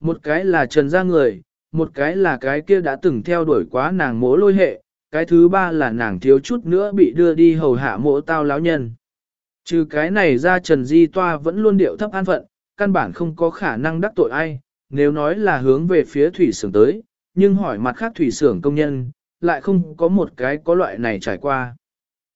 Một cái là trần gia người, một cái là cái kia đã từng theo đuổi quá nàng mỗ lôi hệ, cái thứ ba là nàng thiếu chút nữa bị đưa đi hầu hạ mộ tao láo nhân. Trừ cái này ra Trần Di Toa vẫn luôn điệu thấp an phận, căn bản không có khả năng đắc tội ai, nếu nói là hướng về phía thủy xưởng tới, nhưng hỏi mặt khác thủy xưởng công nhân, lại không có một cái có loại này trải qua.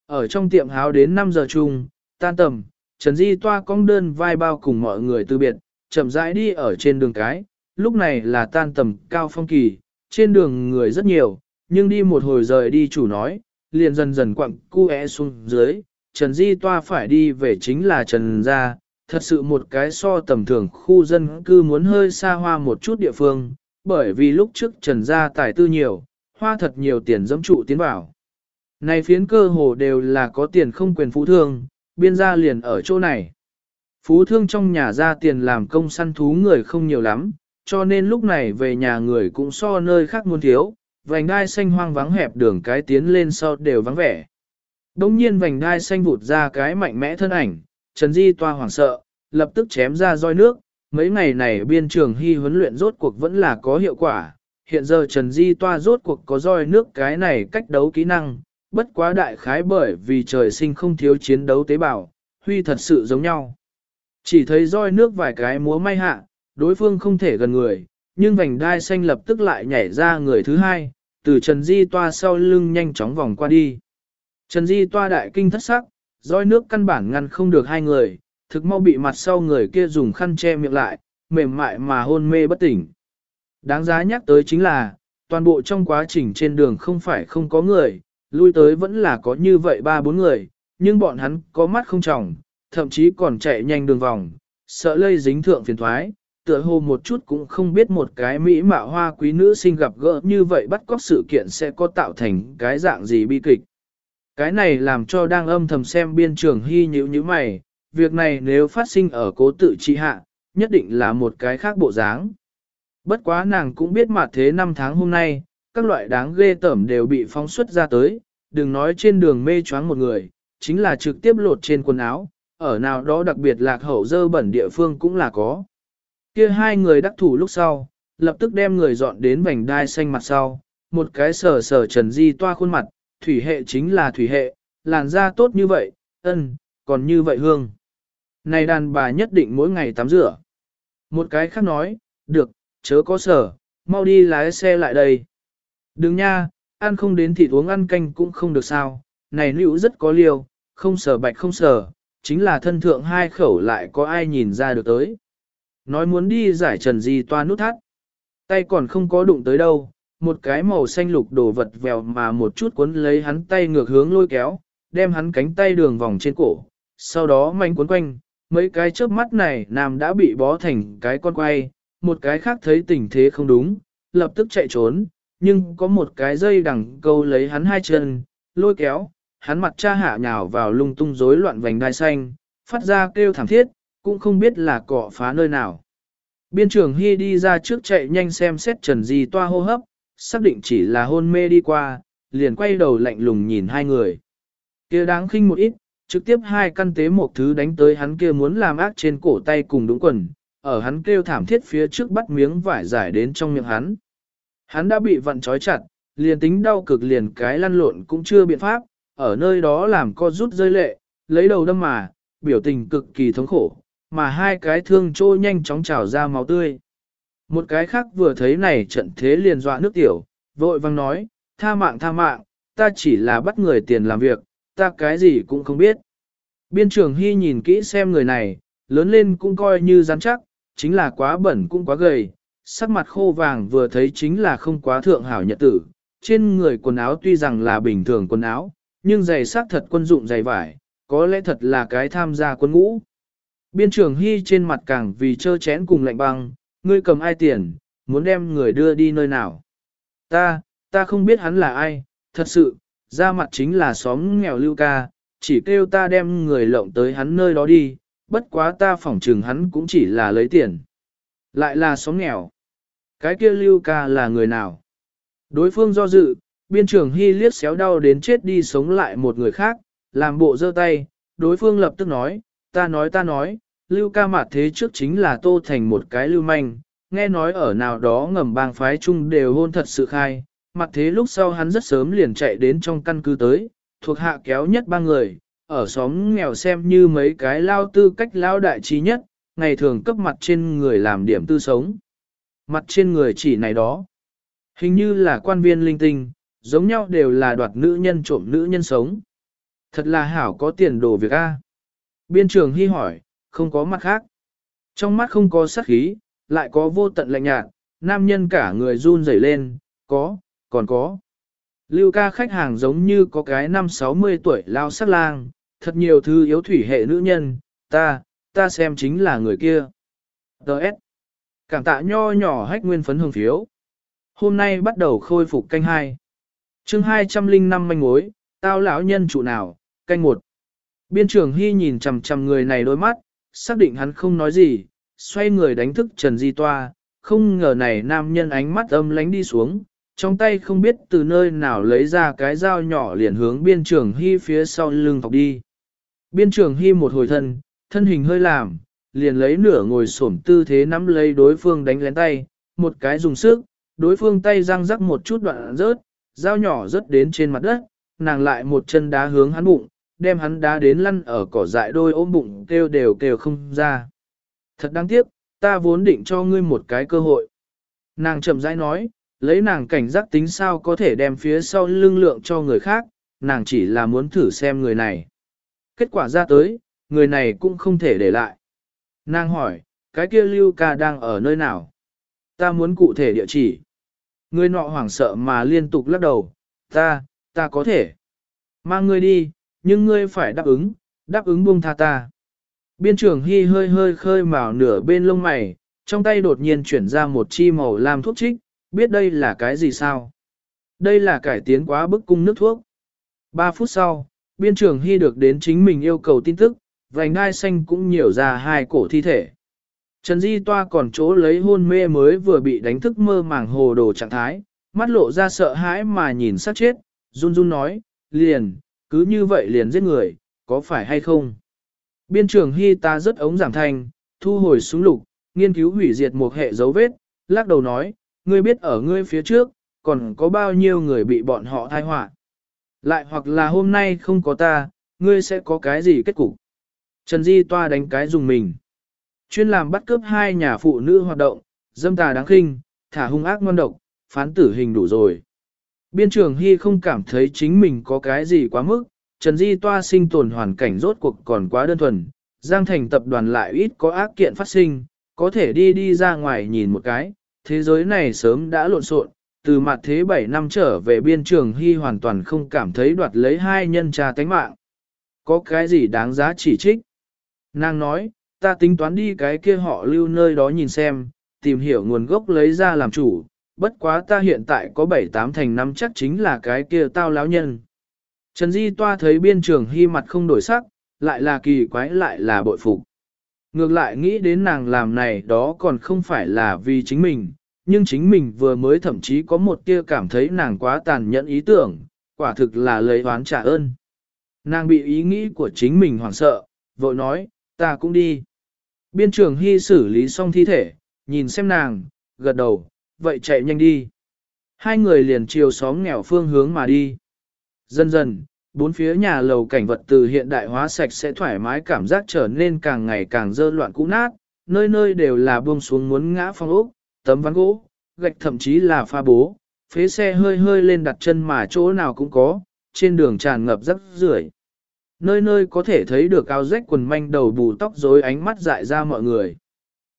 Ở trong tiệm háo đến 5 giờ chung, tan tầm, Trần Di Toa cong đơn vai bao cùng mọi người từ biệt, chậm rãi đi ở trên đường cái, lúc này là tan tầm cao phong kỳ, trên đường người rất nhiều, nhưng đi một hồi rời đi chủ nói, liền dần dần quặng cu é xuống dưới, Trần Di Toa phải đi về chính là Trần Gia, thật sự một cái so tầm thường khu dân cư muốn hơi xa hoa một chút địa phương, bởi vì lúc trước Trần Gia tài tư nhiều, hoa thật nhiều tiền dẫm trụ tiến vào. Này phiến cơ hồ đều là có tiền không quyền phú thương, biên gia liền ở chỗ này. Phú thương trong nhà ra tiền làm công săn thú người không nhiều lắm, cho nên lúc này về nhà người cũng so nơi khác muốn thiếu, vành đai xanh hoang vắng hẹp đường cái tiến lên sau đều vắng vẻ. Đông nhiên vành đai xanh vụt ra cái mạnh mẽ thân ảnh, Trần Di toa hoảng sợ, lập tức chém ra roi nước, mấy ngày này biên trường hy huấn luyện rốt cuộc vẫn là có hiệu quả, hiện giờ Trần Di toa rốt cuộc có roi nước cái này cách đấu kỹ năng, bất quá đại khái bởi vì trời sinh không thiếu chiến đấu tế bào, huy thật sự giống nhau. Chỉ thấy roi nước vài cái múa may hạ, đối phương không thể gần người, nhưng vành đai xanh lập tức lại nhảy ra người thứ hai, từ Trần Di toa sau lưng nhanh chóng vòng qua đi. Trần Di toa đại kinh thất sắc, roi nước căn bản ngăn không được hai người, thực mau bị mặt sau người kia dùng khăn che miệng lại, mềm mại mà hôn mê bất tỉnh. Đáng giá nhắc tới chính là, toàn bộ trong quá trình trên đường không phải không có người, lui tới vẫn là có như vậy ba bốn người, nhưng bọn hắn có mắt không trọng, thậm chí còn chạy nhanh đường vòng, sợ lây dính thượng phiền thoái, tựa hồ một chút cũng không biết một cái mỹ mạo hoa quý nữ sinh gặp gỡ như vậy bắt cóc sự kiện sẽ có tạo thành cái dạng gì bi kịch. Cái này làm cho đang âm thầm xem biên trường hy nhíu như mày, việc này nếu phát sinh ở cố tự trị hạ, nhất định là một cái khác bộ dáng. Bất quá nàng cũng biết mặt thế năm tháng hôm nay, các loại đáng ghê tởm đều bị phóng xuất ra tới, đừng nói trên đường mê choáng một người, chính là trực tiếp lột trên quần áo, ở nào đó đặc biệt lạc hậu dơ bẩn địa phương cũng là có. Kia hai người đắc thủ lúc sau, lập tức đem người dọn đến vành đai xanh mặt sau, một cái sờ sờ trần di toa khuôn mặt, thủy hệ chính là thủy hệ, làn da tốt như vậy, ân, còn như vậy hương. Này đàn bà nhất định mỗi ngày tắm rửa. Một cái khác nói, được, chớ có sở, mau đi lái xe lại đây. Đừng nha, ăn không đến thịt uống ăn canh cũng không được sao, này nữ rất có liều, không sở bạch không sở, chính là thân thượng hai khẩu lại có ai nhìn ra được tới. Nói muốn đi giải trần gì toa nút thắt. Tay còn không có đụng tới đâu, một cái màu xanh lục đồ vật vèo mà một chút cuốn lấy hắn tay ngược hướng lôi kéo, đem hắn cánh tay đường vòng trên cổ, sau đó manh cuốn quanh, mấy cái chớp mắt này nam đã bị bó thành cái con quay, một cái khác thấy tình thế không đúng, lập tức chạy trốn, nhưng có một cái dây đằng câu lấy hắn hai chân, lôi kéo, hắn mặt cha hạ nhào vào lung tung rối loạn vành đai xanh, phát ra kêu thảm thiết, cũng không biết là cọ phá nơi nào. Biên trưởng Hy đi ra trước chạy nhanh xem xét Trần Di toa hô hấp, xác định chỉ là hôn mê đi qua, liền quay đầu lạnh lùng nhìn hai người. kia đáng khinh một ít, trực tiếp hai căn tế một thứ đánh tới hắn kia muốn làm ác trên cổ tay cùng đúng quần, ở hắn kêu thảm thiết phía trước bắt miếng vải giải đến trong miệng hắn. Hắn đã bị vặn trói chặt, liền tính đau cực liền cái lăn lộn cũng chưa biện pháp, ở nơi đó làm co rút rơi lệ, lấy đầu đâm mà, biểu tình cực kỳ thống khổ, mà hai cái thương trôi nhanh chóng trào ra máu tươi. Một cái khác vừa thấy này trận thế liền dọa nước tiểu, vội vang nói, tha mạng tha mạng, ta chỉ là bắt người tiền làm việc, ta cái gì cũng không biết. Biên trưởng Hy nhìn kỹ xem người này, lớn lên cũng coi như rắn chắc, chính là quá bẩn cũng quá gầy, sắc mặt khô vàng vừa thấy chính là không quá thượng hảo nhật tử. Trên người quần áo tuy rằng là bình thường quần áo, nhưng giày xác thật quân dụng giày vải, có lẽ thật là cái tham gia quân ngũ. Biên trưởng Hy trên mặt càng vì chơ chén cùng lạnh băng, ngươi cầm ai tiền, muốn đem người đưa đi nơi nào. Ta, ta không biết hắn là ai, thật sự, ra mặt chính là xóm nghèo lưu ca, chỉ kêu ta đem người lộng tới hắn nơi đó đi, bất quá ta phỏng trừng hắn cũng chỉ là lấy tiền. Lại là xóm nghèo. Cái kia lưu ca là người nào? Đối phương do dự, biên trưởng hy liếc xéo đau đến chết đi sống lại một người khác, làm bộ giơ tay, đối phương lập tức nói, ta nói ta nói, lưu ca mặt thế trước chính là tô thành một cái lưu manh, nghe nói ở nào đó ngầm bang phái chung đều hôn thật sự khai, mặt thế lúc sau hắn rất sớm liền chạy đến trong căn cứ tới, thuộc hạ kéo nhất ba người, ở xóm nghèo xem như mấy cái lao tư cách lao đại trí nhất, ngày thường cấp mặt trên người làm điểm tư sống. Mặt trên người chỉ này đó. Hình như là quan viên linh tinh, giống nhau đều là đoạt nữ nhân trộm nữ nhân sống. Thật là hảo có tiền đồ việc A. Biên trường hy hỏi, không có mặt khác. Trong mắt không có sát khí, lại có vô tận lạnh nhạt, nam nhân cả người run rẩy lên, có, còn có. Lưu ca khách hàng giống như có cái năm 60 tuổi lao sắc lang, thật nhiều thứ yếu thủy hệ nữ nhân, ta, ta xem chính là người kia. Đợt. Cảm tạ nho nhỏ hách nguyên phấn hương phiếu. Hôm nay bắt đầu khôi phục canh hai. chương 205 manh mối, tao lão nhân trụ nào, canh một. Biên trưởng Hy nhìn chằm chằm người này đôi mắt, xác định hắn không nói gì, xoay người đánh thức Trần Di Toa, không ngờ này nam nhân ánh mắt âm lánh đi xuống, trong tay không biết từ nơi nào lấy ra cái dao nhỏ liền hướng biên trưởng Hy phía sau lưng thọc đi. Biên trưởng Hy một hồi thân, thân hình hơi làm, liền lấy nửa ngồi xổm tư thế nắm lấy đối phương đánh lén tay, một cái dùng sức, đối phương tay răng rắc một chút đoạn rớt, dao nhỏ rớt đến trên mặt đất, nàng lại một chân đá hướng hắn bụng, đem hắn đá đến lăn ở cỏ dại đôi ôm bụng kêu đều kêu không ra. Thật đáng tiếc, ta vốn định cho ngươi một cái cơ hội. Nàng chậm rãi nói, lấy nàng cảnh giác tính sao có thể đem phía sau lưng lượng cho người khác, nàng chỉ là muốn thử xem người này. Kết quả ra tới, người này cũng không thể để lại. Nàng hỏi, cái kia lưu ca đang ở nơi nào? Ta muốn cụ thể địa chỉ. Người nọ hoảng sợ mà liên tục lắc đầu, ta, ta có thể. Mang ngươi đi, nhưng ngươi phải đáp ứng, đáp ứng buông tha ta. Biên trưởng Hy hơi hơi khơi màu nửa bên lông mày, trong tay đột nhiên chuyển ra một chi màu lam thuốc trích, biết đây là cái gì sao? Đây là cải tiến quá bức cung nước thuốc. Ba phút sau, biên trưởng Hy được đến chính mình yêu cầu tin tức, vành ngai xanh cũng nhiều ra hai cổ thi thể. Trần Di Toa còn chỗ lấy hôn mê mới vừa bị đánh thức mơ màng hồ đồ trạng thái, mắt lộ ra sợ hãi mà nhìn sát chết, run run nói, liền, cứ như vậy liền giết người, có phải hay không? Biên trưởng Hy ta rất ống giảm thanh, thu hồi súng lục, nghiên cứu hủy diệt một hệ dấu vết, lắc đầu nói, ngươi biết ở ngươi phía trước, còn có bao nhiêu người bị bọn họ thai họa Lại hoặc là hôm nay không có ta, ngươi sẽ có cái gì kết cục? Trần Di toa đánh cái dùng mình. Chuyên làm bắt cướp hai nhà phụ nữ hoạt động, dâm tà đáng khinh, thả hung ác ngon độc, phán tử hình đủ rồi. Biên trường Hy không cảm thấy chính mình có cái gì quá mức, Trần Di toa sinh tồn hoàn cảnh rốt cuộc còn quá đơn thuần, Giang Thành tập đoàn lại ít có ác kiện phát sinh, có thể đi đi ra ngoài nhìn một cái, thế giới này sớm đã lộn xộn, từ mặt thế 7 năm trở về biên trường Hy hoàn toàn không cảm thấy đoạt lấy hai nhân trà tánh mạng. Có cái gì đáng giá chỉ trích? Nàng nói, ta tính toán đi cái kia họ lưu nơi đó nhìn xem, tìm hiểu nguồn gốc lấy ra làm chủ, bất quá ta hiện tại có 7-8 thành năm chắc chính là cái kia tao láo nhân. Trần Di Toa thấy biên trường hy mặt không đổi sắc, lại là kỳ quái lại là bội phục. Ngược lại nghĩ đến nàng làm này đó còn không phải là vì chính mình, nhưng chính mình vừa mới thậm chí có một tia cảm thấy nàng quá tàn nhẫn ý tưởng, quả thực là lấy oán trả ơn. Nàng bị ý nghĩ của chính mình hoảng sợ, vội nói, ta cũng đi. Biên trường hy xử lý xong thi thể, nhìn xem nàng, gật đầu, vậy chạy nhanh đi. Hai người liền chiều xóm nghèo phương hướng mà đi. Dần dần, bốn phía nhà lầu cảnh vật từ hiện đại hóa sạch sẽ thoải mái cảm giác trở nên càng ngày càng dơ loạn cũ nát, nơi nơi đều là buông xuống muốn ngã phong ốc, tấm ván gỗ, gạch thậm chí là pha bố, phế xe hơi hơi lên đặt chân mà chỗ nào cũng có, trên đường tràn ngập rắc rưởi nơi nơi có thể thấy được áo rách quần manh đầu bù tóc rối ánh mắt dại ra mọi người.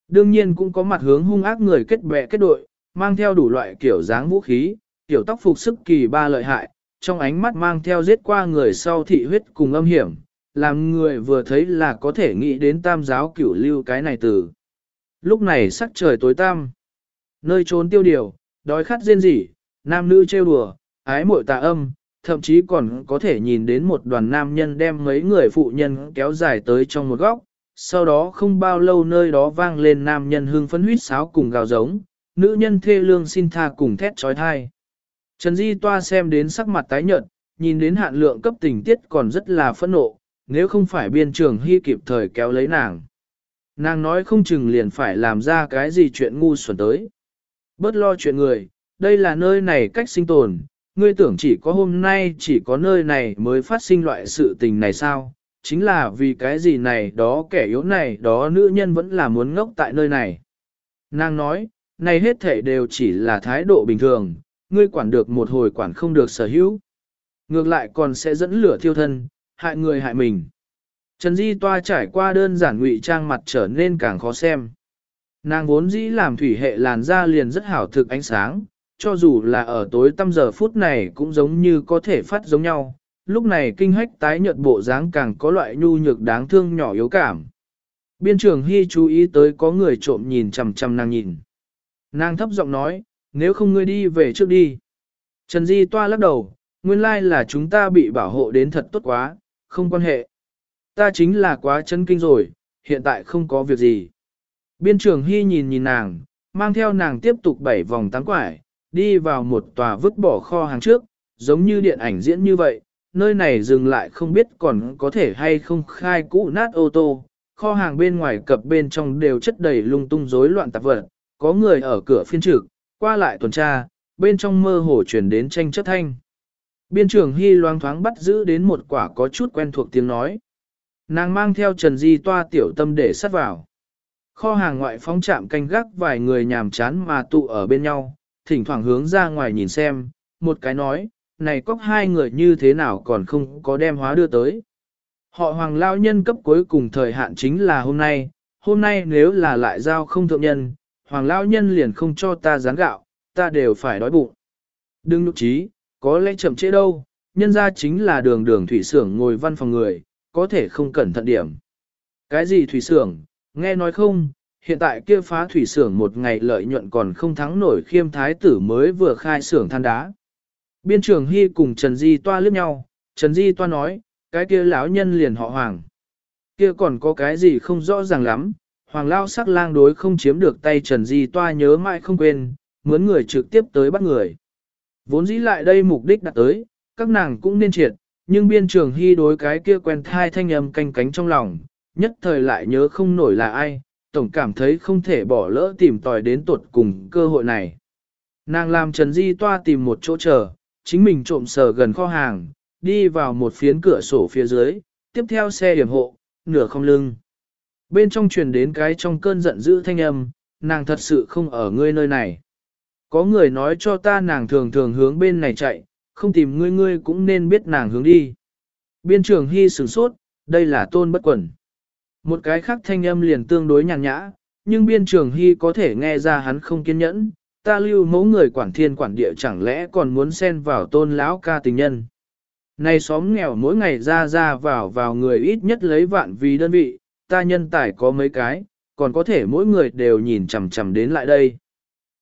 Đương nhiên cũng có mặt hướng hung ác người kết bè kết đội, mang theo đủ loại kiểu dáng vũ khí, kiểu tóc phục sức kỳ ba lợi hại, trong ánh mắt mang theo giết qua người sau thị huyết cùng âm hiểm, làm người vừa thấy là có thể nghĩ đến tam giáo cửu lưu cái này từ. Lúc này sắc trời tối tăm, nơi trốn tiêu điều, đói khát rên rỉ, nam nữ trêu đùa, ái muội tà âm, thậm chí còn có thể nhìn đến một đoàn nam nhân đem mấy người phụ nhân kéo dài tới trong một góc, sau đó không bao lâu nơi đó vang lên nam nhân hương phấn huyết sáo cùng gào giống, nữ nhân thê lương xin tha cùng thét trói thai. Trần Di Toa xem đến sắc mặt tái nhợt, nhìn đến hạn lượng cấp tình tiết còn rất là phẫn nộ, nếu không phải biên trường hy kịp thời kéo lấy nàng. Nàng nói không chừng liền phải làm ra cái gì chuyện ngu xuẩn tới. Bớt lo chuyện người, đây là nơi này cách sinh tồn, ngươi tưởng chỉ có hôm nay chỉ có nơi này mới phát sinh loại sự tình này sao? Chính là vì cái gì này đó kẻ yếu này đó nữ nhân vẫn là muốn ngốc tại nơi này. Nàng nói, này hết thể đều chỉ là thái độ bình thường, ngươi quản được một hồi quản không được sở hữu. Ngược lại còn sẽ dẫn lửa thiêu thân, hại người hại mình. Trần Di Toa trải qua đơn giản ngụy trang mặt trở nên càng khó xem. Nàng vốn dĩ làm thủy hệ làn da liền rất hảo thực ánh sáng, cho dù là ở tối tăm giờ phút này cũng giống như có thể phát giống nhau. Lúc này kinh hách tái nhợt bộ dáng càng có loại nhu nhược đáng thương nhỏ yếu cảm. Biên trưởng Hy chú ý tới có người trộm nhìn chằm chằm nàng nhìn. Nàng thấp giọng nói, nếu không ngươi đi về trước đi. Trần Di toa lắc đầu, nguyên lai là chúng ta bị bảo hộ đến thật tốt quá, không quan hệ. Ta chính là quá chân kinh rồi, hiện tại không có việc gì. Biên trưởng Hy nhìn nhìn nàng, mang theo nàng tiếp tục bảy vòng tán quải, đi vào một tòa vứt bỏ kho hàng trước, giống như điện ảnh diễn như vậy, nơi này dừng lại không biết còn có thể hay không khai cũ nát ô tô, kho hàng bên ngoài cập bên trong đều chất đầy lung tung rối loạn tạp vật, có người ở cửa phiên trực, qua lại tuần tra, bên trong mơ hồ chuyển đến tranh chấp thanh. Biên trưởng Hy loang thoáng bắt giữ đến một quả có chút quen thuộc tiếng nói. Nàng mang theo Trần Di toa tiểu tâm để sát vào. Kho hàng ngoại phóng chạm canh gác vài người nhàm chán mà tụ ở bên nhau, thỉnh thoảng hướng ra ngoài nhìn xem, một cái nói, này có hai người như thế nào còn không có đem hóa đưa tới. Họ hoàng lao nhân cấp cuối cùng thời hạn chính là hôm nay, hôm nay nếu là lại giao không thượng nhân, hoàng lão nhân liền không cho ta rán gạo, ta đều phải đói bụng. Đừng nụ trí, có lẽ chậm trễ đâu, nhân ra chính là đường đường thủy xưởng ngồi văn phòng người, có thể không cẩn thận điểm. Cái gì thủy xưởng, nghe nói không, hiện tại kia phá thủy xưởng một ngày lợi nhuận còn không thắng nổi khiêm thái tử mới vừa khai xưởng than đá. Biên trưởng Hy cùng Trần Di Toa liếc nhau, Trần Di Toa nói, cái kia lão nhân liền họ Hoàng. Kia còn có cái gì không rõ ràng lắm, Hoàng Lao sắc lang đối không chiếm được tay Trần Di Toa nhớ mãi không quên, mướn người trực tiếp tới bắt người. Vốn dĩ lại đây mục đích đặt tới, các nàng cũng nên triệt, nhưng biên trường hy đối cái kia quen thai thanh âm canh cánh trong lòng, nhất thời lại nhớ không nổi là ai, tổng cảm thấy không thể bỏ lỡ tìm tòi đến tuột cùng cơ hội này. Nàng làm Trần Di Toa tìm một chỗ chờ, chính mình trộm sờ gần kho hàng, đi vào một phiến cửa sổ phía dưới, tiếp theo xe điểm hộ, nửa không lưng. Bên trong truyền đến cái trong cơn giận dữ thanh âm, nàng thật sự không ở ngươi nơi này. Có người nói cho ta nàng thường thường hướng bên này chạy, không tìm ngươi ngươi cũng nên biết nàng hướng đi. Biên trường hy sửng sốt, đây là tôn bất quẩn. Một cái khác thanh âm liền tương đối nhàn nhã, nhưng biên trường hy có thể nghe ra hắn không kiên nhẫn, ta lưu mẫu người quản thiên quản địa chẳng lẽ còn muốn xen vào tôn lão ca tình nhân. Này xóm nghèo mỗi ngày ra ra vào vào người ít nhất lấy vạn vì đơn vị, ta nhân tài có mấy cái, còn có thể mỗi người đều nhìn chằm chằm đến lại đây.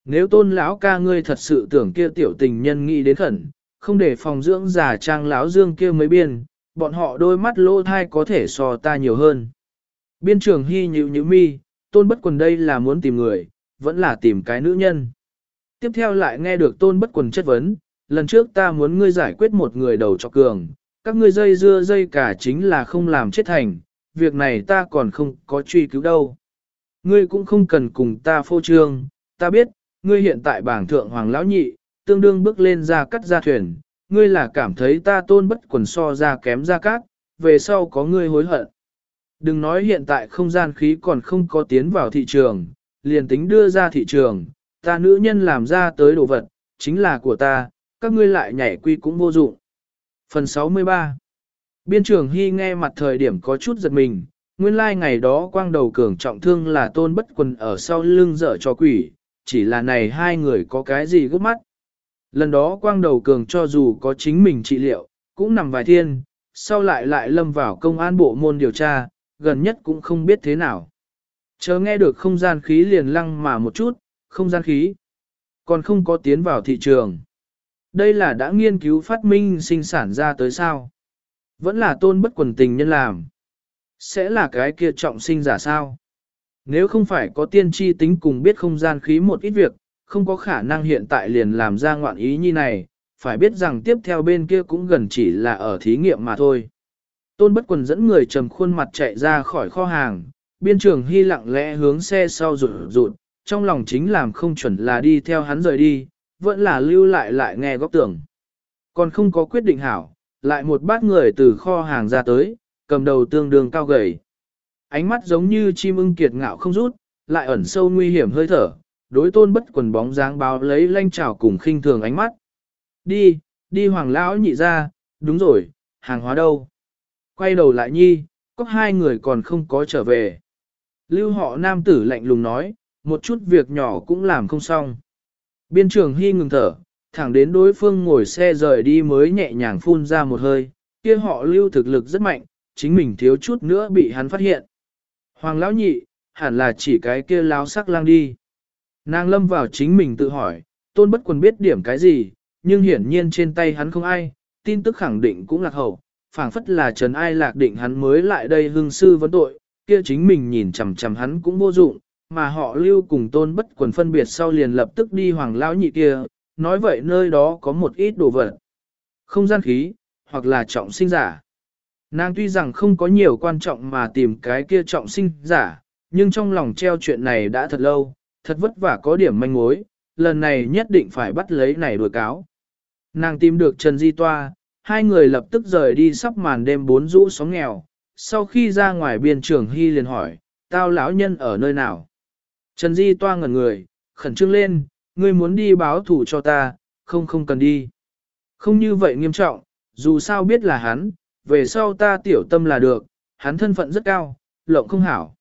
Nếu tôn lão ca ngươi thật sự tưởng kia tiểu tình nhân nghĩ đến khẩn, không để phòng dưỡng già trang lão dương kia mấy biên, bọn họ đôi mắt lô thai có thể so ta nhiều hơn. Biên trường hy nhịu nhịu mi, tôn bất quần đây là muốn tìm người, vẫn là tìm cái nữ nhân. Tiếp theo lại nghe được tôn bất quần chất vấn, lần trước ta muốn ngươi giải quyết một người đầu cho cường, các ngươi dây dưa dây cả chính là không làm chết thành, việc này ta còn không có truy cứu đâu. Ngươi cũng không cần cùng ta phô trương, ta biết, ngươi hiện tại bảng thượng hoàng lão nhị, tương đương bước lên ra cắt ra thuyền, ngươi là cảm thấy ta tôn bất quần so ra kém ra cát, về sau có ngươi hối hận. Đừng nói hiện tại không gian khí còn không có tiến vào thị trường, liền tính đưa ra thị trường, ta nữ nhân làm ra tới đồ vật, chính là của ta, các ngươi lại nhảy quy cũng vô dụng. Phần 63 Biên trưởng Hy nghe mặt thời điểm có chút giật mình, nguyên lai like ngày đó quang đầu cường trọng thương là tôn bất quần ở sau lưng dở cho quỷ, chỉ là này hai người có cái gì gấp mắt. Lần đó quang đầu cường cho dù có chính mình trị liệu, cũng nằm vài thiên, sau lại lại lâm vào công an bộ môn điều tra, gần nhất cũng không biết thế nào. Chờ nghe được không gian khí liền lăng mà một chút, không gian khí, còn không có tiến vào thị trường. Đây là đã nghiên cứu phát minh sinh sản ra tới sao? Vẫn là tôn bất quần tình nhân làm. Sẽ là cái kia trọng sinh giả sao? Nếu không phải có tiên tri tính cùng biết không gian khí một ít việc, không có khả năng hiện tại liền làm ra ngoạn ý như này, phải biết rằng tiếp theo bên kia cũng gần chỉ là ở thí nghiệm mà thôi. Tôn bất quần dẫn người trầm khuôn mặt chạy ra khỏi kho hàng, biên trường hy lặng lẽ hướng xe sau rụt rụt, trong lòng chính làm không chuẩn là đi theo hắn rời đi, vẫn là lưu lại lại nghe góc tưởng. Còn không có quyết định hảo, lại một bát người từ kho hàng ra tới, cầm đầu tương đương cao gầy. Ánh mắt giống như chim ưng kiệt ngạo không rút, lại ẩn sâu nguy hiểm hơi thở, đối tôn bất quần bóng dáng báo lấy lanh trào cùng khinh thường ánh mắt. Đi, đi hoàng lão nhị ra, đúng rồi, hàng hóa đâu? Quay đầu lại nhi, có hai người còn không có trở về. Lưu họ nam tử lạnh lùng nói, một chút việc nhỏ cũng làm không xong. Biên trường hy ngừng thở, thẳng đến đối phương ngồi xe rời đi mới nhẹ nhàng phun ra một hơi, kia họ lưu thực lực rất mạnh, chính mình thiếu chút nữa bị hắn phát hiện. Hoàng lão nhị, hẳn là chỉ cái kia láo sắc lang đi. Nàng lâm vào chính mình tự hỏi, tôn bất quần biết điểm cái gì, nhưng hiển nhiên trên tay hắn không ai, tin tức khẳng định cũng lạc hậu, phảng phất là trần ai lạc định hắn mới lại đây hương sư vấn tội, kia chính mình nhìn chằm chằm hắn cũng vô dụng, mà họ lưu cùng tôn bất quần phân biệt sau liền lập tức đi hoàng lão nhị kia, nói vậy nơi đó có một ít đồ vật. Không gian khí, hoặc là trọng sinh giả. Nàng tuy rằng không có nhiều quan trọng mà tìm cái kia trọng sinh giả, nhưng trong lòng treo chuyện này đã thật lâu, thật vất vả có điểm manh mối, lần này nhất định phải bắt lấy này đuổi cáo. Nàng tìm được Trần Di Toa, hai người lập tức rời đi sắp màn đêm bốn rũ sóng nghèo, sau khi ra ngoài biên trường Hy liền hỏi, tao lão nhân ở nơi nào? Trần Di Toa ngẩn người, khẩn trương lên, ngươi muốn đi báo thủ cho ta, không không cần đi. Không như vậy nghiêm trọng, dù sao biết là hắn, về sau ta tiểu tâm là được, hắn thân phận rất cao, lộng không hảo.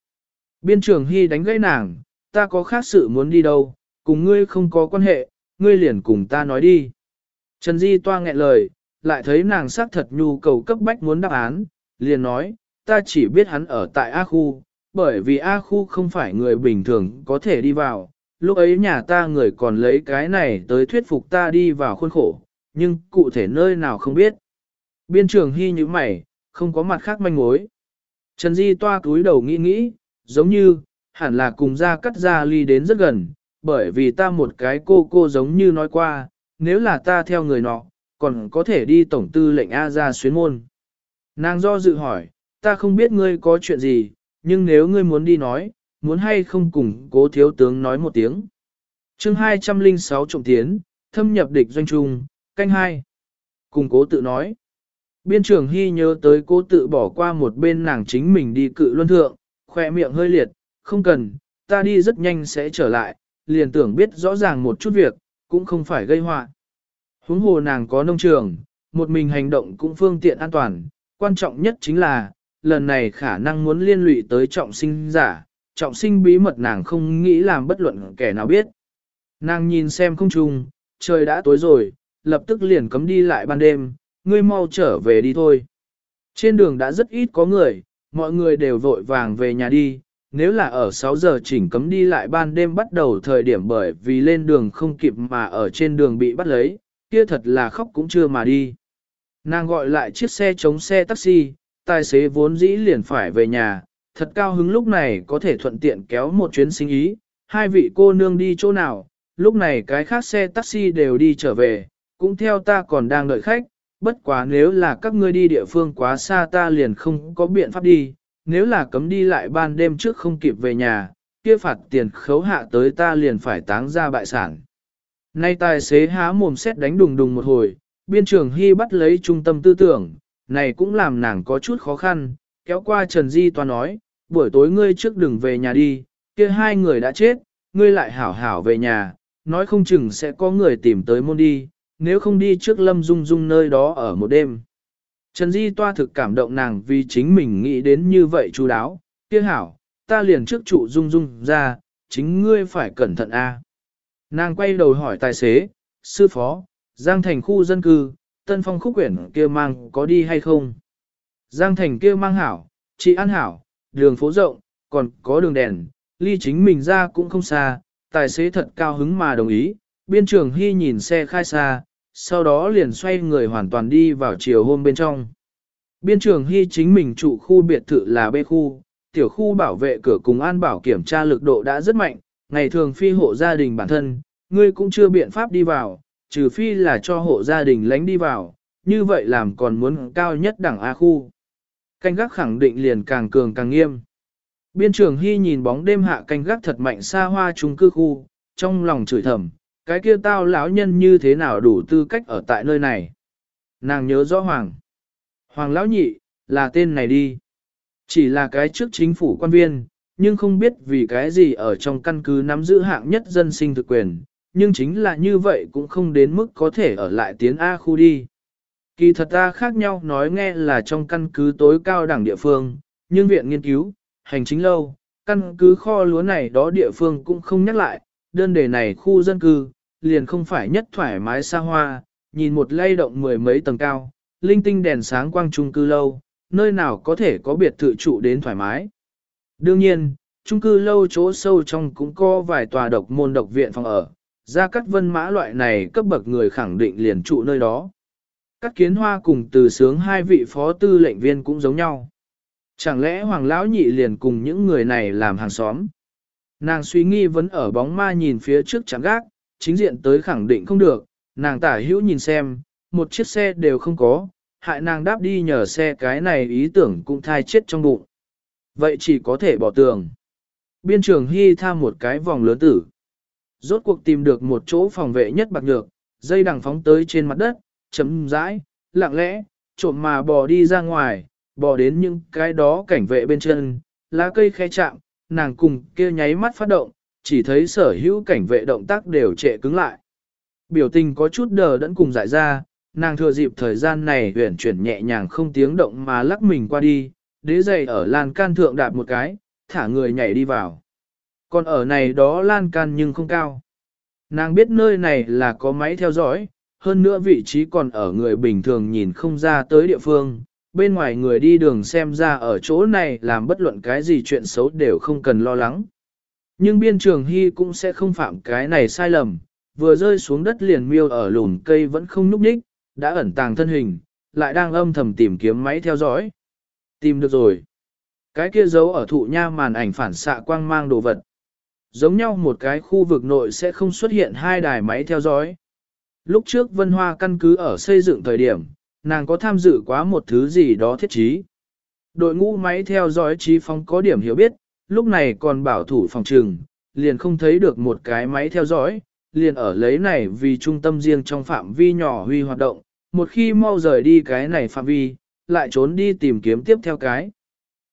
Biên trường Hy đánh gãy nàng, ta có khác sự muốn đi đâu, cùng ngươi không có quan hệ, ngươi liền cùng ta nói đi. Trần Di toa nghẹn lời, lại thấy nàng xác thật nhu cầu cấp bách muốn đáp án, liền nói, ta chỉ biết hắn ở tại A khu, bởi vì A khu không phải người bình thường có thể đi vào, lúc ấy nhà ta người còn lấy cái này tới thuyết phục ta đi vào khuôn khổ, nhưng cụ thể nơi nào không biết. Biên trường hy như mày, không có mặt khác manh mối. Trần Di toa túi đầu nghĩ nghĩ, giống như, hẳn là cùng ra cắt ra ly đến rất gần, bởi vì ta một cái cô cô giống như nói qua, nếu là ta theo người nọ, còn có thể đi tổng tư lệnh A ra xuyến môn. Nàng do dự hỏi, ta không biết ngươi có chuyện gì, nhưng nếu ngươi muốn đi nói, muốn hay không cùng cố thiếu tướng nói một tiếng. chương 206 trọng tiến, thâm nhập địch doanh trung, canh hai Cùng cố tự nói. Biên trưởng Hy nhớ tới cố tự bỏ qua một bên nàng chính mình đi cự luân thượng, khoe miệng hơi liệt, không cần, ta đi rất nhanh sẽ trở lại, liền tưởng biết rõ ràng một chút việc, cũng không phải gây họa. Huống hồ nàng có nông trường, một mình hành động cũng phương tiện an toàn, quan trọng nhất chính là, lần này khả năng muốn liên lụy tới trọng sinh giả, trọng sinh bí mật nàng không nghĩ làm bất luận kẻ nào biết. Nàng nhìn xem không trùng, trời đã tối rồi, lập tức liền cấm đi lại ban đêm, ngươi mau trở về đi thôi. Trên đường đã rất ít có người, mọi người đều vội vàng về nhà đi, nếu là ở 6 giờ chỉnh cấm đi lại ban đêm bắt đầu thời điểm bởi vì lên đường không kịp mà ở trên đường bị bắt lấy, kia thật là khóc cũng chưa mà đi. Nàng gọi lại chiếc xe chống xe taxi, tài xế vốn dĩ liền phải về nhà, thật cao hứng lúc này có thể thuận tiện kéo một chuyến sinh ý, hai vị cô nương đi chỗ nào, lúc này cái khác xe taxi đều đi trở về, cũng theo ta còn đang đợi khách, bất quá nếu là các ngươi đi địa phương quá xa ta liền không có biện pháp đi, nếu là cấm đi lại ban đêm trước không kịp về nhà, kia phạt tiền khấu hạ tới ta liền phải táng ra bại sản. Nay tài xế há mồm xét đánh đùng đùng một hồi, biên trường hy bắt lấy trung tâm tư tưởng, này cũng làm nàng có chút khó khăn, kéo qua Trần Di Toa nói, buổi tối ngươi trước đừng về nhà đi, kia hai người đã chết, ngươi lại hảo hảo về nhà, nói không chừng sẽ có người tìm tới môn đi, nếu không đi trước lâm dung dung nơi đó ở một đêm. Trần Di Toa thực cảm động nàng vì chính mình nghĩ đến như vậy chú đáo, kia hảo, ta liền trước trụ dung dung ra, chính ngươi phải cẩn thận a. Nàng quay đầu hỏi tài xế, sư phó, Giang Thành khu dân cư, Tân Phong khúc quyển kia mang có đi hay không? Giang Thành kia mang hảo, chị ăn hảo, đường phố rộng, còn có đường đèn, ly chính mình ra cũng không xa, tài xế thật cao hứng mà đồng ý, biên trưởng hy nhìn xe khai xa, sau đó liền xoay người hoàn toàn đi vào chiều hôm bên trong. Biên trường hy chính mình trụ khu biệt thự là B khu, tiểu khu bảo vệ cửa cùng an bảo kiểm tra lực độ đã rất mạnh, ngày thường phi hộ gia đình bản thân, ngươi cũng chưa biện pháp đi vào, trừ phi là cho hộ gia đình lánh đi vào, như vậy làm còn muốn cao nhất đẳng A khu. Canh gác khẳng định liền càng cường càng nghiêm. Biên trưởng Hy nhìn bóng đêm hạ canh gác thật mạnh xa hoa trung cư khu, trong lòng chửi thầm, cái kia tao lão nhân như thế nào đủ tư cách ở tại nơi này. Nàng nhớ rõ Hoàng. Hoàng lão nhị, là tên này đi. Chỉ là cái trước chính phủ quan viên, nhưng không biết vì cái gì ở trong căn cứ nắm giữ hạng nhất dân sinh thực quyền, nhưng chính là như vậy cũng không đến mức có thể ở lại tiến A khu đi. Kỳ thật ta khác nhau nói nghe là trong căn cứ tối cao đẳng địa phương, nhưng viện nghiên cứu, hành chính lâu, căn cứ kho lúa này đó địa phương cũng không nhắc lại, đơn đề này khu dân cư, liền không phải nhất thoải mái xa hoa, nhìn một lay động mười mấy tầng cao, linh tinh đèn sáng quang trung cư lâu, nơi nào có thể có biệt thự trụ đến thoải mái. Đương nhiên, trung cư lâu chỗ sâu trong cũng có vài tòa độc môn độc viện phòng ở, ra cắt vân mã loại này cấp bậc người khẳng định liền trụ nơi đó. Các kiến hoa cùng từ sướng hai vị phó tư lệnh viên cũng giống nhau. Chẳng lẽ hoàng lão nhị liền cùng những người này làm hàng xóm? Nàng suy nghi vẫn ở bóng ma nhìn phía trước chẳng gác, chính diện tới khẳng định không được, nàng tả hữu nhìn xem, một chiếc xe đều không có, hại nàng đáp đi nhờ xe cái này ý tưởng cũng thai chết trong bụng. Vậy chỉ có thể bỏ tường. Biên trường hy tham một cái vòng lớn tử. Rốt cuộc tìm được một chỗ phòng vệ nhất bạc nhược, dây đằng phóng tới trên mặt đất, chấm rãi, lặng lẽ, trộm mà bò đi ra ngoài, bò đến những cái đó cảnh vệ bên chân, lá cây khe chạm, nàng cùng kia nháy mắt phát động, chỉ thấy sở hữu cảnh vệ động tác đều trệ cứng lại. Biểu tình có chút đờ đẫn cùng dại ra, nàng thừa dịp thời gian này huyển chuyển nhẹ nhàng không tiếng động mà lắc mình qua đi, đế giày ở lan can thượng đạp một cái, thả người nhảy đi vào. Còn ở này đó lan can nhưng không cao. Nàng biết nơi này là có máy theo dõi, hơn nữa vị trí còn ở người bình thường nhìn không ra tới địa phương, bên ngoài người đi đường xem ra ở chỗ này làm bất luận cái gì chuyện xấu đều không cần lo lắng. Nhưng biên trường hy cũng sẽ không phạm cái này sai lầm, vừa rơi xuống đất liền miêu ở lùn cây vẫn không núp nhích, đã ẩn tàng thân hình, lại đang âm thầm tìm kiếm máy theo dõi. Tìm được rồi. Cái kia giấu ở thụ nha màn ảnh phản xạ quang mang đồ vật. Giống nhau một cái khu vực nội sẽ không xuất hiện hai đài máy theo dõi. Lúc trước Vân Hoa căn cứ ở xây dựng thời điểm, nàng có tham dự quá một thứ gì đó thiết trí. Đội ngũ máy theo dõi trí phóng có điểm hiểu biết, lúc này còn bảo thủ phòng trừng, liền không thấy được một cái máy theo dõi, liền ở lấy này vì trung tâm riêng trong phạm vi nhỏ huy hoạt động, một khi mau rời đi cái này phạm vi, lại trốn đi tìm kiếm tiếp theo cái.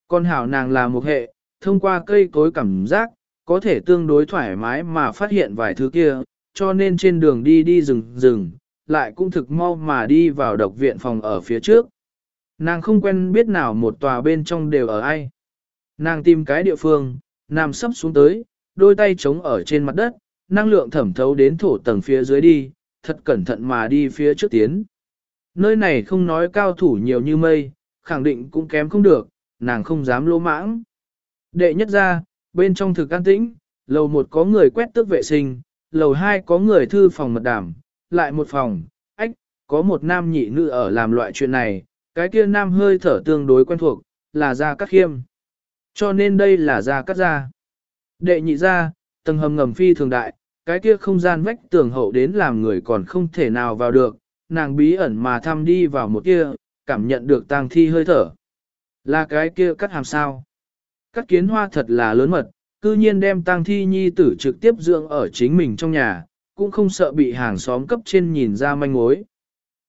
Con hảo nàng là một hệ, thông qua cây cối cảm giác, có thể tương đối thoải mái mà phát hiện vài thứ kia, cho nên trên đường đi đi rừng rừng, lại cũng thực mau mà đi vào độc viện phòng ở phía trước. Nàng không quen biết nào một tòa bên trong đều ở ai. Nàng tìm cái địa phương, nằm sấp xuống tới, đôi tay chống ở trên mặt đất, năng lượng thẩm thấu đến thổ tầng phía dưới đi, thật cẩn thận mà đi phía trước tiến. Nơi này không nói cao thủ nhiều như mây, khẳng định cũng kém không được, nàng không dám lỗ mãng. Đệ nhất ra, bên trong thực an tĩnh, lầu một có người quét tước vệ sinh, lầu hai có người thư phòng mật đảm, lại một phòng, ách, có một nam nhị nữ ở làm loại chuyện này, cái kia nam hơi thở tương đối quen thuộc, là Gia Cát Khiêm. Cho nên đây là Gia Cát Gia. Đệ nhị gia, tầng hầm ngầm phi thường đại, cái kia không gian vách tường hậu đến làm người còn không thể nào vào được, nàng bí ẩn mà thăm đi vào một kia, cảm nhận được tang thi hơi thở. Là cái kia cắt hàm sao. Cắt kiến hoa thật là lớn mật, cư nhiên đem tang thi nhi tử trực tiếp dưỡng ở chính mình trong nhà, cũng không sợ bị hàng xóm cấp trên nhìn ra manh mối.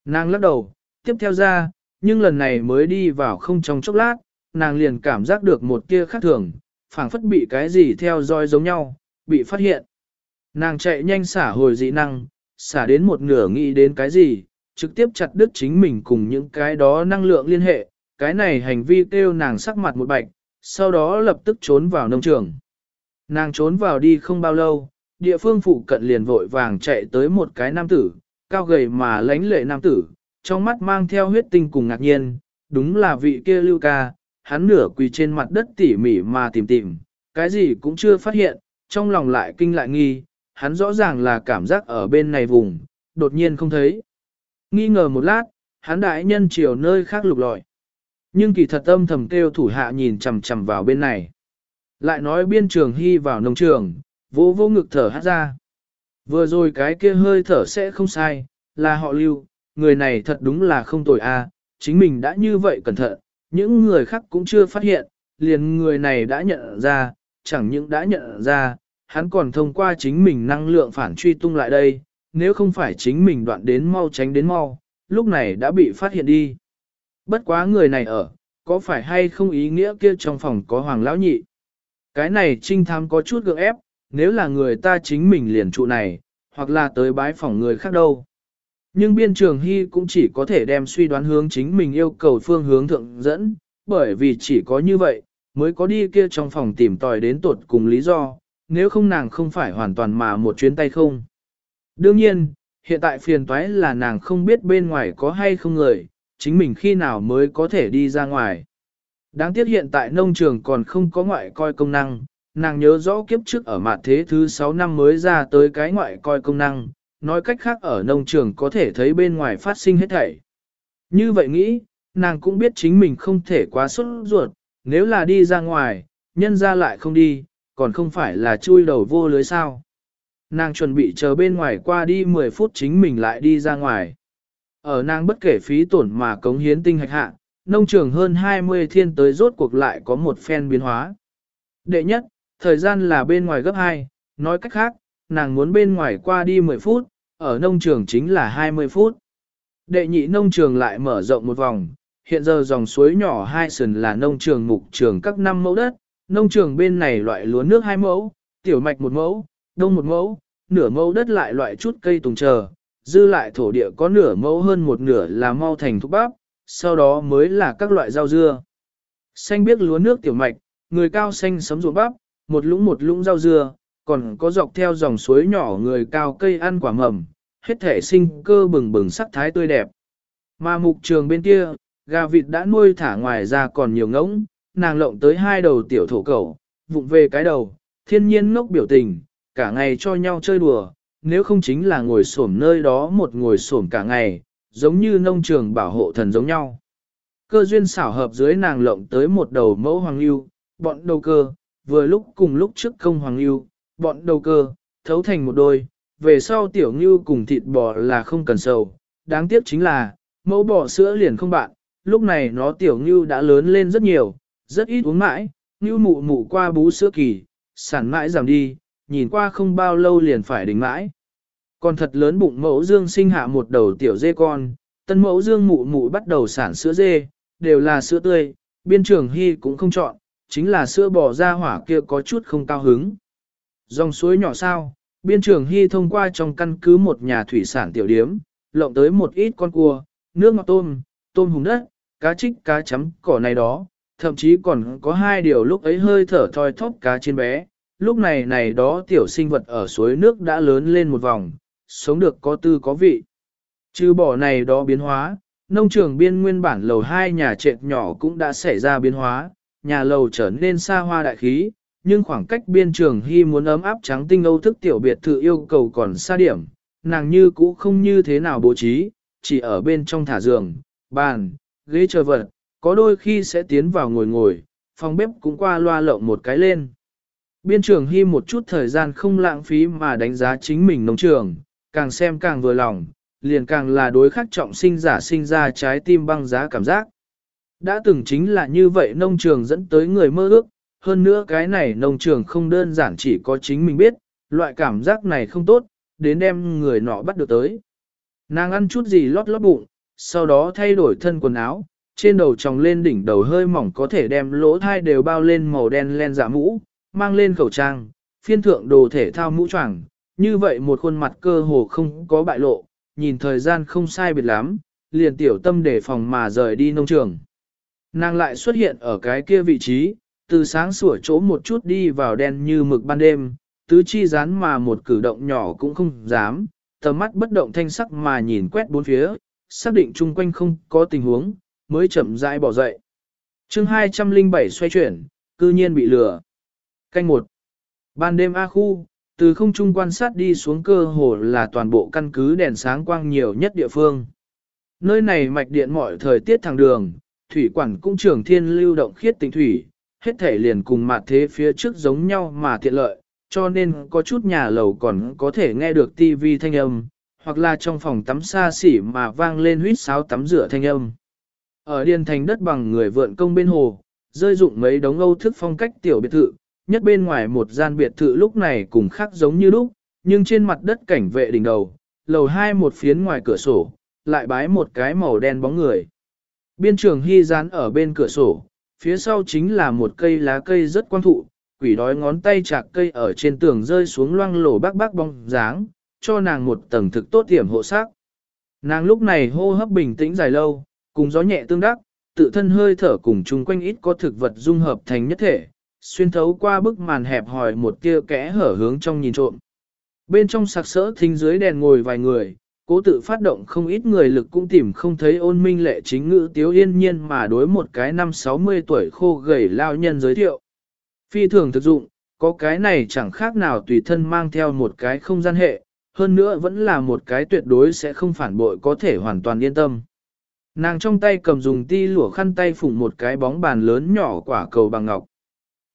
Nàng lắc đầu, tiếp theo ra, nhưng lần này mới đi vào không trong chốc lát, nàng liền cảm giác được một kia khác thường, phảng phất bị cái gì theo dõi giống nhau, bị phát hiện. Nàng chạy nhanh xả hồi dị năng, xả đến một nửa nghĩ đến cái gì, trực tiếp chặt đứt chính mình cùng những cái đó năng lượng liên hệ, cái này hành vi kêu nàng sắc mặt một bạch, sau đó lập tức trốn vào nông trường. Nàng trốn vào đi không bao lâu, địa phương phụ cận liền vội vàng chạy tới một cái nam tử, cao gầy mà lánh lệ nam tử, trong mắt mang theo huyết tinh cùng ngạc nhiên, đúng là vị kia lưu ca, hắn nửa quỳ trên mặt đất tỉ mỉ mà tìm tìm, cái gì cũng chưa phát hiện, trong lòng lại kinh lại nghi, hắn rõ ràng là cảm giác ở bên này vùng, đột nhiên không thấy. Nghi ngờ một lát, hắn đại nhân chiều nơi khác lục lọi. Nhưng kỳ thật âm thầm kêu thủ hạ nhìn chằm chằm vào bên này. Lại nói biên trường hy vào nông trường, vô vô ngực thở hát ra. Vừa rồi cái kia hơi thở sẽ không sai, là họ lưu, người này thật đúng là không tồi a, chính mình đã như vậy cẩn thận, những người khác cũng chưa phát hiện, liền người này đã nhận ra, chẳng những đã nhận ra, hắn còn thông qua chính mình năng lượng phản truy tung lại đây, nếu không phải chính mình đoạn đến mau tránh đến mau, lúc này đã bị phát hiện đi. Bất quá người này ở, có phải hay không ý nghĩa kia trong phòng có hoàng lão nhị? Cái này trinh thám có chút gượng ép, nếu là người ta chính mình liền trụ này, hoặc là tới bái phòng người khác đâu. Nhưng biên trường hy cũng chỉ có thể đem suy đoán hướng chính mình yêu cầu phương hướng thượng dẫn, bởi vì chỉ có như vậy, mới có đi kia trong phòng tìm tòi đến tột cùng lý do, nếu không nàng không phải hoàn toàn mà một chuyến tay không. Đương nhiên, hiện tại phiền toái là nàng không biết bên ngoài có hay không người, chính mình khi nào mới có thể đi ra ngoài. Đáng tiếc hiện tại nông trường còn không có ngoại coi công năng, nàng nhớ rõ kiếp trước ở mặt thế thứ 6 năm mới ra tới cái ngoại coi công năng, nói cách khác ở nông trường có thể thấy bên ngoài phát sinh hết thảy. Như vậy nghĩ, nàng cũng biết chính mình không thể quá xuất ruột, nếu là đi ra ngoài, nhân ra lại không đi, còn không phải là chui đầu vô lưới sao. Nàng chuẩn bị chờ bên ngoài qua đi 10 phút chính mình lại đi ra ngoài. Ở nàng bất kể phí tổn mà cống hiến tinh hạch hạ, nông trường hơn 20 thiên tới rốt cuộc lại có một phen biến hóa. Đệ nhất, thời gian là bên ngoài gấp 2, nói cách khác, nàng muốn bên ngoài qua đi 10 phút, ở nông trường chính là 20 phút. Đệ nhị nông trường lại mở rộng một vòng, hiện giờ dòng suối nhỏ hai sườn là nông trường mục trường các năm mẫu đất, nông trường bên này loại lúa nước hai mẫu, tiểu mạch một mẫu, đông một mẫu, nửa mẫu đất lại loại chút cây tùng chờ, dư lại thổ địa có nửa mẫu hơn một nửa là mau thành thúc bắp, sau đó mới là các loại rau dưa. Xanh biết lúa nước tiểu mạch, người cao xanh sấm ruộng bắp, một lũng một lũng rau dưa, còn có dọc theo dòng suối nhỏ người cao cây ăn quả mầm, hết thể sinh cơ bừng bừng sắc thái tươi đẹp. Mà mục trường bên kia, gà vịt đã nuôi thả ngoài ra còn nhiều ngỗng, nàng lộng tới hai đầu tiểu thổ cẩu, vụng về cái đầu, thiên nhiên ngốc biểu tình, cả ngày cho nhau chơi đùa, nếu không chính là ngồi xổm nơi đó một ngồi xổm cả ngày, giống như nông trường bảo hộ thần giống nhau. Cơ duyên xảo hợp dưới nàng lộng tới một đầu mẫu hoàng lưu, bọn đầu cơ, vừa lúc cùng lúc trước công hoàng lưu, bọn đầu cơ, thấu thành một đôi, về sau tiểu ngưu cùng thịt bò là không cần sầu, đáng tiếc chính là, mẫu bò sữa liền không bạn, lúc này nó tiểu ngưu đã lớn lên rất nhiều, rất ít uống mãi, ngưu mụ mụ qua bú sữa kỳ, sản mãi giảm đi, nhìn qua không bao lâu liền phải đỉnh mãi. Còn thật lớn bụng mẫu dương sinh hạ một đầu tiểu dê con, tân mẫu dương mụ mụ bắt đầu sản sữa dê, đều là sữa tươi, biên trường hy cũng không chọn, chính là sữa bò ra hỏa kia có chút không cao hứng. Dòng suối nhỏ sao, biên trường hy thông qua trong căn cứ một nhà thủy sản tiểu điếm, lộng tới một ít con cua, nước ngọt tôm, tôm hùng đất, cá trích cá chấm cỏ này đó, thậm chí còn có hai điều lúc ấy hơi thở thoi thóp cá trên bé. Lúc này này đó tiểu sinh vật ở suối nước đã lớn lên một vòng, sống được có tư có vị. Trừ bỏ này đó biến hóa, nông trường biên nguyên bản lầu hai nhà trệt nhỏ cũng đã xảy ra biến hóa, nhà lầu trở nên xa hoa đại khí, nhưng khoảng cách biên trường hy muốn ấm áp trắng tinh âu thức tiểu biệt thự yêu cầu còn xa điểm, nàng như cũ không như thế nào bố trí, chỉ ở bên trong thả giường, bàn, ghế chờ vật, có đôi khi sẽ tiến vào ngồi ngồi, phòng bếp cũng qua loa lộng một cái lên. Biên trường hy một chút thời gian không lãng phí mà đánh giá chính mình nông trường, càng xem càng vừa lòng, liền càng là đối khắc trọng sinh giả sinh ra trái tim băng giá cảm giác. Đã từng chính là như vậy nông trường dẫn tới người mơ ước, hơn nữa cái này nông trường không đơn giản chỉ có chính mình biết, loại cảm giác này không tốt, đến đem người nọ bắt được tới. Nàng ăn chút gì lót lót bụng, sau đó thay đổi thân quần áo, trên đầu tròng lên đỉnh đầu hơi mỏng có thể đem lỗ thai đều bao lên màu đen len dạ mũ, mang lên khẩu trang, phiên thượng đồ thể thao mũ choàng, như vậy một khuôn mặt cơ hồ không có bại lộ, nhìn thời gian không sai biệt lắm, liền tiểu tâm để phòng mà rời đi nông trường. Nàng lại xuất hiện ở cái kia vị trí, từ sáng sủa chỗ một chút đi vào đen như mực ban đêm, tứ chi rán mà một cử động nhỏ cũng không dám, tầm mắt bất động thanh sắc mà nhìn quét bốn phía, xác định chung quanh không có tình huống, mới chậm rãi bỏ dậy. chương 207 xoay chuyển, cư nhiên bị lừa. Canh một Ban đêm A khu, từ không trung quan sát đi xuống cơ hồ là toàn bộ căn cứ đèn sáng quang nhiều nhất địa phương. Nơi này mạch điện mọi thời tiết thẳng đường, thủy quản cũng trường thiên lưu động khiết tinh thủy, hết thể liền cùng mặt thế phía trước giống nhau mà tiện lợi, cho nên có chút nhà lầu còn có thể nghe được tivi thanh âm, hoặc là trong phòng tắm xa xỉ mà vang lên huýt sáo tắm rửa thanh âm. Ở điền thành đất bằng người vượn công bên hồ, rơi dụng mấy đống âu thức phong cách tiểu biệt thự, nhất bên ngoài một gian biệt thự lúc này cùng khác giống như lúc, nhưng trên mặt đất cảnh vệ đỉnh đầu, lầu hai một phiến ngoài cửa sổ, lại bái một cái màu đen bóng người. Biên trường hy dán ở bên cửa sổ, phía sau chính là một cây lá cây rất quang thụ, quỷ đói ngón tay chạc cây ở trên tường rơi xuống loang lổ bác bác bóng dáng, cho nàng một tầng thực tốt điểm hộ sắc. Nàng lúc này hô hấp bình tĩnh dài lâu, cùng gió nhẹ tương đắc, tự thân hơi thở cùng chung quanh ít có thực vật dung hợp thành nhất thể, xuyên thấu qua bức màn hẹp hòi một tia kẽ hở hướng trong nhìn trộm. Bên trong sặc sỡ thính dưới đèn ngồi vài người, cố tự phát động không ít người lực cũng tìm không thấy ôn minh lệ chính ngữ tiếu yên nhiên mà đối một cái năm 60 tuổi khô gầy lao nhân giới thiệu. Phi thường thực dụng, có cái này chẳng khác nào tùy thân mang theo một cái không gian hệ, hơn nữa vẫn là một cái tuyệt đối sẽ không phản bội có thể hoàn toàn yên tâm. Nàng trong tay cầm dùng ti lụa khăn tay phủng một cái bóng bàn lớn nhỏ quả cầu bằng ngọc.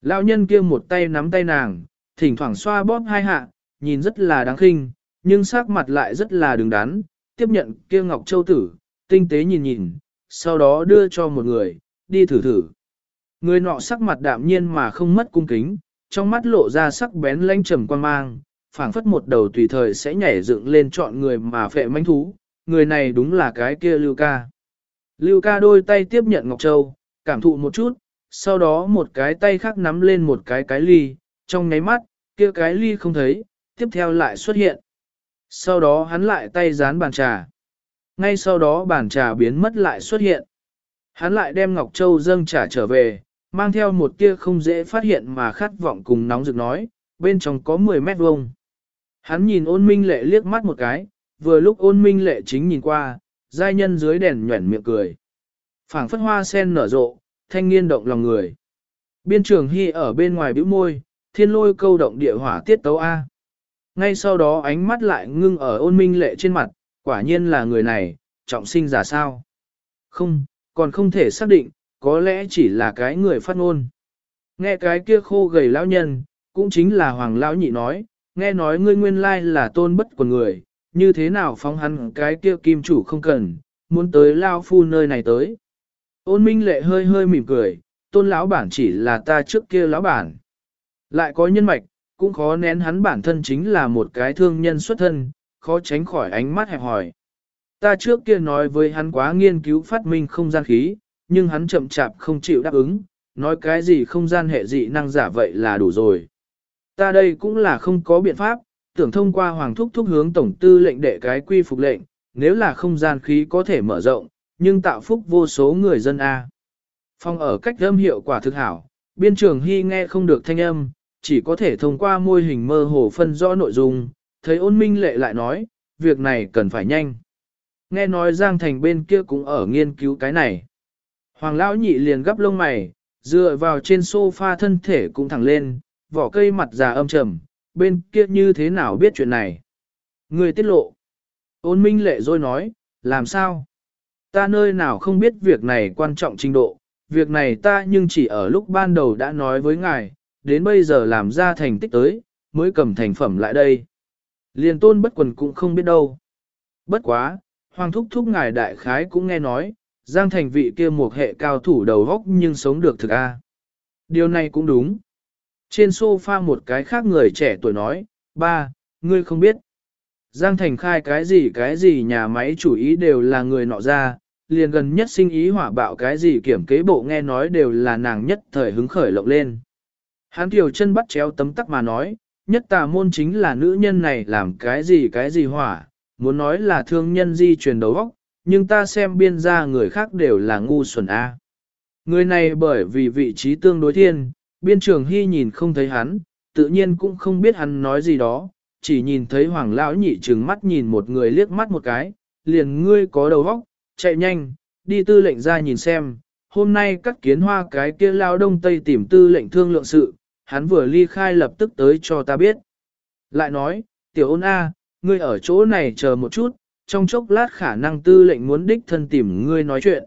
Lão nhân kia một tay nắm tay nàng, thỉnh thoảng xoa bóp hai hạ, nhìn rất là đáng khinh, nhưng sắc mặt lại rất là đứng đắn, tiếp nhận kia ngọc châu tử, tinh tế nhìn nhìn, sau đó đưa cho một người, đi thử thử. Người nọ sắc mặt đạm nhiên mà không mất cung kính, trong mắt lộ ra sắc bén lanh trầm quan mang, phảng phất một đầu tùy thời sẽ nhảy dựng lên chọn người mà phệ manh thú, người này đúng là cái kia Lưu Ca. Lưu Ca đôi tay tiếp nhận Ngọc Châu, cảm thụ một chút, sau đó một cái tay khác nắm lên một cái cái ly, trong nháy mắt, kia cái ly không thấy, tiếp theo lại xuất hiện. Sau đó hắn lại tay dán bàn trà. Ngay sau đó bàn trà biến mất lại xuất hiện. Hắn lại đem Ngọc Châu dâng trả trở về, mang theo một tia không dễ phát hiện mà khát vọng cùng nóng rực nói, bên trong có 10 mét vuông. Hắn nhìn ôn minh lệ liếc mắt một cái, vừa lúc ôn minh lệ chính nhìn qua, giai nhân dưới đèn nhuẩn miệng cười. phảng phất hoa sen nở rộ, thanh niên động lòng người. Biên trường hy ở bên ngoài bĩu môi, thiên lôi câu động địa hỏa tiết tấu A. Ngay sau đó ánh mắt lại ngưng ở ôn minh lệ trên mặt, quả nhiên là người này, trọng sinh giả sao. Không, còn không thể xác định, có lẽ chỉ là cái người phát ngôn. Nghe cái kia khô gầy lão nhân, cũng chính là hoàng lão nhị nói, nghe nói ngươi nguyên lai là tôn bất của người, như thế nào phóng hắn cái kia kim chủ không cần, muốn tới lao phu nơi này tới. Ôn minh lệ hơi hơi mỉm cười, tôn lão bản chỉ là ta trước kia lão bản. Lại có nhân mạch, cũng khó nén hắn bản thân chính là một cái thương nhân xuất thân, khó tránh khỏi ánh mắt hẹp hỏi. Ta trước kia nói với hắn quá nghiên cứu phát minh không gian khí, nhưng hắn chậm chạp không chịu đáp ứng, nói cái gì không gian hệ dị năng giả vậy là đủ rồi. Ta đây cũng là không có biện pháp, tưởng thông qua hoàng thúc thúc hướng tổng tư lệnh đệ cái quy phục lệnh, nếu là không gian khí có thể mở rộng, nhưng tạo phúc vô số người dân A. Phong ở cách âm hiệu quả thực hảo, biên trường hy nghe không được thanh âm, chỉ có thể thông qua môi hình mơ hồ phân rõ nội dung, thấy ôn minh lệ lại nói, việc này cần phải nhanh. Nghe nói Giang Thành bên kia cũng ở nghiên cứu cái này. Hoàng lão nhị liền gấp lông mày, dựa vào trên sofa thân thể cũng thẳng lên, vỏ cây mặt già âm trầm, bên kia như thế nào biết chuyện này. Người tiết lộ. Ôn minh lệ rồi nói, làm sao? Ta nơi nào không biết việc này quan trọng trình độ, việc này ta nhưng chỉ ở lúc ban đầu đã nói với ngài, đến bây giờ làm ra thành tích tới, mới cầm thành phẩm lại đây. Liền tôn bất quần cũng không biết đâu. Bất quá, hoàng thúc thúc ngài đại khái cũng nghe nói, Giang thành vị kia một hệ cao thủ đầu góc nhưng sống được thực a. Điều này cũng đúng. Trên sofa một cái khác người trẻ tuổi nói, ba, ngươi không biết. Giang Thành khai cái gì cái gì nhà máy chủ ý đều là người nọ ra, liền gần nhất sinh ý hỏa bạo cái gì kiểm kế bộ nghe nói đều là nàng nhất thời hứng khởi lộng lên. Hán tiểu chân bắt chéo tấm tắc mà nói, nhất tà môn chính là nữ nhân này làm cái gì cái gì hỏa, muốn nói là thương nhân di truyền đầu óc, nhưng ta xem biên ra người khác đều là ngu xuẩn A. Người này bởi vì vị trí tương đối thiên, biên trường hy nhìn không thấy hắn, tự nhiên cũng không biết hắn nói gì đó, chỉ nhìn thấy hoàng lão nhị trừng mắt nhìn một người liếc mắt một cái, liền ngươi có đầu óc, chạy nhanh, đi tư lệnh ra nhìn xem, hôm nay các kiến hoa cái kia lao đông tây tìm tư lệnh thương lượng sự, hắn vừa ly khai lập tức tới cho ta biết. Lại nói, tiểu ôn A, ngươi ở chỗ này chờ một chút, trong chốc lát khả năng tư lệnh muốn đích thân tìm ngươi nói chuyện.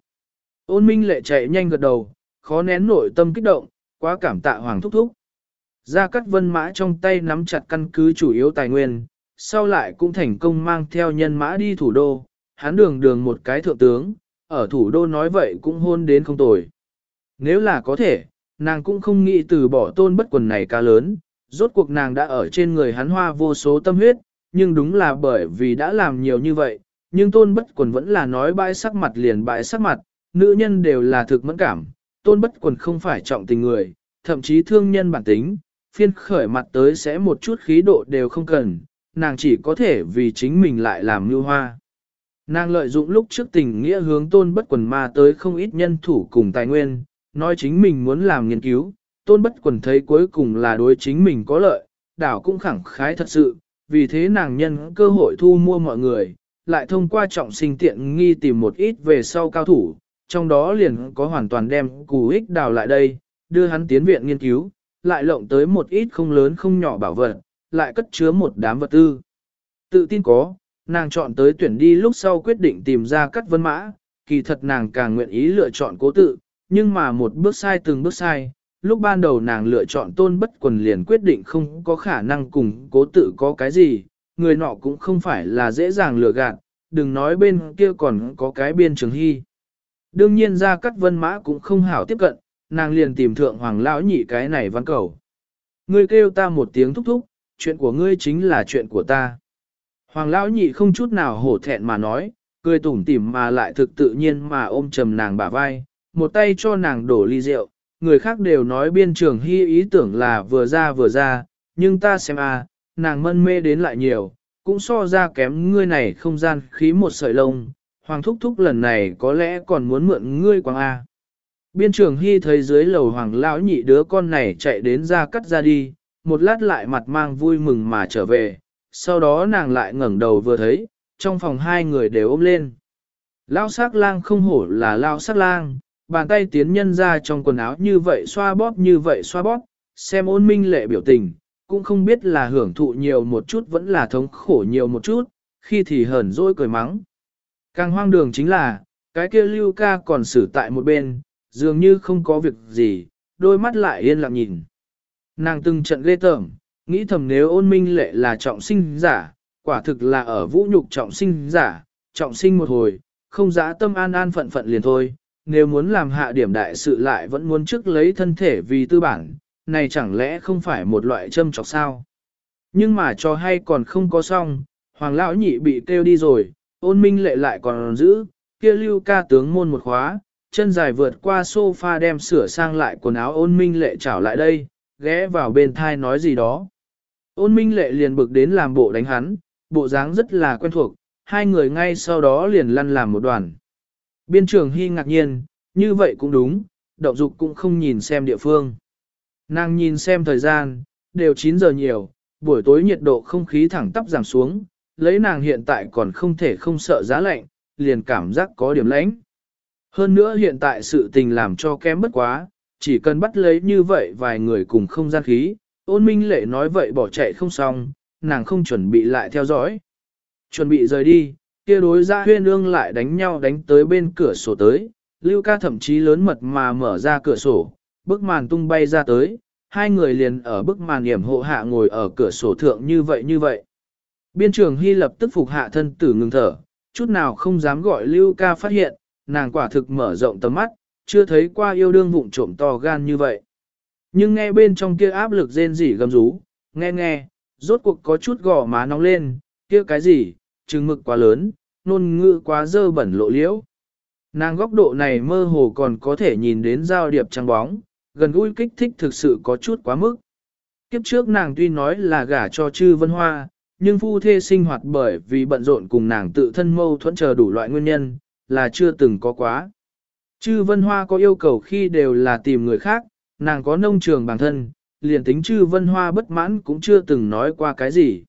Ôn minh lệ chạy nhanh gật đầu, khó nén nội tâm kích động, quá cảm tạ hoàng thúc thúc. Gia Cát Vân Mã trong tay nắm chặt căn cứ chủ yếu tài nguyên, sau lại cũng thành công mang theo nhân mã đi thủ đô, hắn đường đường một cái thượng tướng, ở thủ đô nói vậy cũng hôn đến không tồi. Nếu là có thể, nàng cũng không nghĩ từ bỏ tôn bất quần này ca lớn, rốt cuộc nàng đã ở trên người hắn hoa vô số tâm huyết, nhưng đúng là bởi vì đã làm nhiều như vậy, nhưng tôn bất quần vẫn là nói bãi sắc mặt liền bãi sắc mặt, nữ nhân đều là thực mẫn cảm, tôn bất quần không phải trọng tình người, thậm chí thương nhân bản tính, phiên khởi mặt tới sẽ một chút khí độ đều không cần, nàng chỉ có thể vì chính mình lại làm như hoa. Nàng lợi dụng lúc trước tình nghĩa hướng tôn bất quần ma tới không ít nhân thủ cùng tài nguyên, nói chính mình muốn làm nghiên cứu, tôn bất quần thấy cuối cùng là đối chính mình có lợi, đảo cũng khẳng khái thật sự, vì thế nàng nhân cơ hội thu mua mọi người, lại thông qua trọng sinh tiện nghi tìm một ít về sau cao thủ, trong đó liền có hoàn toàn đem cù ích đào lại đây, đưa hắn tiến viện nghiên cứu, lại lộng tới một ít không lớn không nhỏ bảo vật, lại cất chứa một đám vật tư. Tự tin có, nàng chọn tới tuyển đi lúc sau quyết định tìm ra cắt vân mã, kỳ thật nàng càng nguyện ý lựa chọn cố tự, nhưng mà một bước sai từng bước sai, lúc ban đầu nàng lựa chọn tôn bất quần liền quyết định không có khả năng cùng cố tự có cái gì, người nọ cũng không phải là dễ dàng lừa gạt, đừng nói bên kia còn có cái biên trường hy. Đương nhiên ra cắt vân mã cũng không hảo tiếp cận, nàng liền tìm thượng hoàng lão nhị cái này văn cầu. Ngươi kêu ta một tiếng thúc thúc, chuyện của ngươi chính là chuyện của ta. Hoàng lão nhị không chút nào hổ thẹn mà nói, cười tủm tỉm mà lại thực tự nhiên mà ôm trầm nàng bả vai, một tay cho nàng đổ ly rượu, người khác đều nói biên trường hy ý tưởng là vừa ra vừa ra, nhưng ta xem a, nàng mân mê đến lại nhiều, cũng so ra kém ngươi này không gian khí một sợi lông, hoàng thúc thúc lần này có lẽ còn muốn mượn ngươi quang a. À. Biên trường hy thấy dưới lầu hoàng lão nhị đứa con này chạy đến ra cắt ra đi, một lát lại mặt mang vui mừng mà trở về, sau đó nàng lại ngẩng đầu vừa thấy, trong phòng hai người đều ôm lên. Lao sắc lang không hổ là lao sắc lang, bàn tay tiến nhân ra trong quần áo như vậy xoa bóp như vậy xoa bóp, xem ôn minh lệ biểu tình, cũng không biết là hưởng thụ nhiều một chút vẫn là thống khổ nhiều một chút, khi thì hờn dỗi cười mắng. Càng hoang đường chính là, cái kia lưu ca còn xử tại một bên, dường như không có việc gì, đôi mắt lại yên lặng nhìn. Nàng từng trận ghê tởm, nghĩ thầm nếu ôn minh lệ là trọng sinh giả, quả thực là ở vũ nhục trọng sinh giả, trọng sinh một hồi, không giá tâm an an phận phận liền thôi, nếu muốn làm hạ điểm đại sự lại vẫn muốn trước lấy thân thể vì tư bản, này chẳng lẽ không phải một loại châm chọc sao? Nhưng mà cho hay còn không có xong, hoàng lão nhị bị kêu đi rồi, ôn minh lệ lại còn giữ, kia lưu ca tướng môn một khóa, chân dài vượt qua sofa đem sửa sang lại quần áo ôn minh lệ trảo lại đây, ghé vào bên thai nói gì đó. Ôn minh lệ liền bực đến làm bộ đánh hắn, bộ dáng rất là quen thuộc, hai người ngay sau đó liền lăn làm một đoàn. Biên trường hy ngạc nhiên, như vậy cũng đúng, động dục cũng không nhìn xem địa phương. Nàng nhìn xem thời gian, đều 9 giờ nhiều, buổi tối nhiệt độ không khí thẳng tắp giảm xuống, lấy nàng hiện tại còn không thể không sợ giá lạnh, liền cảm giác có điểm lãnh. Hơn nữa hiện tại sự tình làm cho kém bất quá, chỉ cần bắt lấy như vậy vài người cùng không gian khí, ôn minh lệ nói vậy bỏ chạy không xong, nàng không chuẩn bị lại theo dõi. Chuẩn bị rời đi, kia đối ra huyên ương lại đánh nhau đánh tới bên cửa sổ tới, lưu ca thậm chí lớn mật mà mở ra cửa sổ, bức màn tung bay ra tới, hai người liền ở bức màn hiểm hộ hạ ngồi ở cửa sổ thượng như vậy như vậy. Biên trường Hy lập tức phục hạ thân tử ngừng thở, chút nào không dám gọi lưu ca phát hiện, nàng quả thực mở rộng tầm mắt, chưa thấy qua yêu đương vụng trộm to gan như vậy. Nhưng nghe bên trong kia áp lực rên rỉ gầm rú, nghe nghe, rốt cuộc có chút gò má nóng lên, kia cái gì, trừng mực quá lớn, nôn ngữ quá dơ bẩn lộ liễu. Nàng góc độ này mơ hồ còn có thể nhìn đến giao điệp trắng bóng, gần gũi kích thích thực sự có chút quá mức. Kiếp trước nàng tuy nói là gả cho chư vân hoa, nhưng phu thê sinh hoạt bởi vì bận rộn cùng nàng tự thân mâu thuẫn chờ đủ loại nguyên nhân, là chưa từng có quá. Chư vân hoa có yêu cầu khi đều là tìm người khác, nàng có nông trường bản thân, liền tính chư vân hoa bất mãn cũng chưa từng nói qua cái gì.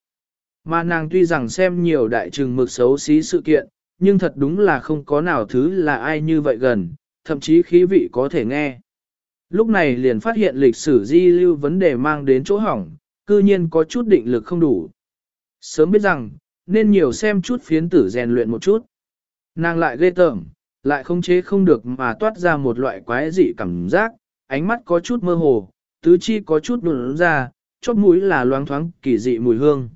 Mà nàng tuy rằng xem nhiều đại trừng mực xấu xí sự kiện, nhưng thật đúng là không có nào thứ là ai như vậy gần, thậm chí khí vị có thể nghe. Lúc này liền phát hiện lịch sử di lưu vấn đề mang đến chỗ hỏng, cư nhiên có chút định lực không đủ. Sớm biết rằng, nên nhiều xem chút phiến tử rèn luyện một chút. Nàng lại ghê tởm, lại không chế không được mà toát ra một loại quái dị cảm giác, ánh mắt có chút mơ hồ, tứ chi có chút nụn ra, chóp mũi là loáng thoáng kỳ dị mùi hương.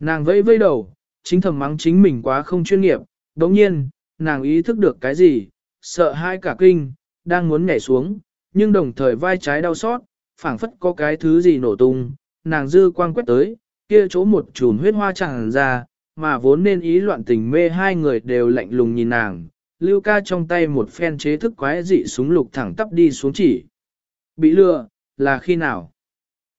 Nàng vẫy vẫy đầu, chính thầm mắng chính mình quá không chuyên nghiệp, đồng nhiên, nàng ý thức được cái gì, sợ hai cả kinh, đang muốn nhảy xuống, nhưng đồng thời vai trái đau xót, phảng phất có cái thứ gì nổ tung, nàng dư quang quét tới, kia chỗ một chùm huyết hoa chẳng ra, mà vốn nên ý loạn tình mê hai người đều lạnh lùng nhìn nàng, lưu ca trong tay một phen chế thức quái dị súng lục thẳng tắp đi xuống chỉ. Bị lừa, là khi nào?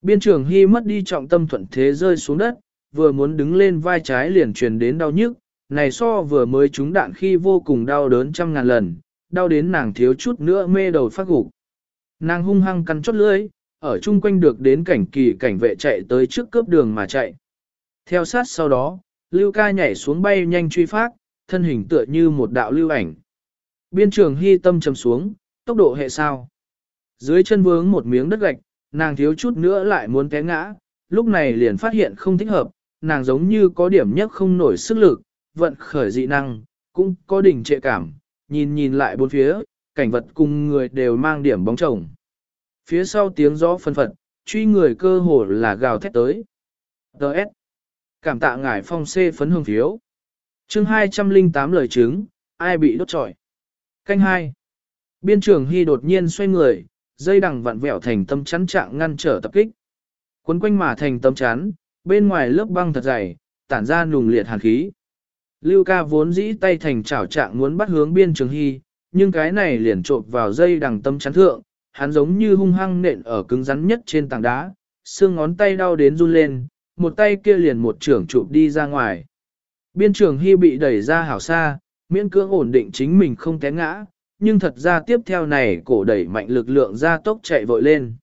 Biên trường Hy mất đi trọng tâm thuận thế rơi xuống đất, vừa muốn đứng lên vai trái liền truyền đến đau nhức, này so vừa mới trúng đạn khi vô cùng đau đớn trăm ngàn lần, đau đến nàng thiếu chút nữa mê đầu phát gục. Nàng hung hăng cắn chốt lưỡi, ở chung quanh được đến cảnh kỳ cảnh vệ chạy tới trước cướp đường mà chạy. Theo sát sau đó, Lưu ca nhảy xuống bay nhanh truy phát, thân hình tựa như một đạo lưu ảnh. Biên trường hy tâm trầm xuống, tốc độ hệ sao. Dưới chân vướng một miếng đất gạch, nàng thiếu chút nữa lại muốn té ngã, lúc này liền phát hiện không thích hợp, nàng giống như có điểm nhất không nổi sức lực, vận khởi dị năng, cũng có đỉnh trệ cảm, nhìn nhìn lại bốn phía, cảnh vật cùng người đều mang điểm bóng chồng. Phía sau tiếng gió phân phật, truy người cơ hồ là gào thét tới. Đợt. Cảm tạ ngài phong xê phấn hương phiếu. chương 208 lời chứng, ai bị đốt trọi. Canh 2. Biên trưởng Hy đột nhiên xoay người, dây đằng vặn vẹo thành tâm chắn trạng ngăn trở tập kích. Quấn quanh mà thành tâm chắn, bên ngoài lớp băng thật dày, tản ra nùng liệt hàn khí. Lưu ca vốn dĩ tay thành chảo trạng muốn bắt hướng biên trường hy, nhưng cái này liền trộn vào dây đằng tâm chắn thượng, hắn giống như hung hăng nện ở cứng rắn nhất trên tảng đá, xương ngón tay đau đến run lên, một tay kia liền một trưởng chụp đi ra ngoài. Biên trường hy bị đẩy ra hảo xa, miễn cưỡng ổn định chính mình không té ngã, nhưng thật ra tiếp theo này cổ đẩy mạnh lực lượng ra tốc chạy vội lên.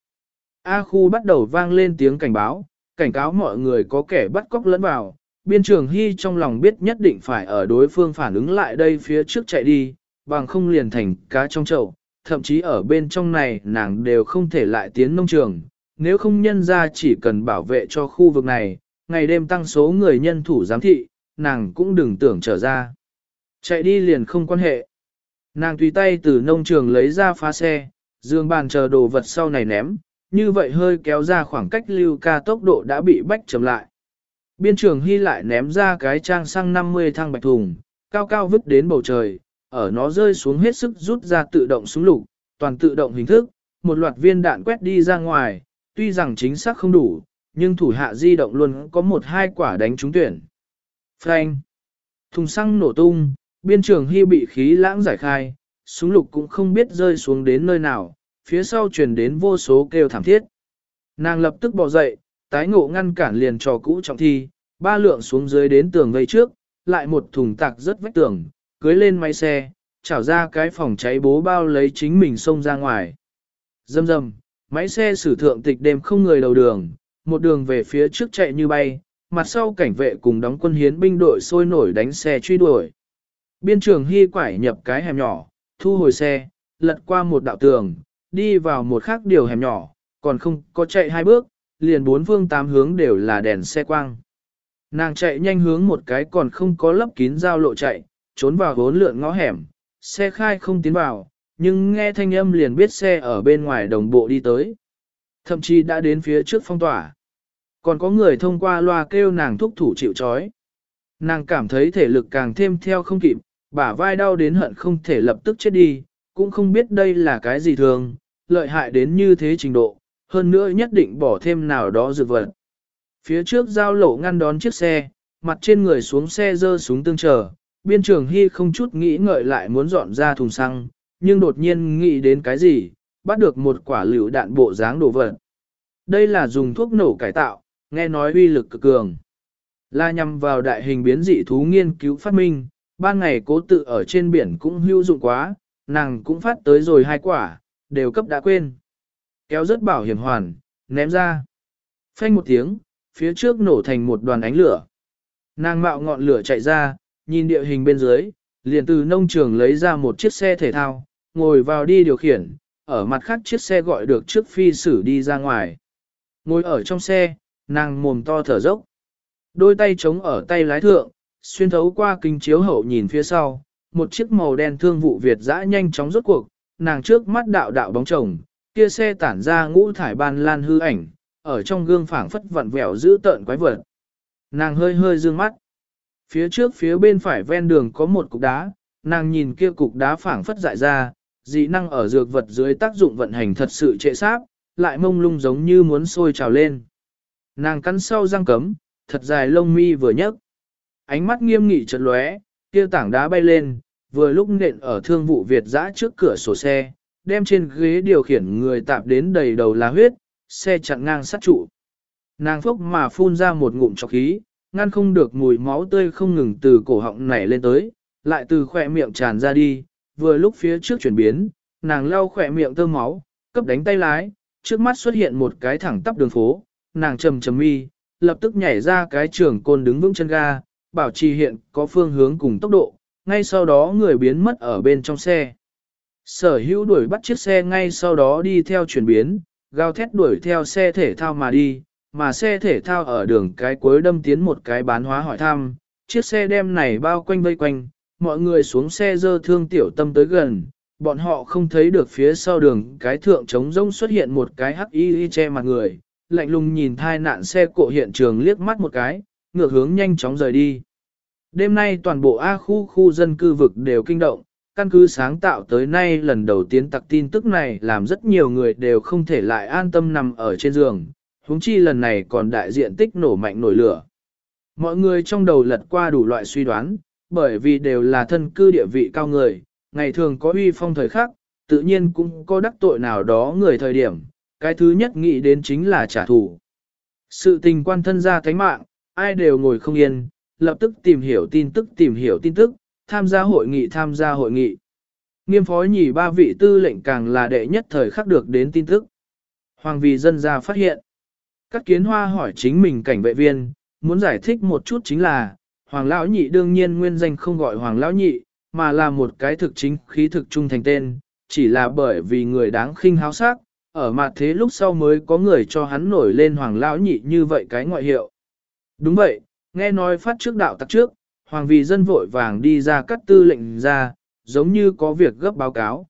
A khu bắt đầu vang lên tiếng cảnh báo, cảnh cáo mọi người có kẻ bắt cóc lẫn vào. Biên trường Hy trong lòng biết nhất định phải ở đối phương phản ứng lại đây phía trước chạy đi, bằng không liền thành cá trong chậu, thậm chí ở bên trong này nàng đều không thể lại tiến nông trường, nếu không nhân ra chỉ cần bảo vệ cho khu vực này, ngày đêm tăng số người nhân thủ giám thị, nàng cũng đừng tưởng trở ra. Chạy đi liền không quan hệ. Nàng tùy tay từ nông trường lấy ra phá xe, dương bàn chờ đồ vật sau này ném, như vậy hơi kéo ra khoảng cách lưu ca tốc độ đã bị bách chậm lại. Biên trường hy lại ném ra cái trang xăng 50 thang bạch thùng, cao cao vứt đến bầu trời, ở nó rơi xuống hết sức rút ra tự động súng lục, toàn tự động hình thức, một loạt viên đạn quét đi ra ngoài, tuy rằng chính xác không đủ, nhưng thủ hạ di động luôn có một hai quả đánh trúng tuyển. Frank. Thùng xăng nổ tung, biên trường hy bị khí lãng giải khai, súng lục cũng không biết rơi xuống đến nơi nào, phía sau truyền đến vô số kêu thảm thiết. Nàng lập tức bỏ dậy, tái ngộ ngăn cản liền trò cũ trọng thi, ba lượng xuống dưới đến tường vây trước, lại một thùng tạc rất vách tường, cưới lên máy xe, chảo ra cái phòng cháy bố bao lấy chính mình xông ra ngoài. Dâm dầm, máy xe sử thượng tịch đêm không người đầu đường, một đường về phía trước chạy như bay, mặt sau cảnh vệ cùng đóng quân hiến binh đội sôi nổi đánh xe truy đuổi. Biên trường hy quải nhập cái hẻm nhỏ, thu hồi xe, lật qua một đạo tường, đi vào một khác điều hẻm nhỏ, còn không có chạy hai bước, liền bốn phương tám hướng đều là đèn xe quang. Nàng chạy nhanh hướng một cái còn không có lấp kín giao lộ chạy, trốn vào vốn lượn ngõ hẻm, xe khai không tiến vào, nhưng nghe thanh âm liền biết xe ở bên ngoài đồng bộ đi tới. Thậm chí đã đến phía trước phong tỏa. Còn có người thông qua loa kêu nàng thúc thủ chịu chói. Nàng cảm thấy thể lực càng thêm theo không kịp, bả vai đau đến hận không thể lập tức chết đi, cũng không biết đây là cái gì thường, lợi hại đến như thế trình độ, hơn nữa nhất định bỏ thêm nào đó dược vật. Phía trước giao lộ ngăn đón chiếc xe, mặt trên người xuống xe dơ súng tương chờ, biên trường hy không chút nghĩ ngợi lại muốn dọn ra thùng xăng, nhưng đột nhiên nghĩ đến cái gì, bắt được một quả lựu đạn bộ dáng đồ vật. Đây là dùng thuốc nổ cải tạo, nghe nói uy lực cực cường. Là nhằm vào đại hình biến dị thú nghiên cứu phát minh, ba ngày cố tự ở trên biển cũng hữu dụng quá, nàng cũng phát tới rồi hai quả, đều cấp đã quên. Kéo rất bảo hiểm hoàn, ném ra. Phanh một tiếng, phía trước nổ thành một đoàn ánh lửa. Nàng mạo ngọn lửa chạy ra, nhìn địa hình bên dưới, liền từ nông trường lấy ra một chiếc xe thể thao, ngồi vào đi điều khiển, ở mặt khác chiếc xe gọi được trước phi sử đi ra ngoài. Ngồi ở trong xe, nàng mồm to thở dốc. Đôi tay chống ở tay lái thượng, xuyên thấu qua kính chiếu hậu nhìn phía sau, một chiếc màu đen thương vụ Việt dã nhanh chóng rốt cuộc, nàng trước mắt đạo đạo bóng chồng, kia xe tản ra ngũ thải ban lan hư ảnh, ở trong gương phảng phất vặn vẹo giữ tợn quái vật. Nàng hơi hơi dương mắt. Phía trước phía bên phải ven đường có một cục đá, nàng nhìn kia cục đá phảng phất dại ra, Dị năng ở dược vật dưới tác dụng vận hành thật sự trệ sáp, lại mông lung giống như muốn sôi trào lên. Nàng cắn sau răng cấm, thật dài lông mi vừa nhấc. Ánh mắt nghiêm nghị chợt lóe, kia tảng đá bay lên, vừa lúc nện ở thương vụ Việt dã trước cửa sổ xe, đem trên ghế điều khiển người tạp đến đầy đầu là huyết, xe chặn ngang sát trụ. Nàng phốc mà phun ra một ngụm trọc khí, ngăn không được mùi máu tươi không ngừng từ cổ họng nảy lên tới, lại từ khỏe miệng tràn ra đi, vừa lúc phía trước chuyển biến, nàng lau khỏe miệng tơ máu, cấp đánh tay lái, trước mắt xuất hiện một cái thẳng tắp đường phố, nàng trầm trầm mi, lập tức nhảy ra cái trường côn đứng vững chân ga, bảo trì hiện có phương hướng cùng tốc độ, ngay sau đó người biến mất ở bên trong xe. Sở hữu đuổi bắt chiếc xe ngay sau đó đi theo chuyển biến, gào thét đuổi theo xe thể thao mà đi, mà xe thể thao ở đường cái cuối đâm tiến một cái bán hóa hỏi thăm, chiếc xe đem này bao quanh vây quanh, mọi người xuống xe dơ thương tiểu tâm tới gần, bọn họ không thấy được phía sau đường cái thượng trống rông xuất hiện một cái hắc y y che mặt người, lạnh lùng nhìn thai nạn xe cộ hiện trường liếc mắt một cái, ngược hướng nhanh chóng rời đi. Đêm nay toàn bộ A khu khu dân cư vực đều kinh động, căn cứ sáng tạo tới nay lần đầu tiên tặc tin tức này làm rất nhiều người đều không thể lại an tâm nằm ở trên giường, huống chi lần này còn đại diện tích nổ mạnh nổi lửa. Mọi người trong đầu lật qua đủ loại suy đoán, bởi vì đều là thân cư địa vị cao người, ngày thường có uy phong thời khắc, tự nhiên cũng có đắc tội nào đó người thời điểm, cái thứ nhất nghĩ đến chính là trả thù. Sự tình quan thân ra thánh mạng, ai đều ngồi không yên, lập tức tìm hiểu tin tức tìm hiểu tin tức, tham gia hội nghị tham gia hội nghị. Nghiêm phó nhì ba vị tư lệnh càng là đệ nhất thời khắc được đến tin tức. Hoàng vì dân gia phát hiện. Các kiến hoa hỏi chính mình cảnh vệ viên, muốn giải thích một chút chính là, Hoàng Lão Nhị đương nhiên nguyên danh không gọi Hoàng Lão Nhị, mà là một cái thực chính khí thực trung thành tên, chỉ là bởi vì người đáng khinh háo sắc, ở mặt thế lúc sau mới có người cho hắn nổi lên Hoàng Lão Nhị như vậy cái ngoại hiệu. Đúng vậy, nghe nói phát trước đạo tặc trước, Hoàng vì dân vội vàng đi ra cắt tư lệnh ra, giống như có việc gấp báo cáo.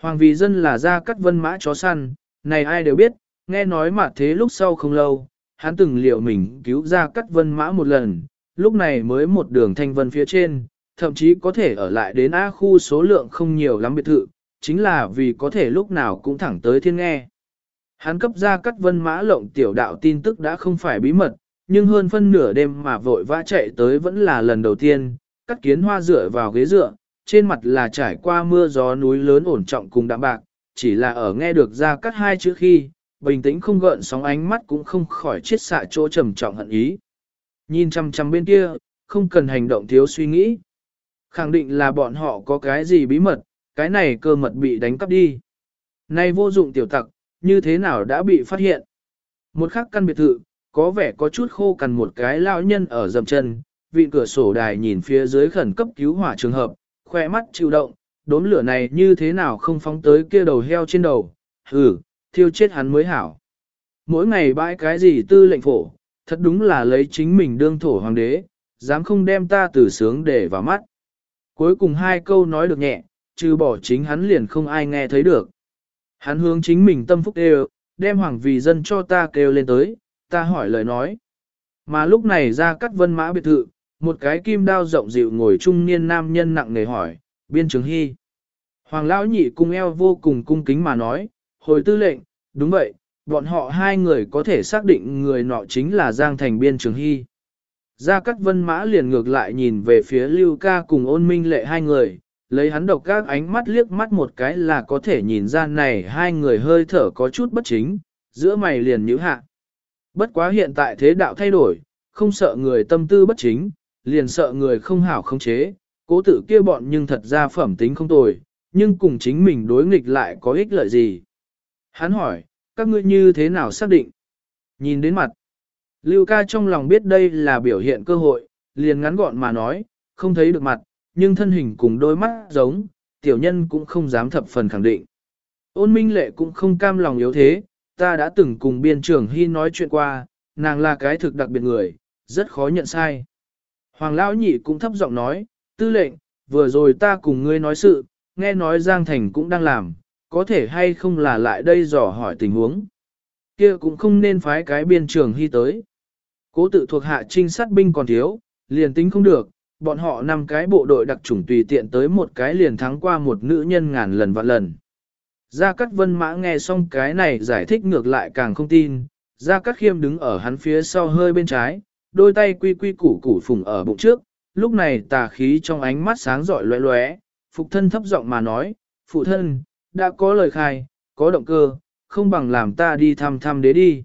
Hoàng vì dân là ra cắt vân mã chó săn, này ai đều biết, nghe nói mà thế lúc sau không lâu, hắn từng liệu mình cứu ra cắt vân mã một lần, lúc này mới một đường thanh vân phía trên, thậm chí có thể ở lại đến A khu số lượng không nhiều lắm biệt thự, chính là vì có thể lúc nào cũng thẳng tới thiên nghe. Hắn cấp ra cắt vân mã lộng tiểu đạo tin tức đã không phải bí mật, nhưng hơn phân nửa đêm mà vội vã chạy tới vẫn là lần đầu tiên, cắt kiến hoa dựa vào ghế dựa, trên mặt là trải qua mưa gió núi lớn ổn trọng cùng đạm bạc, chỉ là ở nghe được ra cắt hai chữ khi, bình tĩnh không gợn sóng ánh mắt cũng không khỏi chết xạ chỗ trầm trọng hận ý. Nhìn chăm chăm bên kia, không cần hành động thiếu suy nghĩ. Khẳng định là bọn họ có cái gì bí mật, cái này cơ mật bị đánh cắp đi. Nay vô dụng tiểu tặc, như thế nào đã bị phát hiện. Một khắc căn biệt thự, có vẻ có chút khô cằn một cái lao nhân ở dầm chân, vị cửa sổ đài nhìn phía dưới khẩn cấp cứu hỏa trường hợp, khoe mắt chịu động, đốm lửa này như thế nào không phóng tới kia đầu heo trên đầu, hừ, thiêu chết hắn mới hảo. Mỗi ngày bãi cái gì tư lệnh phổ, thật đúng là lấy chính mình đương thổ hoàng đế, dám không đem ta từ sướng để vào mắt. Cuối cùng hai câu nói được nhẹ, trừ bỏ chính hắn liền không ai nghe thấy được. Hắn hướng chính mình tâm phúc đều, đem hoàng vì dân cho ta kêu lên tới, ta hỏi lời nói. Mà lúc này ra cắt vân mã biệt thự, một cái kim đao rộng dịu ngồi trung niên nam nhân nặng nề hỏi, biên trường hy. Hoàng lão nhị cung eo vô cùng cung kính mà nói, hồi tư lệnh, đúng vậy, bọn họ hai người có thể xác định người nọ chính là Giang Thành biên trường hy. Gia Cát Vân Mã liền ngược lại nhìn về phía Lưu Ca cùng ôn minh lệ hai người, lấy hắn độc các ánh mắt liếc mắt một cái là có thể nhìn ra này hai người hơi thở có chút bất chính, giữa mày liền nhíu hạ. Bất quá hiện tại thế đạo thay đổi, không sợ người tâm tư bất chính, liền sợ người không hảo không chế, cố tự kia bọn nhưng thật ra phẩm tính không tồi, nhưng cùng chính mình đối nghịch lại có ích lợi gì. Hắn hỏi, các ngươi như thế nào xác định? Nhìn đến mặt, Lưu ca trong lòng biết đây là biểu hiện cơ hội, liền ngắn gọn mà nói, không thấy được mặt, nhưng thân hình cùng đôi mắt giống, tiểu nhân cũng không dám thập phần khẳng định. Ôn minh lệ cũng không cam lòng yếu thế, ta đã từng cùng biên trưởng Hy nói chuyện qua, nàng là cái thực đặc biệt người, rất khó nhận sai. Hoàng Lão Nhị cũng thấp giọng nói, tư lệnh, vừa rồi ta cùng ngươi nói sự, nghe nói Giang Thành cũng đang làm, có thể hay không là lại đây dò hỏi tình huống. kia cũng không nên phái cái biên trưởng Hy tới. Cố tự thuộc hạ trinh sát binh còn thiếu, liền tính không được, bọn họ năm cái bộ đội đặc chủng tùy tiện tới một cái liền thắng qua một nữ nhân ngàn lần vạn lần. Gia Cát Vân Mã nghe xong cái này giải thích ngược lại càng không tin, Gia Cát Khiêm đứng ở hắn phía sau hơi bên trái, đôi tay quy quy củ củ phùng ở bụng trước, lúc này tà khí trong ánh mắt sáng rọi loé loé, phục thân thấp giọng mà nói, phụ thân, đã có lời khai, có động cơ, không bằng làm ta đi thăm thăm đế đi.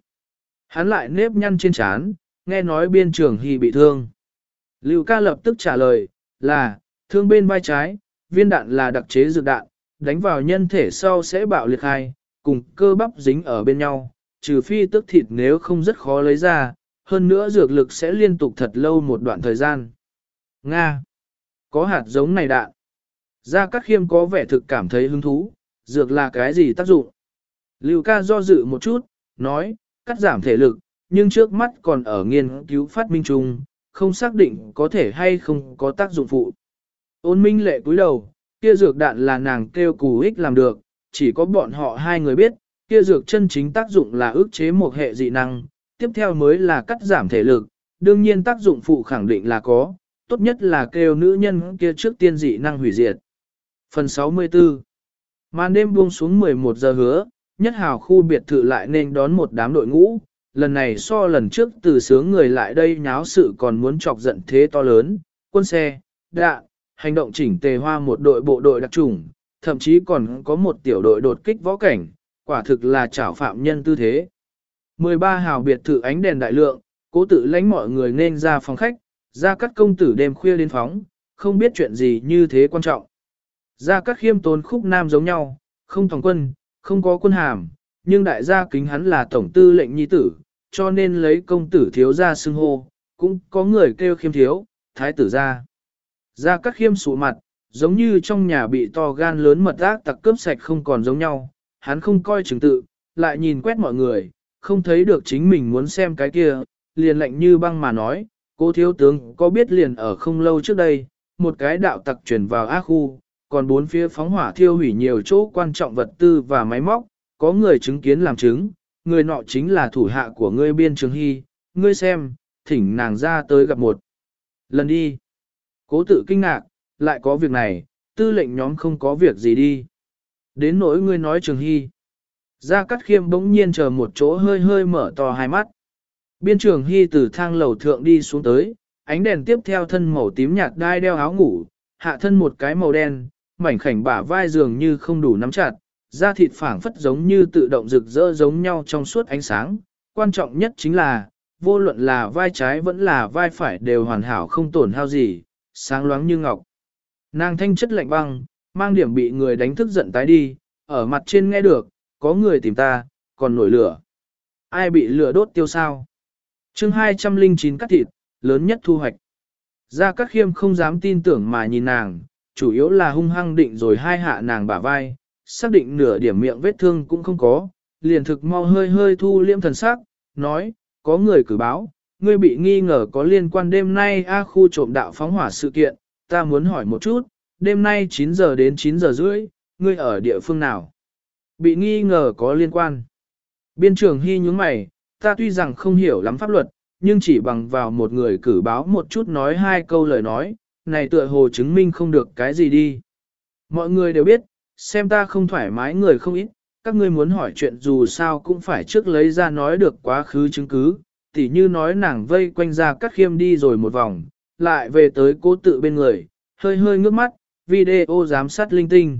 Hắn lại nếp nhăn trên trán, nghe nói biên trưởng hy bị thương. Lưu ca lập tức trả lời, là, thương bên vai trái, viên đạn là đặc chế dược đạn, đánh vào nhân thể sau sẽ bạo liệt hai, cùng cơ bắp dính ở bên nhau, trừ phi tức thịt nếu không rất khó lấy ra, hơn nữa dược lực sẽ liên tục thật lâu một đoạn thời gian. Nga. Có hạt giống này đạn. Gia Cát Khiêm có vẻ thực cảm thấy hứng thú, dược là cái gì tác dụng? Lưu ca do dự một chút, nói, cắt giảm thể lực, nhưng trước mắt còn ở nghiên cứu phát minh chung, không xác định có thể hay không có tác dụng phụ. Ôn minh lệ cúi đầu, kia dược đạn là nàng kêu cù ích làm được, chỉ có bọn họ hai người biết, kia dược chân chính tác dụng là ức chế một hệ dị năng, tiếp theo mới là cắt giảm thể lực, đương nhiên tác dụng phụ khẳng định là có, tốt nhất là kêu nữ nhân kia trước tiên dị năng hủy diệt. Phần 64 Màn đêm buông xuống 11 giờ hứa, nhất hào khu biệt thự lại nên đón một đám đội ngũ, lần này so lần trước từ sướng người lại đây nháo sự còn muốn chọc giận thế to lớn, quân xe, đạn, hành động chỉnh tề hoa một đội bộ đội đặc trùng, thậm chí còn có một tiểu đội đột kích võ cảnh, quả thực là chảo phạm nhân tư thế. 13 hào biệt thự ánh đèn đại lượng, cố tự lãnh mọi người nên ra phòng khách, ra cắt công tử đêm khuya đến phóng, không biết chuyện gì như thế quan trọng. Ra cắt khiêm tốn khúc nam giống nhau, không thòng quân, không có quân hàm, nhưng đại gia kính hắn là tổng tư lệnh nhi tử, cho nên lấy công tử thiếu ra xưng hô, cũng có người kêu khiêm thiếu, thái tử ra. Ra các khiêm sụ mặt, giống như trong nhà bị to gan lớn mật ác tặc cướp sạch không còn giống nhau, hắn không coi chứng tự, lại nhìn quét mọi người, không thấy được chính mình muốn xem cái kia, liền lạnh như băng mà nói, cô thiếu tướng có biết liền ở không lâu trước đây, một cái đạo tặc truyền vào ác khu, còn bốn phía phóng hỏa thiêu hủy nhiều chỗ quan trọng vật tư và máy móc, có người chứng kiến làm chứng, người nọ chính là thủ hạ của ngươi biên trường hy, ngươi xem, thỉnh nàng ra tới gặp một. Lần đi, cố tự kinh ngạc, lại có việc này, tư lệnh nhóm không có việc gì đi. Đến nỗi ngươi nói trường hy. Gia Cát Khiêm bỗng nhiên chờ một chỗ hơi hơi mở to hai mắt. Biên trường hy từ thang lầu thượng đi xuống tới, ánh đèn tiếp theo thân màu tím nhạt đai đeo áo ngủ, hạ thân một cái màu đen, mảnh khảnh bả vai dường như không đủ nắm chặt, da thịt phảng phất giống như tự động rực rỡ giống nhau trong suốt ánh sáng. Quan trọng nhất chính là, vô luận là vai trái vẫn là vai phải đều hoàn hảo không tổn hao gì, sáng loáng như ngọc. Nàng thanh chất lạnh băng, mang điểm bị người đánh thức giận tái đi, ở mặt trên nghe được, có người tìm ta, còn nổi lửa. Ai bị lửa đốt tiêu sao? chương 209 cắt thịt, lớn nhất thu hoạch. Gia Cát Khiêm không dám tin tưởng mà nhìn nàng, chủ yếu là hung hăng định rồi hai hạ nàng bả vai, xác định nửa điểm miệng vết thương cũng không có, liền thực mau hơi hơi thu liễm thần sắc, nói, có người cử báo, ngươi bị nghi ngờ có liên quan đêm nay A khu trộm đạo phóng hỏa sự kiện, ta muốn hỏi một chút, đêm nay 9 giờ đến 9 giờ rưỡi, ngươi ở địa phương nào? Bị nghi ngờ có liên quan. Biên trưởng hy nhúng mày, ta tuy rằng không hiểu lắm pháp luật, nhưng chỉ bằng vào một người cử báo một chút nói hai câu lời nói, này tựa hồ chứng minh không được cái gì đi. Mọi người đều biết, xem ta không thoải mái người không ít, các ngươi muốn hỏi chuyện dù sao cũng phải trước lấy ra nói được quá khứ chứng cứ, tỉ như nói nàng vây quanh ra các khiêm đi rồi một vòng, lại về tới cố tự bên người, hơi hơi ngước mắt, video giám sát linh tinh.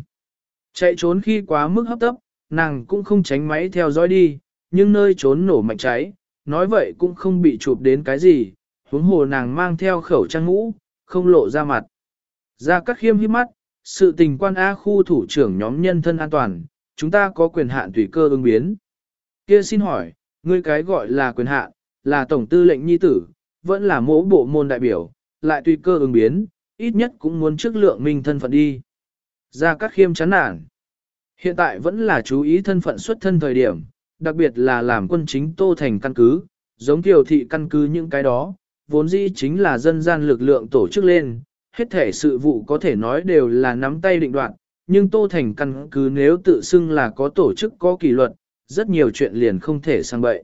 Chạy trốn khi quá mức hấp tấp, nàng cũng không tránh máy theo dõi đi, nhưng nơi trốn nổ mạnh cháy, nói vậy cũng không bị chụp đến cái gì, huống hồ nàng mang theo khẩu trang mũ, không lộ ra mặt. Ra các khiêm hiếp mắt, sự tình quan A khu thủ trưởng nhóm nhân thân an toàn, chúng ta có quyền hạn tùy cơ ứng biến. Kia xin hỏi, ngươi cái gọi là quyền hạn, là tổng tư lệnh nhi tử, vẫn là mỗ bộ môn đại biểu, lại tùy cơ ứng biến, ít nhất cũng muốn trước lượng minh thân phận đi. Ra Cát khiêm chán nản. Hiện tại vẫn là chú ý thân phận xuất thân thời điểm, đặc biệt là làm quân chính tô thành căn cứ, giống tiểu thị căn cứ những cái đó, vốn dĩ chính là dân gian lực lượng tổ chức lên, hết thể sự vụ có thể nói đều là nắm tay định đoạn, nhưng Tô Thành căn cứ nếu tự xưng là có tổ chức có kỷ luật, rất nhiều chuyện liền không thể sang bậy.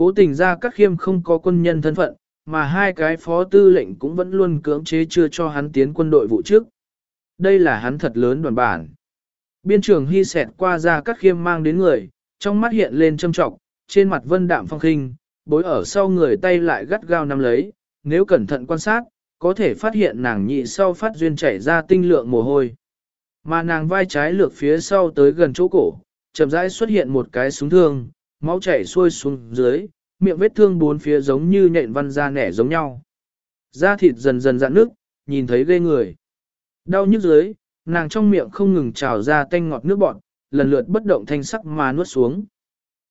Cố tình ra các khiêm không có quân nhân thân phận, mà hai cái phó tư lệnh cũng vẫn luôn cưỡng chế chưa cho hắn tiến quân đội vụ trước. Đây là hắn thật lớn đoàn bản. Biên trường hy xẹt qua ra các khiêm mang đến người, trong mắt hiện lên châm trọng, trên mặt vân đạm phong khinh, bối ở sau người tay lại gắt gao nắm lấy, nếu cẩn thận quan sát, có thể phát hiện nàng nhị sau phát duyên chảy ra tinh lượng mồ hôi. Mà nàng vai trái lược phía sau tới gần chỗ cổ, chậm rãi xuất hiện một cái súng thương, máu chảy xuôi xuống dưới, miệng vết thương bốn phía giống như nhện văn da nẻ giống nhau. Da thịt dần dần dạn nước, nhìn thấy ghê người. Đau nhức dưới, nàng trong miệng không ngừng trào ra tanh ngọt nước bọt, lần lượt bất động thanh sắc mà nuốt xuống.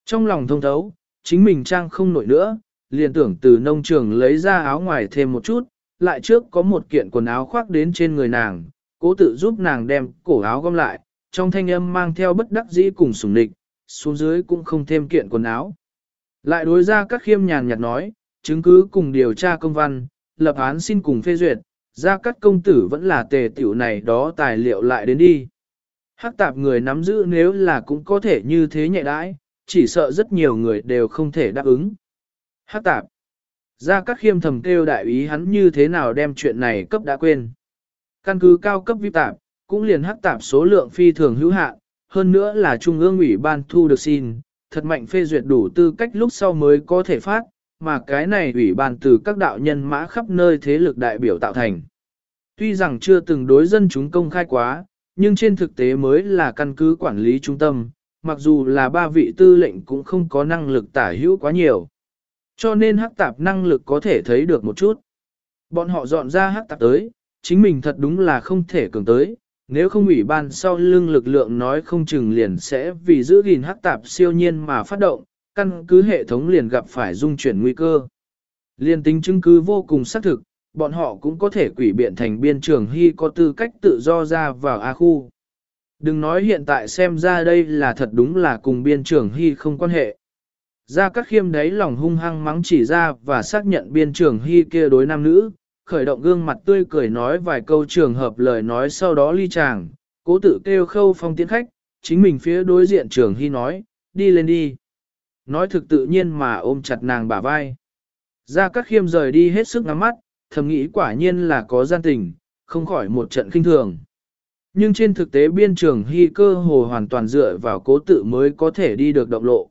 Trong lòng thông thấu, chính mình trang không nổi nữa, liền tưởng từ nông trường lấy ra áo ngoài thêm một chút, lại trước có một kiện quần áo khoác đến trên người nàng, cố tự giúp nàng đem cổ áo gom lại, trong thanh âm mang theo bất đắc dĩ cùng sủng địch, xuống dưới cũng không thêm kiện quần áo. Lại đối ra các khiêm nhàn nhạt nói, chứng cứ cùng điều tra công văn, lập án xin cùng phê duyệt, ra các công tử vẫn là tề tiểu này đó tài liệu lại đến đi. Hắc tạp người nắm giữ nếu là cũng có thể như thế nhẹ đãi, chỉ sợ rất nhiều người đều không thể đáp ứng. Hắc tạp. Ra các khiêm thầm kêu đại ý hắn như thế nào đem chuyện này cấp đã quên. Căn cứ cao cấp vi tạp, cũng liền hắc tạp số lượng phi thường hữu hạn, hơn nữa là Trung ương ủy ban thu được xin, thật mạnh phê duyệt đủ tư cách lúc sau mới có thể phát, mà cái này ủy ban từ các đạo nhân mã khắp nơi thế lực đại biểu tạo thành. Tuy rằng chưa từng đối dân chúng công khai quá, nhưng trên thực tế mới là căn cứ quản lý trung tâm, mặc dù là ba vị tư lệnh cũng không có năng lực tả hữu quá nhiều. Cho nên hắc tạp năng lực có thể thấy được một chút. Bọn họ dọn ra hắc tạp tới, chính mình thật đúng là không thể cường tới, nếu không ủy ban sau lưng lực lượng nói không chừng liền sẽ vì giữ gìn hắc tạp siêu nhiên mà phát động, căn cứ hệ thống liền gặp phải dung chuyển nguy cơ. Liên tính chứng cứ vô cùng xác thực, bọn họ cũng có thể quỷ biện thành biên trường hy có tư cách tự do ra vào A khu. Đừng nói hiện tại xem ra đây là thật đúng là cùng biên trường hy không quan hệ. Ra các khiêm đấy lòng hung hăng mắng chỉ ra và xác nhận biên trường hy kia đối nam nữ, khởi động gương mặt tươi cười nói vài câu trường hợp lời nói sau đó ly chàng, cố tự kêu khâu phong tiến khách, chính mình phía đối diện trường hy nói, đi lên đi. Nói thực tự nhiên mà ôm chặt nàng bả vai. Ra các khiêm rời đi hết sức ngắm mắt, thầm nghĩ quả nhiên là có gian tình, không khỏi một trận kinh thường. Nhưng trên thực tế biên trường hy cơ hồ hoàn toàn dựa vào cố tự mới có thể đi được động lộ.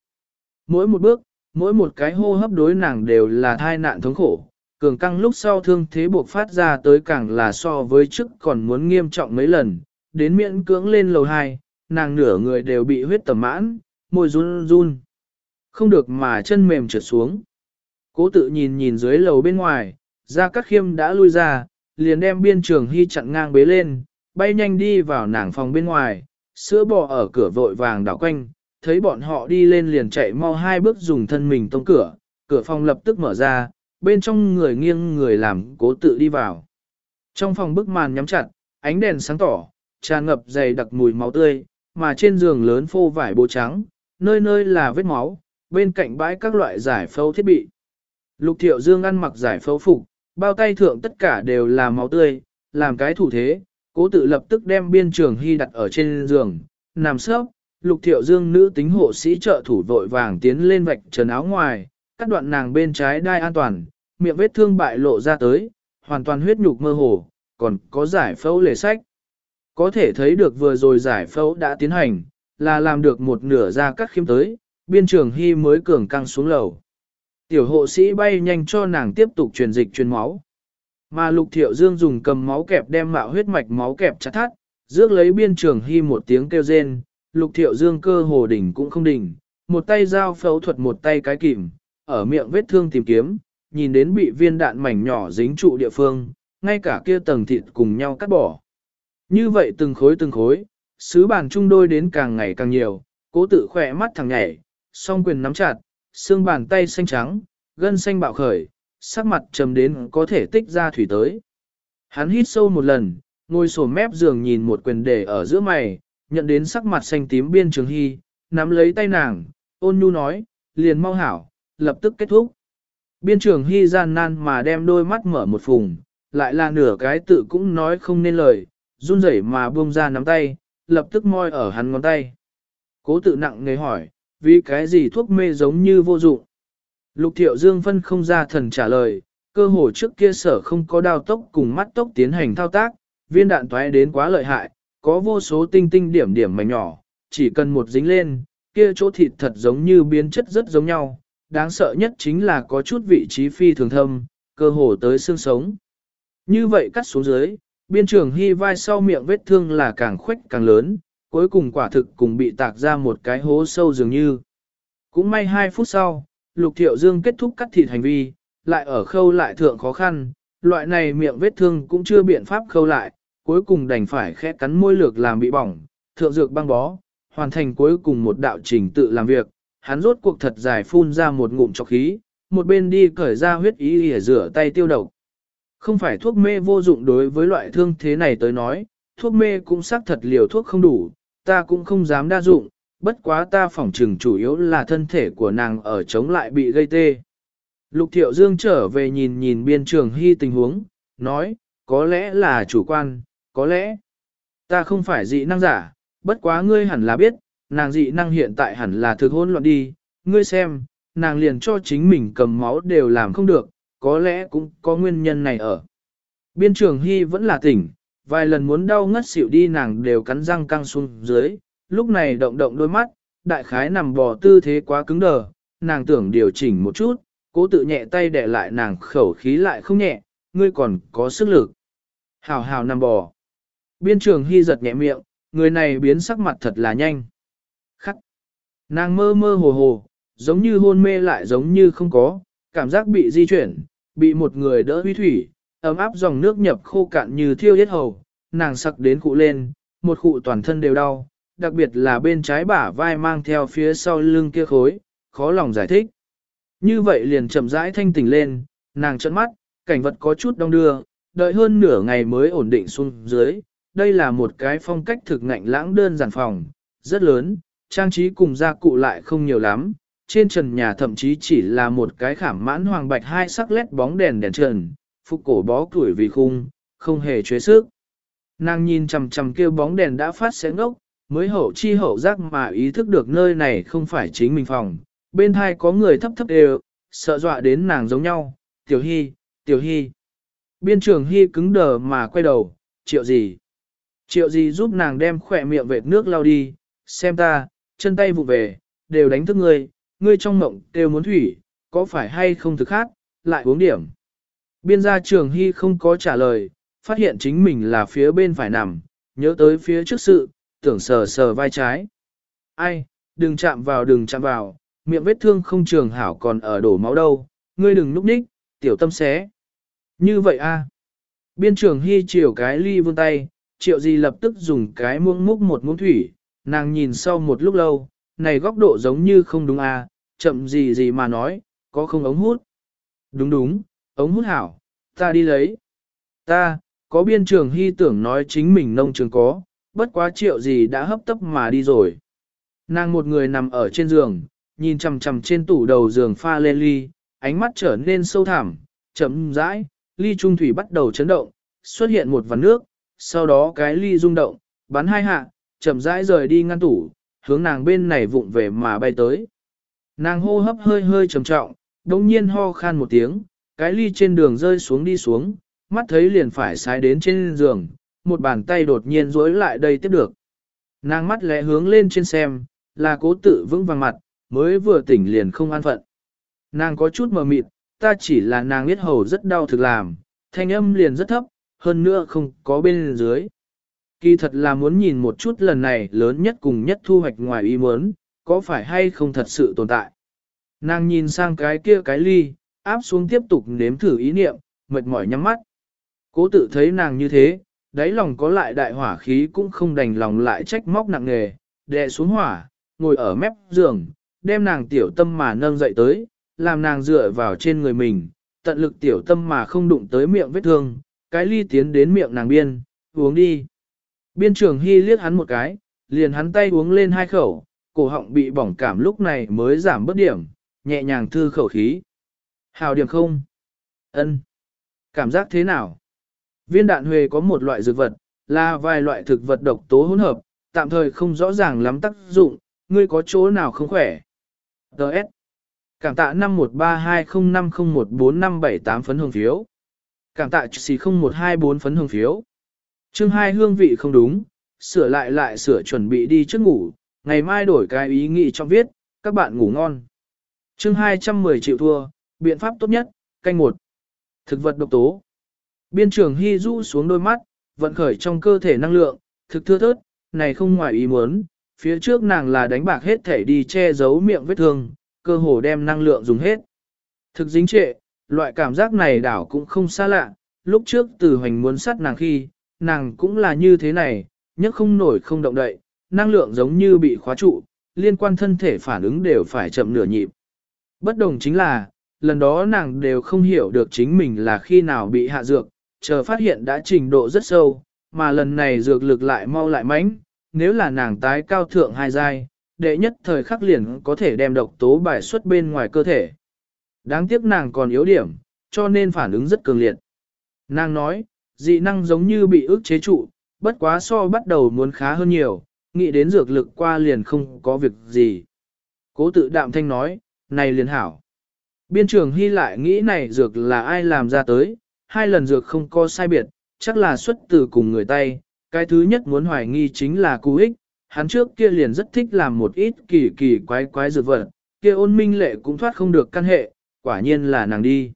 Mỗi một bước, mỗi một cái hô hấp đối nàng đều là thai nạn thống khổ, cường căng lúc sau thương thế buộc phát ra tới càng là so với trước còn muốn nghiêm trọng mấy lần, đến miễn cưỡng lên lầu 2, nàng nửa người đều bị huyết tầm mãn, môi run run. Không được mà chân mềm trượt xuống. Cố tự nhìn nhìn dưới lầu bên ngoài, ra các khiêm đã lui ra, liền đem biên trường hy chặn ngang bế lên, bay nhanh đi vào nàng phòng bên ngoài, sữa bò ở cửa vội vàng đảo quanh, thấy bọn họ đi lên liền chạy mau hai bước dùng thân mình tông cửa, cửa phòng lập tức mở ra, bên trong người nghiêng người làm cố tự đi vào. Trong phòng bức màn nhắm chặt, ánh đèn sáng tỏ, tràn ngập dày đặc mùi máu tươi, mà trên giường lớn phô vải bố trắng, nơi nơi là vết máu, bên cạnh bãi các loại giải phẫu thiết bị. Lục thiệu dương ăn mặc giải phẫu phục, bao tay thượng tất cả đều là máu tươi, làm cái thủ thế, cố tự lập tức đem biên trường hy đặt ở trên giường, nằm sấp, lục thiệu dương nữ tính hộ sĩ trợ thủ vội vàng tiến lên vạch trần áo ngoài, cắt đoạn nàng bên trái đai an toàn, miệng vết thương bại lộ ra tới, hoàn toàn huyết nhục mơ hồ, còn có giải phẫu lề sách. Có thể thấy được vừa rồi giải phẫu đã tiến hành, là làm được một nửa ra cắt khiêm tới, biên trường hy mới cường căng xuống lầu. Tiểu hộ sĩ bay nhanh cho nàng tiếp tục truyền dịch truyền máu. Mà lục thiệu dương dùng cầm máu kẹp đem mạo huyết mạch máu kẹp chặt thắt, rước lấy biên trường hy một tiếng kêu rên, lục thiệu dương cơ hồ đỉnh cũng không đỉnh, một tay dao phẫu thuật một tay cái kìm, ở miệng vết thương tìm kiếm, nhìn đến bị viên đạn mảnh nhỏ dính trụ địa phương, ngay cả kia tầng thịt cùng nhau cắt bỏ. Như vậy từng khối từng khối, sứ bàn trung đôi đến càng ngày càng nhiều, cố tự khỏe mắt thằng nhảy, song quyền nắm chặt, xương bàn tay xanh trắng, gân xanh bạo khởi, sắc mặt trầm đến có thể tích ra thủy tới. Hắn hít sâu một lần, ngồi sổ mép giường nhìn một quyền để ở giữa mày, nhận đến sắc mặt xanh tím biên trường hy, nắm lấy tay nàng, ôn nhu nói, liền mau hảo, lập tức kết thúc. Biên trường hy gian nan mà đem đôi mắt mở một phùng, lại là nửa cái tự cũng nói không nên lời, run rẩy mà buông ra nắm tay, lập tức moi ở hắn ngón tay. Cố tự nặng nề hỏi, vì cái gì thuốc mê giống như vô dụng. Lục thiệu dương phân không ra thần trả lời, cơ hồ trước kia sở không có đao tốc cùng mắt tốc tiến hành thao tác, viên đạn toái đến quá lợi hại, có vô số tinh tinh điểm điểm mảnh nhỏ, chỉ cần một dính lên, kia chỗ thịt thật giống như biến chất rất giống nhau, đáng sợ nhất chính là có chút vị trí phi thường thâm, cơ hồ tới xương sống. Như vậy cắt xuống dưới, biên trường hy vai sau miệng vết thương là càng khuếch càng lớn, cuối cùng quả thực cùng bị tạc ra một cái hố sâu dường như. Cũng may 2 phút sau, Lục Thiệu Dương kết thúc cắt thịt hành vi, lại ở khâu lại thượng khó khăn, loại này miệng vết thương cũng chưa biện pháp khâu lại, cuối cùng đành phải khẽ cắn môi lược làm bị bỏng, thượng dược băng bó, hoàn thành cuối cùng một đạo trình tự làm việc, hắn rốt cuộc thật dài phun ra một ngụm trọc khí, một bên đi cởi ra huyết ý để rửa tay tiêu độc. Không phải thuốc mê vô dụng đối với loại thương thế này tới nói, thuốc mê cũng xác thật liều thuốc không đủ, ta cũng không dám đa dụng, bất quá ta phỏng trừng chủ yếu là thân thể của nàng ở chống lại bị gây tê. Lục Thiệu Dương trở về nhìn nhìn biên trường hy tình huống, nói, có lẽ là chủ quan, có lẽ ta không phải dị năng giả, bất quá ngươi hẳn là biết, nàng dị năng hiện tại hẳn là thực hỗn loạn đi, ngươi xem, nàng liền cho chính mình cầm máu đều làm không được, có lẽ cũng có nguyên nhân này ở. Biên trường hy vẫn là tỉnh, vài lần muốn đau ngất xỉu đi nàng đều cắn răng căng xuống dưới, lúc này động động đôi mắt, đại khái nằm bò tư thế quá cứng đờ, nàng tưởng điều chỉnh một chút, cố tự nhẹ tay để lại nàng khẩu khí lại không nhẹ, ngươi còn có sức lực. Hào hào nằm bò. Biên trường hy giật nhẹ miệng, người này biến sắc mặt thật là nhanh. Nàng mơ mơ hồ hồ, giống như hôn mê lại giống như không có, cảm giác bị di chuyển, bị một người đỡ huy thủy, ấm áp dòng nước nhập khô cạn như thiêu yết hầu, nàng sặc đến cụ lên, một cụ toàn thân đều đau, đặc biệt là bên trái bả vai mang theo phía sau lưng kia khối, khó lòng giải thích. Như vậy liền chậm rãi thanh tỉnh lên, nàng trận mắt, cảnh vật có chút đông đưa, đợi hơn nửa ngày mới ổn định xuống dưới. Đây là một cái phong cách thực ngạnh lãng đơn giản phòng, rất lớn, trang trí cùng gia cụ lại không nhiều lắm. Trên trần nhà thậm chí chỉ là một cái khảm mãn hoàng bạch hai sắc lét bóng đèn đèn trần, phục cổ bó tuổi vì khung, không hề chế sức. Nàng nhìn chằm chằm kia bóng đèn đã phát sẽ ngốc, mới hậu chi hậu giác mà ý thức được nơi này không phải chính mình phòng, bên hai có người thấp thấp đều, sợ dọa đến nàng giống nhau, tiểu hy, tiểu hy. Biên trường hy cứng đờ mà quay đầu, triệu gì? Triệu gì giúp nàng đem khỏe miệng vệt nước lau đi, xem ta, chân tay vụ về, đều đánh thức ngươi, ngươi trong mộng đều muốn thủy, có phải hay không thực khác, lại uống điểm. Biên gia trường hy không có trả lời, phát hiện chính mình là phía bên phải nằm, nhớ tới phía trước sự, tưởng sờ sờ vai trái. Ai, đừng chạm vào đừng chạm vào, miệng vết thương không trường hảo còn ở đổ máu đâu, ngươi đừng núp ních, tiểu tâm xé. Như vậy a. Biên trường hy chiều cái ly vươn tay, triệu gì lập tức dùng cái muỗng múc một muỗng thủy, nàng nhìn sau một lúc lâu, này góc độ giống như không đúng à? chậm gì gì mà nói, có không ống hút. Đúng đúng, ống hút hảo, ta đi lấy. Ta, có biên trường hy tưởng nói chính mình nông trường có, bất quá triệu gì đã hấp tấp mà đi rồi. Nàng một người nằm ở trên giường, nhìn chằm chằm trên tủ đầu giường pha lê ly, ánh mắt trở nên sâu thẳm, chậm rãi, ly trung thủy bắt đầu chấn động, xuất hiện một vần nước, sau đó cái ly rung động, bắn hai hạ, chậm rãi rời đi ngăn tủ, hướng nàng bên này vụng về mà bay tới. Nàng hô hấp hơi hơi trầm trọng, đồng nhiên ho khan một tiếng, cái ly trên đường rơi xuống đi xuống, mắt thấy liền phải sái đến trên giường, một bàn tay đột nhiên rối lại đây tiếp được. Nàng mắt lẽ hướng lên trên xem, là cố tự vững vàng mặt, mới vừa tỉnh liền không an phận. Nàng có chút mờ mịt, ta chỉ là nàng biết hầu rất đau thực làm, thanh âm liền rất thấp, hơn nữa không có bên dưới. Kỳ thật là muốn nhìn một chút lần này lớn nhất cùng nhất thu hoạch ngoài ý muốn, có phải hay không thật sự tồn tại. Nàng nhìn sang cái kia cái ly, áp xuống tiếp tục nếm thử ý niệm, mệt mỏi nhắm mắt. Cố tự thấy nàng như thế, đáy lòng có lại đại hỏa khí cũng không đành lòng lại trách móc nặng nề, đè xuống hỏa, ngồi ở mép giường, đem nàng tiểu tâm mà nâng dậy tới, làm nàng dựa vào trên người mình, tận lực tiểu tâm mà không đụng tới miệng vết thương, cái ly tiến đến miệng nàng biên, uống đi. Biên trường hy liếc hắn một cái, liền hắn tay uống lên hai khẩu, cổ họng bị bỏng cảm lúc này mới giảm bớt điểm, nhẹ nhàng thư khẩu khí. Hào điểm không? ân Cảm giác thế nào? Viên đạn huề có một loại dược vật, là vài loại thực vật độc tố hỗn hợp, tạm thời không rõ ràng lắm tác dụng, ngươi có chỗ nào không khỏe. Đợt. Cảm tạ 513205014578 phấn hương phiếu. Cảm tạ xì 0124 phấn hương phiếu. Chương hai hương vị không đúng, sửa lại lại sửa chuẩn bị đi trước ngủ, ngày mai đổi cái ý nghĩ trong viết, các bạn ngủ ngon. Chương 210 triệu thua, biện pháp tốt nhất, canh một. Thực vật độc tố. Biên trường hy du xuống đôi mắt, vận khởi trong cơ thể năng lượng, thực thưa thớt, này không ngoài ý muốn, phía trước nàng là đánh bạc hết thể đi che giấu miệng vết thương, cơ hồ đem năng lượng dùng hết. Thực dính trệ, loại cảm giác này đảo cũng không xa lạ, lúc trước từ hoành muốn sát nàng khi, nàng cũng là như thế này, nhất không nổi không động đậy, năng lượng giống như bị khóa trụ, liên quan thân thể phản ứng đều phải chậm nửa nhịp. Bất đồng chính là, lần đó nàng đều không hiểu được chính mình là khi nào bị hạ dược, chờ phát hiện đã trình độ rất sâu, mà lần này dược lực lại mau lại mãnh, nếu là nàng tái cao thượng hai giai, đệ nhất thời khắc liền có thể đem độc tố bài xuất bên ngoài cơ thể. Đáng tiếc nàng còn yếu điểm, cho nên phản ứng rất cường liệt. Nàng nói, dị năng giống như bị ức chế trụ, bất quá so bắt đầu muốn khá hơn nhiều, nghĩ đến dược lực qua liền không có việc gì. Cố tự đạm thanh nói, này liền hảo. Biên trường hy lại nghĩ này dược là ai làm ra tới, hai lần dược không có sai biệt, chắc là xuất từ cùng người tay. Cái thứ nhất muốn hoài nghi chính là cú ích, hắn trước kia liền rất thích làm một ít kỳ kỳ quái quái dược vật, kia ôn minh lệ cũng thoát không được căn hệ, quả nhiên là nàng đi.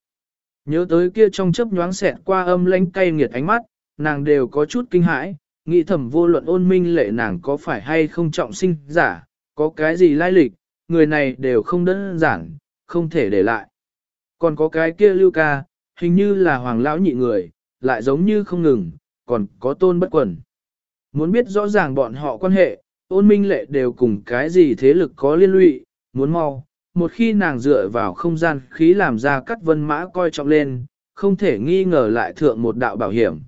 Nhớ tới kia trong chớp nhoáng xẹt qua âm lãnh cay nghiệt ánh mắt, nàng đều có chút kinh hãi, nghĩ thầm vô luận ôn minh lệ nàng có phải hay không trọng sinh giả, có cái gì lai lịch, người này đều không đơn giản, không thể để lại. Còn có cái kia lưu ca, hình như là hoàng lão nhị người, lại giống như không ngừng, còn có tôn bất quần Muốn biết rõ ràng bọn họ quan hệ, ôn minh lệ đều cùng cái gì thế lực có liên lụy, muốn mau. Một khi nàng dựa vào không gian khí làm ra cắt vân mã coi trọng lên, không thể nghi ngờ lại thượng một đạo bảo hiểm.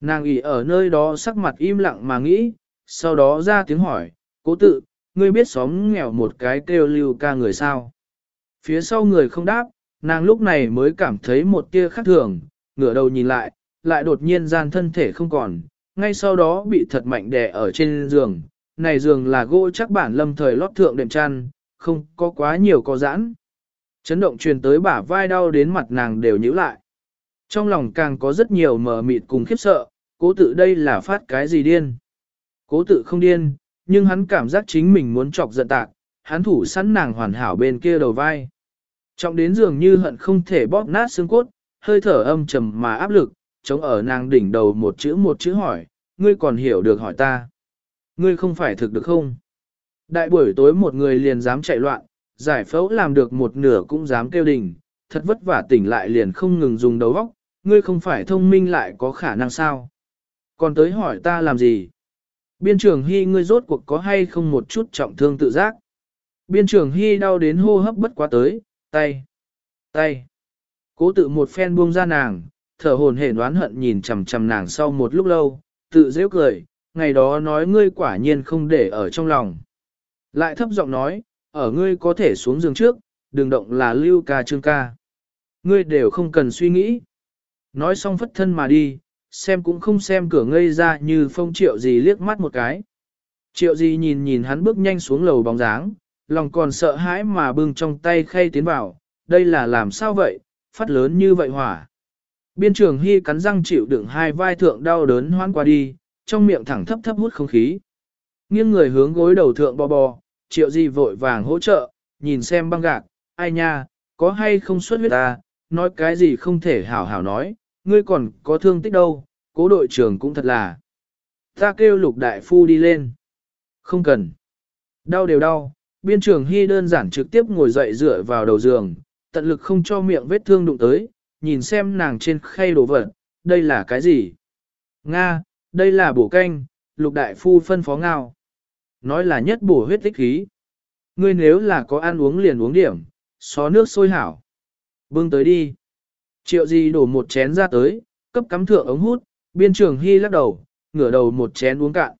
Nàng ỉ ở nơi đó sắc mặt im lặng mà nghĩ, sau đó ra tiếng hỏi, cố tự, ngươi biết xóm nghèo một cái kêu lưu ca người sao? Phía sau người không đáp, nàng lúc này mới cảm thấy một tia khác thường, ngửa đầu nhìn lại, lại đột nhiên gian thân thể không còn, ngay sau đó bị thật mạnh đè ở trên giường. Này giường là gỗ chắc bản lâm thời lót thượng đệm chăn, không có quá nhiều có giãn. Chấn động truyền tới bả vai đau đến mặt nàng đều nhíu lại. Trong lòng càng có rất nhiều mờ mịt cùng khiếp sợ, cố tự đây là phát cái gì điên. Cố tự không điên, nhưng hắn cảm giác chính mình muốn chọc giận tạc, hắn thủ sẵn nàng hoàn hảo bên kia đầu vai. Trọng đến dường như hận không thể bóp nát xương cốt, hơi thở âm trầm mà áp lực, chống ở nàng đỉnh đầu một chữ một chữ hỏi, ngươi còn hiểu được hỏi ta. Ngươi không phải thực được không? Đại buổi tối một người liền dám chạy loạn, giải phẫu làm được một nửa cũng dám kêu đình, thật vất vả tỉnh lại liền không ngừng dùng đầu óc, ngươi không phải thông minh lại có khả năng sao? Còn tới hỏi ta làm gì? Biên trường hy ngươi rốt cuộc có hay không một chút trọng thương tự giác? Biên trường hy đau đến hô hấp bất quá tới, tay, tay. Cố tự một phen buông ra nàng, thở hồn hển oán hận nhìn chằm chằm nàng sau một lúc lâu, tự dễ cười, ngày đó nói ngươi quả nhiên không để ở trong lòng. Lại thấp giọng nói, ở ngươi có thể xuống giường trước, đừng động là lưu ca trương ca. Ngươi đều không cần suy nghĩ. Nói xong phất thân mà đi, xem cũng không xem cửa ngây ra như phong triệu gì liếc mắt một cái. Triệu gì nhìn nhìn hắn bước nhanh xuống lầu bóng dáng, lòng còn sợ hãi mà bưng trong tay khay tiến vào, đây là làm sao vậy, phát lớn như vậy hỏa. Biên trường hy cắn răng chịu đựng hai vai thượng đau đớn hoan qua đi, trong miệng thẳng thấp thấp hút không khí. Nghiêng người hướng gối đầu thượng bò bò, triệu di vội vàng hỗ trợ, nhìn xem băng gạc, ai nha, có hay không xuất huyết ta, nói cái gì không thể hảo hảo nói, ngươi còn có thương tích đâu, cố đội trưởng cũng thật là. Ta kêu lục đại phu đi lên. Không cần. Đau đều đau, biên trưởng hy đơn giản trực tiếp ngồi dậy dựa vào đầu giường, tận lực không cho miệng vết thương đụng tới, nhìn xem nàng trên khay đồ vật, đây là cái gì? Nga, đây là bổ canh, lục đại phu phân phó ngao. Nói là nhất bổ huyết tích khí. Ngươi nếu là có ăn uống liền uống điểm, xó nước sôi hảo. Bưng tới đi. Triệu gì đổ một chén ra tới, cấp cắm thượng ống hút, biên trường hy lắc đầu, ngửa đầu một chén uống cạn.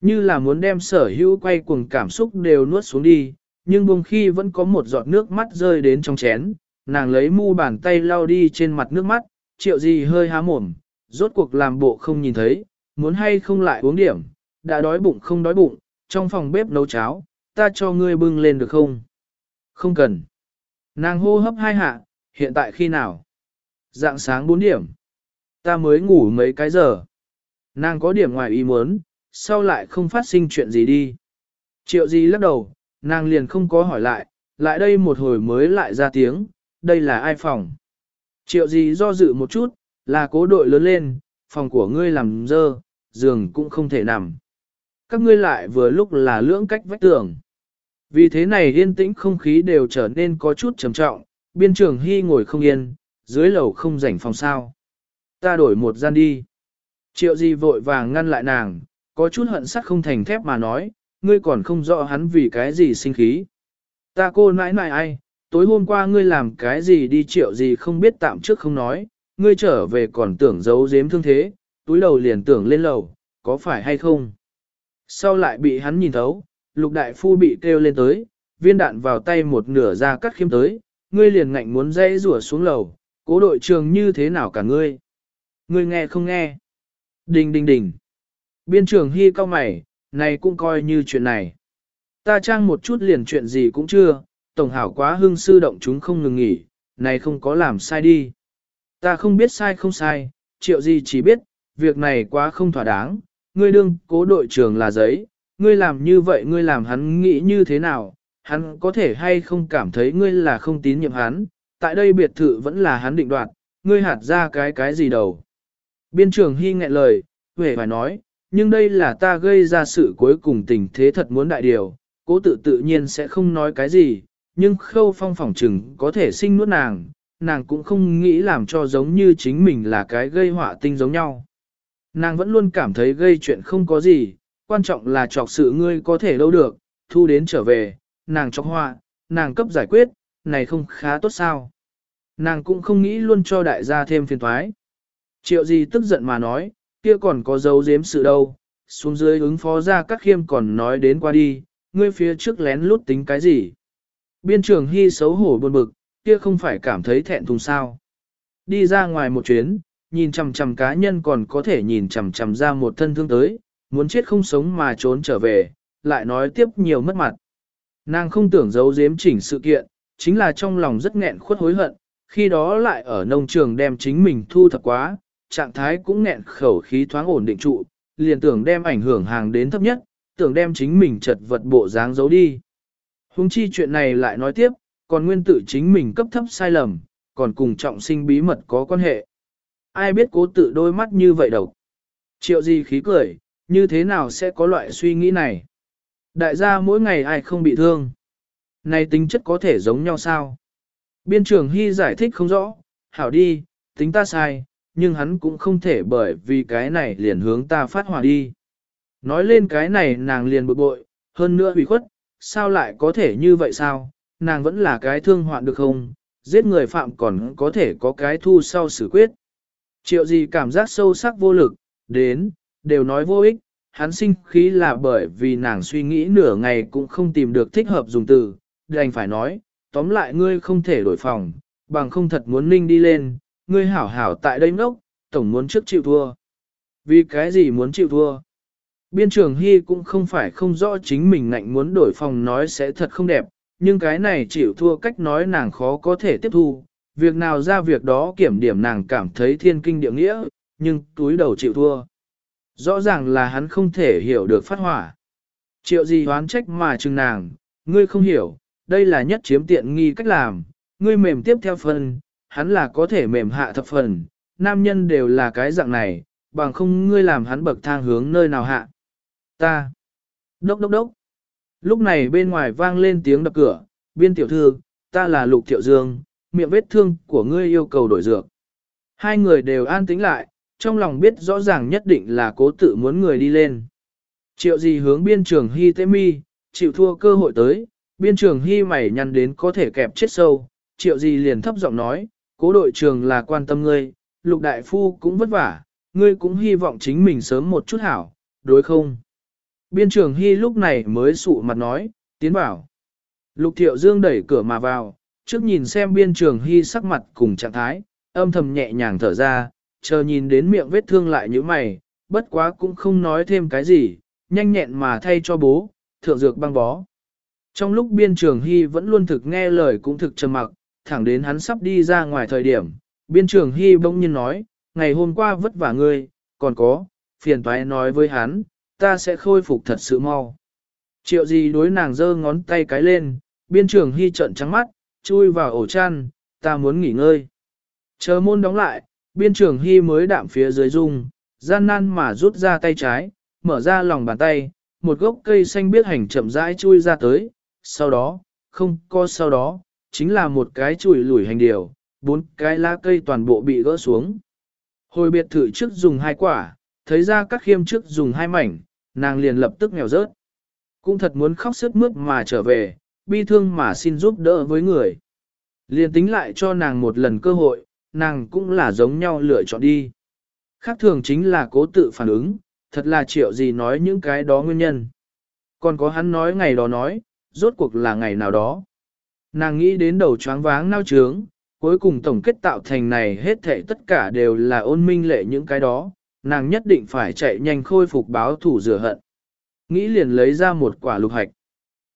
Như là muốn đem sở hữu quay cuồng cảm xúc đều nuốt xuống đi, nhưng buông khi vẫn có một giọt nước mắt rơi đến trong chén, nàng lấy mu bàn tay lau đi trên mặt nước mắt, triệu gì hơi há mồm, rốt cuộc làm bộ không nhìn thấy, muốn hay không lại uống điểm, đã đói bụng không đói bụng, trong phòng bếp nấu cháo, ta cho ngươi bưng lên được không? Không cần. Nàng hô hấp hai hạ, hiện tại khi nào? Dạng sáng 4 điểm. Ta mới ngủ mấy cái giờ. Nàng có điểm ngoài ý muốn, sau lại không phát sinh chuyện gì đi. Triệu gì lắc đầu, nàng liền không có hỏi lại, lại đây một hồi mới lại ra tiếng, đây là ai phòng. Triệu gì do dự một chút, là cố đội lớn lên, phòng của ngươi làm dơ, giường cũng không thể nằm. Các ngươi lại vừa lúc là lưỡng cách vách tường. Vì thế này yên tĩnh không khí đều trở nên có chút trầm trọng, biên trường hy ngồi không yên, dưới lầu không rảnh phòng sao. Ta đổi một gian đi. Triệu gì vội vàng ngăn lại nàng, có chút hận sắt không thành thép mà nói, ngươi còn không rõ hắn vì cái gì sinh khí. Ta cô nãi nãi ai, tối hôm qua ngươi làm cái gì đi triệu gì không biết tạm trước không nói, ngươi trở về còn tưởng giấu giếm thương thế, túi đầu liền tưởng lên lầu, có phải hay không? Sau lại bị hắn nhìn thấu, lục đại phu bị kêu lên tới, viên đạn vào tay một nửa ra cắt khiêm tới, ngươi liền ngạnh muốn dây rủa xuống lầu, cố đội trường như thế nào cả ngươi? Ngươi nghe không nghe? Đình đình đình. Biên trường hy cao mày, này cũng coi như chuyện này. Ta trang một chút liền chuyện gì cũng chưa, tổng hảo quá hưng sư động chúng không ngừng nghỉ, này không có làm sai đi. Ta không biết sai không sai, triệu gì chỉ biết, việc này quá không thỏa đáng, ngươi đương cố đội trưởng là giấy, ngươi làm như vậy ngươi làm hắn nghĩ như thế nào, hắn có thể hay không cảm thấy ngươi là không tín nhiệm hắn, tại đây biệt thự vẫn là hắn định đoạt, ngươi hạt ra cái cái gì đầu. Biên trưởng hy nghẹn lời, về phải nói, nhưng đây là ta gây ra sự cuối cùng tình thế thật muốn đại điều, cố tự tự nhiên sẽ không nói cái gì, nhưng khâu phong phỏng chừng có thể sinh nuốt nàng, nàng cũng không nghĩ làm cho giống như chính mình là cái gây họa tinh giống nhau. Nàng vẫn luôn cảm thấy gây chuyện không có gì, quan trọng là chọc sự ngươi có thể lâu được, thu đến trở về, nàng chọc họa, nàng cấp giải quyết, này không khá tốt sao. Nàng cũng không nghĩ luôn cho đại gia thêm phiền thoái. Triệu gì tức giận mà nói, kia còn có dấu giếm sự đâu, xuống dưới ứng phó ra các khiêm còn nói đến qua đi, ngươi phía trước lén lút tính cái gì. Biên trường hy xấu hổ buồn bực, kia không phải cảm thấy thẹn thùng sao. Đi ra ngoài một chuyến, nhìn chằm chằm cá nhân còn có thể nhìn chằm chằm ra một thân thương tới, muốn chết không sống mà trốn trở về, lại nói tiếp nhiều mất mặt. Nàng không tưởng giấu giếm chỉnh sự kiện, chính là trong lòng rất nghẹn khuất hối hận, khi đó lại ở nông trường đem chính mình thu thập quá, trạng thái cũng nghẹn khẩu khí thoáng ổn định trụ, liền tưởng đem ảnh hưởng hàng đến thấp nhất, tưởng đem chính mình chật vật bộ dáng giấu đi. Hùng chi chuyện này lại nói tiếp, còn nguyên tử chính mình cấp thấp sai lầm, còn cùng trọng sinh bí mật có quan hệ. Ai biết cố tự đôi mắt như vậy độc. Triệu gì khí cười, như thế nào sẽ có loại suy nghĩ này? Đại gia mỗi ngày ai không bị thương? Này tính chất có thể giống nhau sao? Biên trưởng Hy giải thích không rõ, hảo đi, tính ta sai, nhưng hắn cũng không thể bởi vì cái này liền hướng ta phát hỏa đi. Nói lên cái này nàng liền bực bội, hơn nữa hủy khuất, sao lại có thể như vậy sao, nàng vẫn là cái thương hoạn được không, giết người phạm còn có thể có cái thu sau xử quyết. Triệu gì cảm giác sâu sắc vô lực, đến, đều nói vô ích, hắn sinh khí là bởi vì nàng suy nghĩ nửa ngày cũng không tìm được thích hợp dùng từ, đành phải nói, tóm lại ngươi không thể đổi phòng, bằng không thật muốn ninh đi lên, ngươi hảo hảo tại đây ngốc, tổng muốn trước chịu thua. Vì cái gì muốn chịu thua? Biên trưởng Hy cũng không phải không rõ chính mình ngạnh muốn đổi phòng nói sẽ thật không đẹp, nhưng cái này chịu thua cách nói nàng khó có thể tiếp thu, việc nào ra việc đó kiểm điểm nàng cảm thấy thiên kinh địa nghĩa, nhưng túi đầu chịu thua. Rõ ràng là hắn không thể hiểu được phát hỏa. Triệu gì hoán trách mà chừng nàng, ngươi không hiểu, đây là nhất chiếm tiện nghi cách làm, ngươi mềm tiếp theo phần, hắn là có thể mềm hạ thập phần, nam nhân đều là cái dạng này, bằng không ngươi làm hắn bậc thang hướng nơi nào hạ. Ta. Đốc đốc đốc. Lúc này bên ngoài vang lên tiếng đập cửa, biên tiểu thư, ta là Lục Thiệu Dương, miệng vết thương của ngươi yêu cầu đổi dược. Hai người đều an tĩnh lại, trong lòng biết rõ ràng nhất định là cố tự muốn người đi lên. Triệu gì hướng biên trường hy tế mi, chịu thua cơ hội tới, biên trường hy mày nhăn đến có thể kẹp chết sâu, triệu gì liền thấp giọng nói, cố đội trường là quan tâm ngươi, lục đại phu cũng vất vả, ngươi cũng hy vọng chính mình sớm một chút hảo, đối không? Biên trường hy lúc này mới sụ mặt nói, tiến bảo. Lục thiệu dương đẩy cửa mà vào, trước nhìn xem biên trường hy sắc mặt cùng trạng thái, âm thầm nhẹ nhàng thở ra, chờ nhìn đến miệng vết thương lại như mày, bất quá cũng không nói thêm cái gì, nhanh nhẹn mà thay cho bố, thượng dược băng bó. Trong lúc biên trường hy vẫn luôn thực nghe lời cũng thực trầm mặc, thẳng đến hắn sắp đi ra ngoài thời điểm, biên trường hy bỗng nhiên nói, ngày hôm qua vất vả ngươi, còn có, phiền toái nói với hắn, ta sẽ khôi phục thật sự mau. Triệu gì đối nàng giơ ngón tay cái lên, biên trường hy trận trắng mắt, chui vào ổ chăn, ta muốn nghỉ ngơi. Chờ môn đóng lại, biên trường hy mới đạm phía dưới dung, gian nan mà rút ra tay trái, mở ra lòng bàn tay, một gốc cây xanh biết hành chậm rãi chui ra tới, sau đó, không có sau đó, chính là một cái chùi lủi hành điều, bốn cái lá cây toàn bộ bị gỡ xuống. Hồi biệt thự trước dùng hai quả, thấy ra các khiêm trước dùng hai mảnh, nàng liền lập tức nghèo rớt. Cũng thật muốn khóc sức mướt mà trở về, bi thương mà xin giúp đỡ với người. Liền tính lại cho nàng một lần cơ hội, nàng cũng là giống nhau lựa chọn đi. Khác thường chính là cố tự phản ứng, thật là triệu gì nói những cái đó nguyên nhân. Còn có hắn nói ngày đó nói, rốt cuộc là ngày nào đó. Nàng nghĩ đến đầu choáng váng nao trướng, cuối cùng tổng kết tạo thành này hết thảy tất cả đều là ôn minh lệ những cái đó, nàng nhất định phải chạy nhanh khôi phục báo thủ rửa hận. Nghĩ liền lấy ra một quả lục hạch.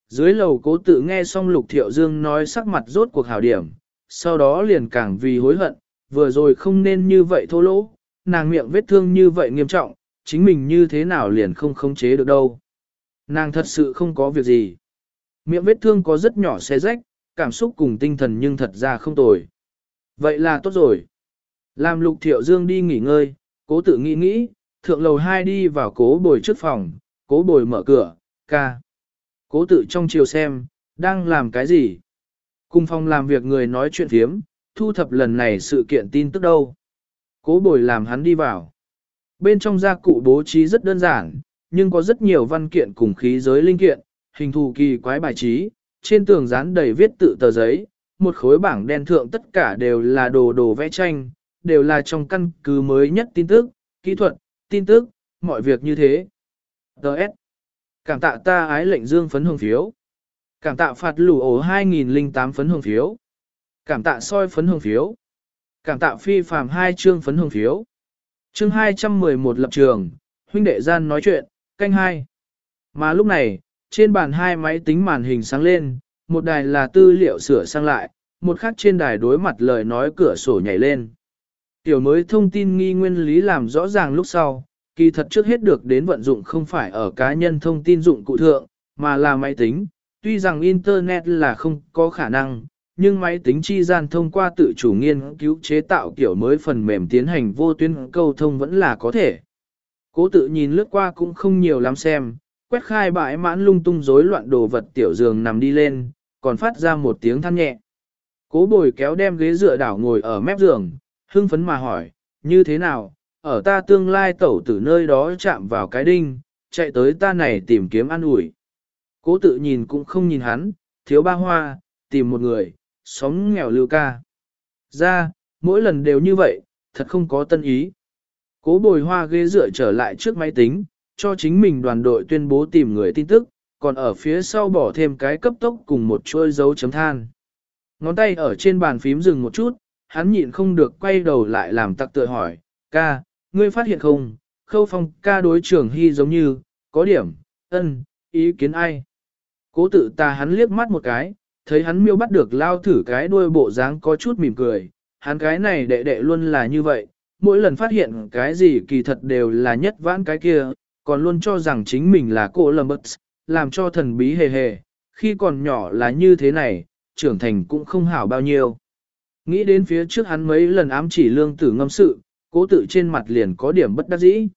Dưới lầu cố tự nghe xong lục thiệu dương nói sắc mặt rốt cuộc hảo điểm, sau đó liền càng vì hối hận, vừa rồi không nên như vậy thô lỗ, nàng miệng vết thương như vậy nghiêm trọng, chính mình như thế nào liền không khống chế được đâu. Nàng thật sự không có việc gì. Miệng vết thương có rất nhỏ xé rách, cảm xúc cùng tinh thần nhưng thật ra không tồi. Vậy là tốt rồi. Làm lục thiệu dương đi nghỉ ngơi, cố tự nghĩ nghĩ, thượng lầu hai đi vào cố bồi trước phòng, cố bồi mở cửa, ca. Cố tự trong chiều xem, đang làm cái gì? Cùng phòng làm việc người nói chuyện thiếm, thu thập lần này sự kiện tin tức đâu. Cố bồi làm hắn đi vào. Bên trong gia cụ bố trí rất đơn giản, nhưng có rất nhiều văn kiện cùng khí giới linh kiện, hình thù kỳ quái bài trí, trên tường dán đầy viết tự tờ giấy, một khối bảng đen thượng tất cả đều là đồ đồ vẽ tranh, đều là trong căn cứ mới nhất tin tức, kỹ thuật, tin tức, mọi việc như thế. Đợt. Cảm tạ ta ái lệnh dương phấn hồng phiếu. Cảm tạ phạt lũ ổ 2008 phấn hồng phiếu. Cảm tạ soi phấn hồng phiếu. Cảm tạ phi phàm hai chương phấn hồng phiếu. Chương 211 lập trường, huynh đệ gian nói chuyện, canh hai. Mà lúc này, trên bàn hai máy tính màn hình sáng lên, một đài là tư liệu sửa sang lại, một khác trên đài đối mặt lời nói cửa sổ nhảy lên. Tiểu mới thông tin nghi nguyên lý làm rõ ràng lúc sau, kỳ thật trước hết được đến vận dụng không phải ở cá nhân thông tin dụng cụ thượng, mà là máy tính. Tuy rằng Internet là không có khả năng, nhưng máy tính chi gian thông qua tự chủ nghiên cứu chế tạo kiểu mới phần mềm tiến hành vô tuyến câu thông vẫn là có thể. Cố tự nhìn lướt qua cũng không nhiều lắm xem, quét khai bãi mãn lung tung rối loạn đồ vật tiểu giường nằm đi lên, còn phát ra một tiếng than nhẹ. Cố bồi kéo đem ghế dựa đảo ngồi ở mép giường, hưng phấn mà hỏi, như thế nào, ở ta tương lai tẩu từ nơi đó chạm vào cái đinh, chạy tới ta này tìm kiếm ăn ủi. Cố tự nhìn cũng không nhìn hắn, thiếu ba hoa, tìm một người, sóng nghèo lưu ca. Ra, mỗi lần đều như vậy, thật không có tân ý. Cố bồi hoa ghế dựa trở lại trước máy tính, cho chính mình đoàn đội tuyên bố tìm người tin tức, còn ở phía sau bỏ thêm cái cấp tốc cùng một chuôi dấu chấm than. Ngón tay ở trên bàn phím dừng một chút, hắn nhịn không được quay đầu lại làm tặc tựa hỏi, ca, ngươi phát hiện không, khâu phong ca đối trưởng hy giống như, có điểm, ân, ý kiến ai. Cố tự ta hắn liếc mắt một cái, thấy hắn miêu bắt được lao thử cái đuôi bộ dáng có chút mỉm cười, hắn cái này đệ đệ luôn là như vậy, mỗi lần phát hiện cái gì kỳ thật đều là nhất vãn cái kia, còn luôn cho rằng chính mình là cô Lambert, làm cho thần bí hề hề, khi còn nhỏ là như thế này, trưởng thành cũng không hảo bao nhiêu. Nghĩ đến phía trước hắn mấy lần ám chỉ lương tử ngâm sự, cố tự trên mặt liền có điểm bất đắc dĩ.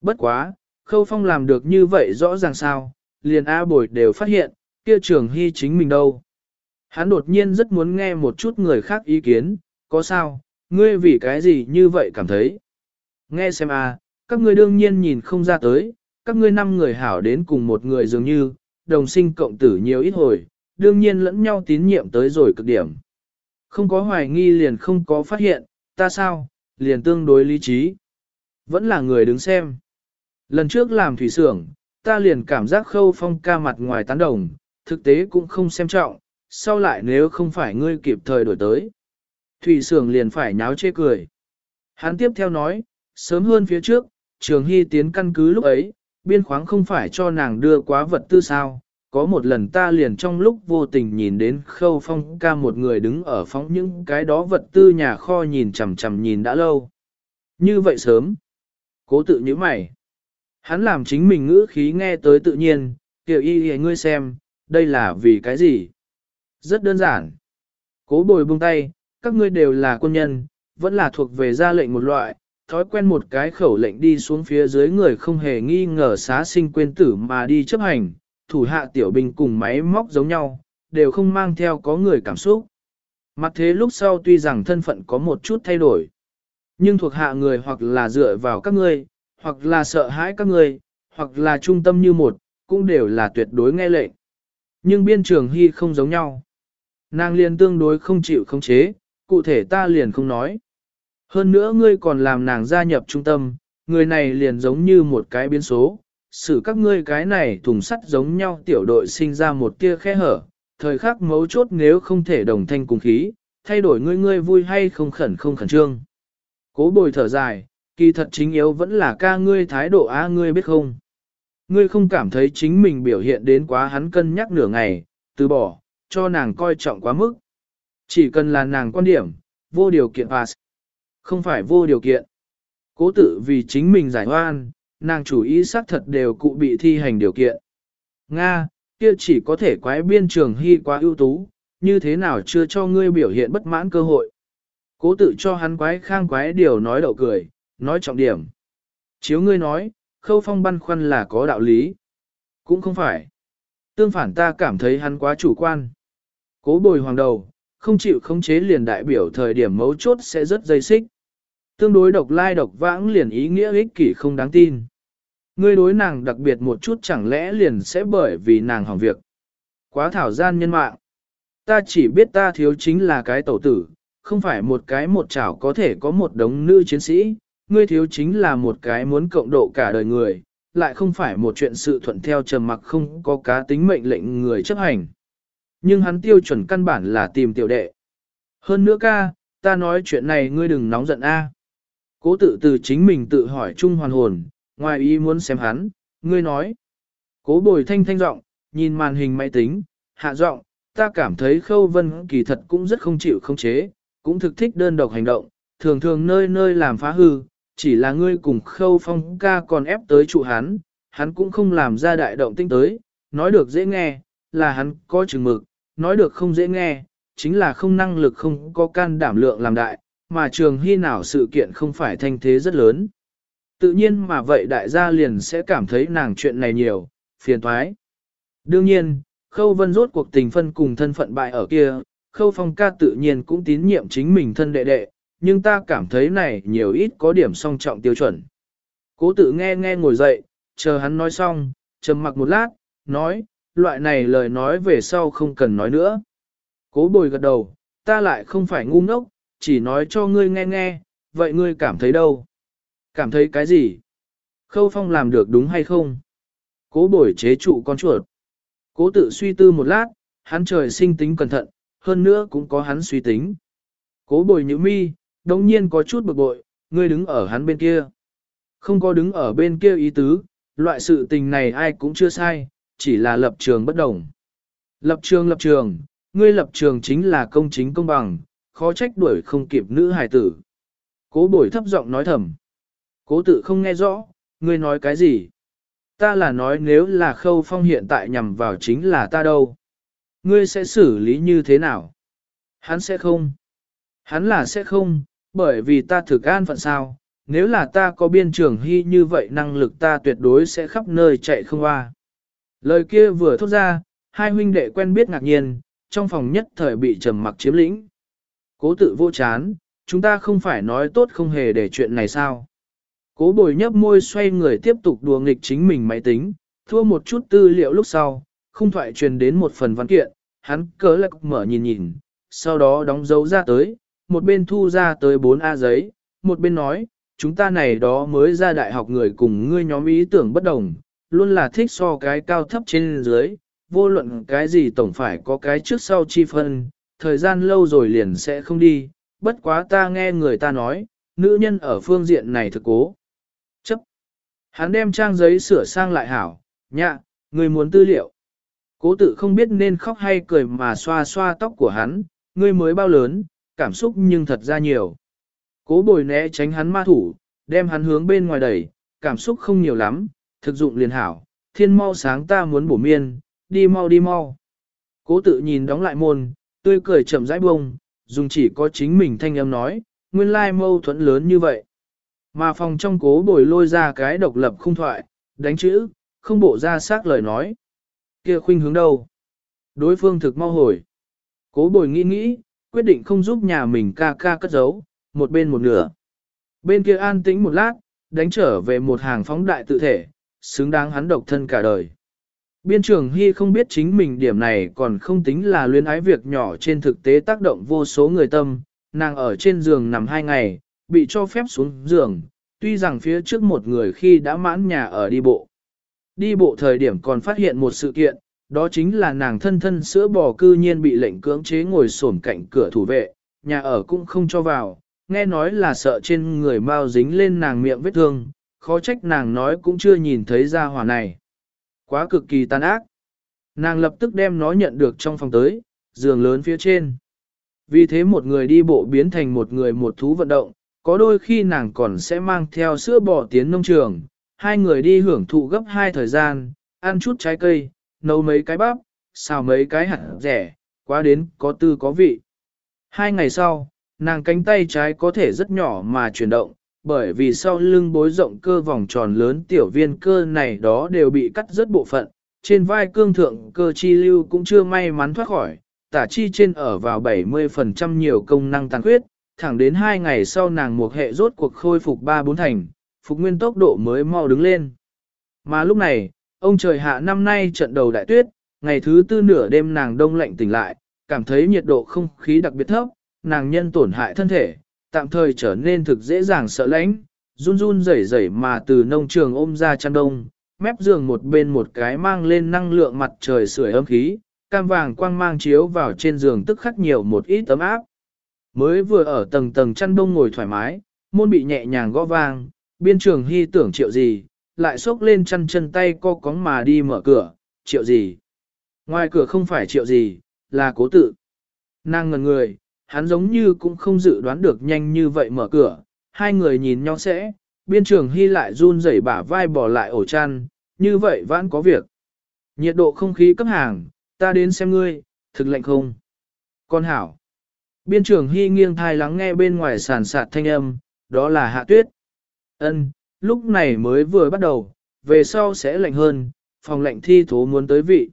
Bất quá, khâu phong làm được như vậy rõ ràng sao, liền A bồi đều phát hiện, kia trường hy chính mình đâu. Hắn đột nhiên rất muốn nghe một chút người khác ý kiến, có sao, ngươi vì cái gì như vậy cảm thấy. Nghe xem a, các ngươi đương nhiên nhìn không ra tới, các ngươi năm người hảo đến cùng một người dường như, đồng sinh cộng tử nhiều ít hồi, đương nhiên lẫn nhau tín nhiệm tới rồi cực điểm. Không có hoài nghi liền không có phát hiện, ta sao, liền tương đối lý trí. Vẫn là người đứng xem. Lần trước làm thủy xưởng, ta liền cảm giác khâu phong ca mặt ngoài tán đồng, thực tế cũng không xem trọng, sau lại nếu không phải ngươi kịp thời đổi tới. Thủy xưởng liền phải nháo chê cười. Hắn tiếp theo nói, sớm hơn phía trước, trường hy tiến căn cứ lúc ấy, biên khoáng không phải cho nàng đưa quá vật tư sao, có một lần ta liền trong lúc vô tình nhìn đến khâu phong ca một người đứng ở phóng những cái đó vật tư nhà kho nhìn chằm chằm nhìn đã lâu. Như vậy sớm, cố tự như mày. Hắn làm chính mình ngữ khí nghe tới tự nhiên, kiểu y y ngươi xem, đây là vì cái gì? Rất đơn giản. Cố bồi buông tay, các ngươi đều là quân nhân, vẫn là thuộc về gia lệnh một loại, thói quen một cái khẩu lệnh đi xuống phía dưới người không hề nghi ngờ xá sinh quên tử mà đi chấp hành, thủ hạ tiểu binh cùng máy móc giống nhau, đều không mang theo có người cảm xúc. Mặt thế lúc sau tuy rằng thân phận có một chút thay đổi, nhưng thuộc hạ người hoặc là dựa vào các ngươi, hoặc là sợ hãi các ngươi, hoặc là trung tâm như một, cũng đều là tuyệt đối nghe lệnh. Nhưng biên trường hy không giống nhau. Nàng liền tương đối không chịu khống chế, cụ thể ta liền không nói. Hơn nữa ngươi còn làm nàng gia nhập trung tâm, người này liền giống như một cái biến số, xử các ngươi cái này thùng sắt giống nhau tiểu đội sinh ra một tia khe hở, thời khắc mấu chốt nếu không thể đồng thanh cùng khí, thay đổi ngươi ngươi vui hay không khẩn không khẩn trương. Cố bồi thở dài, kỳ thật chính yếu vẫn là ca ngươi thái độ á ngươi biết không. Ngươi không cảm thấy chính mình biểu hiện đến quá hắn cân nhắc nửa ngày, từ bỏ, cho nàng coi trọng quá mức. Chỉ cần là nàng quan điểm, vô điều kiện pass. Không phải vô điều kiện. Cố tự vì chính mình giải oan, nàng chủ ý xác thật đều cụ bị thi hành điều kiện. Nga, kia chỉ có thể quái biên trường hy quá ưu tú, như thế nào chưa cho ngươi biểu hiện bất mãn cơ hội. Cố tự cho hắn quái khang quái điều nói đậu cười, nói trọng điểm. Chiếu ngươi nói, khâu phong băn khoăn là có đạo lý. Cũng không phải. Tương phản ta cảm thấy hắn quá chủ quan. Cố bồi hoàng đầu, không chịu khống chế liền đại biểu thời điểm mấu chốt sẽ rất dây xích. Tương đối độc lai độc vãng liền ý nghĩa ích kỷ không đáng tin. Ngươi đối nàng đặc biệt một chút chẳng lẽ liền sẽ bởi vì nàng hỏng việc. Quá thảo gian nhân mạng. Ta chỉ biết ta thiếu chính là cái tẩu tử, không phải một cái một chảo có thể có một đống nữ chiến sĩ, ngươi thiếu chính là một cái muốn cộng độ cả đời người, lại không phải một chuyện sự thuận theo trầm mặc không có cá tính mệnh lệnh người chấp hành. Nhưng hắn tiêu chuẩn căn bản là tìm tiểu đệ. Hơn nữa ca, ta nói chuyện này ngươi đừng nóng giận a. Cố tự từ chính mình tự hỏi chung hoàn hồn, ngoài ý muốn xem hắn, ngươi nói. Cố bồi thanh thanh giọng, nhìn màn hình máy tính, hạ giọng, ta cảm thấy khâu vân kỳ thật cũng rất không chịu không chế, cũng thực thích đơn độc hành động, thường thường nơi nơi làm phá hư, chỉ là ngươi cùng khâu phong ca còn ép tới trụ hắn, hắn cũng không làm ra đại động tinh tới, nói được dễ nghe, là hắn có chừng mực, nói được không dễ nghe, chính là không năng lực không có can đảm lượng làm đại, mà trường hy nào sự kiện không phải thanh thế rất lớn. Tự nhiên mà vậy đại gia liền sẽ cảm thấy nàng chuyện này nhiều, phiền thoái. Đương nhiên, khâu vân rốt cuộc tình phân cùng thân phận bại ở kia, khâu phong ca tự nhiên cũng tín nhiệm chính mình thân đệ đệ, nhưng ta cảm thấy này nhiều ít có điểm song trọng tiêu chuẩn. Cố tự nghe nghe ngồi dậy, chờ hắn nói xong, trầm mặc một lát, nói, loại này lời nói về sau không cần nói nữa. Cố bồi gật đầu, ta lại không phải ngu ngốc, chỉ nói cho ngươi nghe nghe, vậy ngươi cảm thấy đâu? Cảm thấy cái gì? Khâu phong làm được đúng hay không? Cố bổi chế trụ con chuột. Cố tự suy tư một lát, hắn trời sinh tính cẩn thận, hơn nữa cũng có hắn suy tính. Cố bồi nhữ mi, đồng nhiên có chút bực bội, ngươi đứng ở hắn bên kia. Không có đứng ở bên kia ý tứ, loại sự tình này ai cũng chưa sai, chỉ là lập trường bất đồng. Lập trường lập trường, ngươi lập trường chính là công chính công bằng, khó trách đuổi không kịp nữ hài tử. Cố bồi thấp giọng nói thầm. Cố tự không nghe rõ, ngươi nói cái gì? Ta là nói nếu là khâu phong hiện tại nhằm vào chính là ta đâu. Ngươi sẽ xử lý như thế nào? Hắn sẽ không. Hắn là sẽ không, bởi vì ta thực an phận sao. Nếu là ta có biên trưởng hy như vậy năng lực ta tuyệt đối sẽ khắp nơi chạy không qua. Lời kia vừa thốt ra, hai huynh đệ quen biết ngạc nhiên, trong phòng nhất thời bị trầm mặc chiếm lĩnh. Cố tự vô chán, chúng ta không phải nói tốt không hề để chuyện này sao. Cố bồi nhấp môi xoay người tiếp tục đùa nghịch chính mình máy tính, thua một chút tư liệu lúc sau, không thoại truyền đến một phần văn kiện, hắn cớ lạc mở nhìn nhìn, sau đó đóng dấu ra tới, một bên thu ra tới 4A giấy, một bên nói, chúng ta này đó mới ra đại học người cùng ngươi nhóm ý tưởng bất đồng, luôn là thích so cái cao thấp trên dưới, vô luận cái gì tổng phải có cái trước sau chi phân, thời gian lâu rồi liền sẽ không đi, bất quá ta nghe người ta nói, nữ nhân ở phương diện này thực cố. Chấp. Hắn đem trang giấy sửa sang lại hảo, nhạ, người muốn tư liệu. Cố tự không biết nên khóc hay cười mà xoa xoa tóc của hắn, ngươi mới bao lớn, cảm xúc nhưng thật ra nhiều. Cố bồi né tránh hắn ma thủ, đem hắn hướng bên ngoài đẩy, cảm xúc không nhiều lắm, thực dụng liền hảo, thiên mau sáng ta muốn bổ miên, đi mau đi mau. Cố tự nhìn đóng lại môn, tươi cười chậm rãi bông, dùng chỉ có chính mình thanh âm nói, nguyên lai mâu thuẫn lớn như vậy. Mà phòng trong cố bồi lôi ra cái độc lập không thoại, đánh chữ, không bộ ra xác lời nói. Kia khuynh hướng đâu? Đối phương thực mau hồi. Cố bồi nghĩ nghĩ, quyết định không giúp nhà mình ca ca cất giấu, một bên một nửa. Bên kia an tĩnh một lát, đánh trở về một hàng phóng đại tự thể, xứng đáng hắn độc thân cả đời. Biên trưởng Hy không biết chính mình điểm này còn không tính là luyến ái việc nhỏ trên thực tế tác động vô số người tâm, nàng ở trên giường nằm hai ngày, bị cho phép xuống giường, tuy rằng phía trước một người khi đã mãn nhà ở đi bộ. Đi bộ thời điểm còn phát hiện một sự kiện, đó chính là nàng thân thân sữa bò cư nhiên bị lệnh cưỡng chế ngồi sổm cạnh cửa thủ vệ, nhà ở cũng không cho vào, nghe nói là sợ trên người mau dính lên nàng miệng vết thương, khó trách nàng nói cũng chưa nhìn thấy ra hỏa này. Quá cực kỳ tàn ác. Nàng lập tức đem nó nhận được trong phòng tới, giường lớn phía trên. Vì thế một người đi bộ biến thành một người một thú vận động, có đôi khi nàng còn sẽ mang theo sữa bò tiến nông trường, hai người đi hưởng thụ gấp hai thời gian, ăn chút trái cây, nấu mấy cái bắp, xào mấy cái hạt rẻ, quá đến có tư có vị. Hai ngày sau, nàng cánh tay trái có thể rất nhỏ mà chuyển động, bởi vì sau lưng bối rộng cơ vòng tròn lớn tiểu viên cơ này đó đều bị cắt rất bộ phận, trên vai cương thượng cơ chi lưu cũng chưa may mắn thoát khỏi, tả chi trên ở vào 70% nhiều công năng tàn khuyết, thẳng đến hai ngày sau nàng một hệ rốt cuộc khôi phục 3-4 thành, phục nguyên tốc độ mới mau đứng lên. Mà lúc này, ông trời hạ năm nay trận đầu đại tuyết, ngày thứ tư nửa đêm nàng đông lạnh tỉnh lại, cảm thấy nhiệt độ không khí đặc biệt thấp, nàng nhân tổn hại thân thể, tạm thời trở nên thực dễ dàng sợ lãnh, run run rẩy rẩy mà từ nông trường ôm ra chăn đông, mép giường một bên một cái mang lên năng lượng mặt trời sưởi ấm khí, cam vàng quang mang chiếu vào trên giường tức khắc nhiều một ít tấm áp. Mới vừa ở tầng tầng chăn đông ngồi thoải mái, môn bị nhẹ nhàng gõ vang, biên trường hy tưởng triệu gì, lại xốc lên chăn chân tay co cóng mà đi mở cửa, triệu gì. Ngoài cửa không phải triệu gì, là cố tự. Nàng ngần người, hắn giống như cũng không dự đoán được nhanh như vậy mở cửa, hai người nhìn nhau sẽ, biên trường hy lại run rẩy bả vai bỏ lại ổ chăn, như vậy vẫn có việc. Nhiệt độ không khí cấp hàng, ta đến xem ngươi, thực lạnh không? Con hảo. Biên trường hy nghiêng thai lắng nghe bên ngoài sàn sạt thanh âm, đó là hạ tuyết. Ân, lúc này mới vừa bắt đầu, về sau sẽ lạnh hơn, phòng lạnh thi thố muốn tới vị.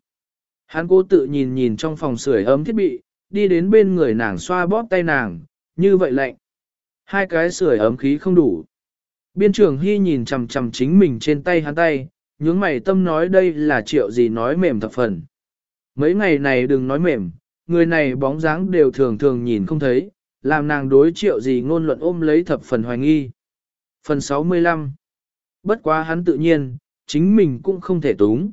Hắn cố tự nhìn nhìn trong phòng sưởi ấm thiết bị, đi đến bên người nàng xoa bóp tay nàng, như vậy lạnh. Hai cái sưởi ấm khí không đủ. Biên trưởng Hy nhìn chằm chằm chính mình trên tay hắn tay, nhướng mày tâm nói đây là triệu gì nói mềm thập phần. Mấy ngày này đừng nói mềm, người này bóng dáng đều thường thường nhìn không thấy, làm nàng đối triệu gì ngôn luận ôm lấy thập phần hoài nghi. Phần 65 Bất quá hắn tự nhiên, chính mình cũng không thể túng.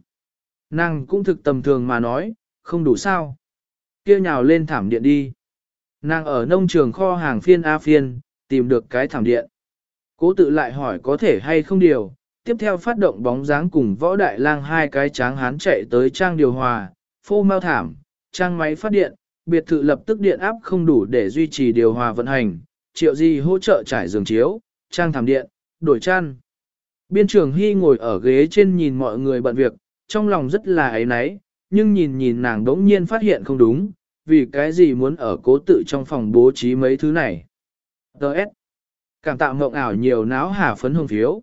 Nàng cũng thực tầm thường mà nói, không đủ sao kia nhào lên thảm điện đi. Nàng ở nông trường kho hàng phiên A phiên, tìm được cái thảm điện. Cố tự lại hỏi có thể hay không điều, tiếp theo phát động bóng dáng cùng võ đại lang hai cái tráng hán chạy tới trang điều hòa, phô mau thảm, trang máy phát điện, biệt thự lập tức điện áp không đủ để duy trì điều hòa vận hành, triệu gì hỗ trợ trải giường chiếu, trang thảm điện, đổi chăn. Biên trưởng Hy ngồi ở ghế trên nhìn mọi người bận việc, trong lòng rất là ấy náy, nhưng nhìn nhìn nàng đống nhiên phát hiện không đúng, vì cái gì muốn ở cố tự trong phòng bố trí mấy thứ này. Đợt. Cảm tạo mộng ảo nhiều náo hà phấn hồng phiếu.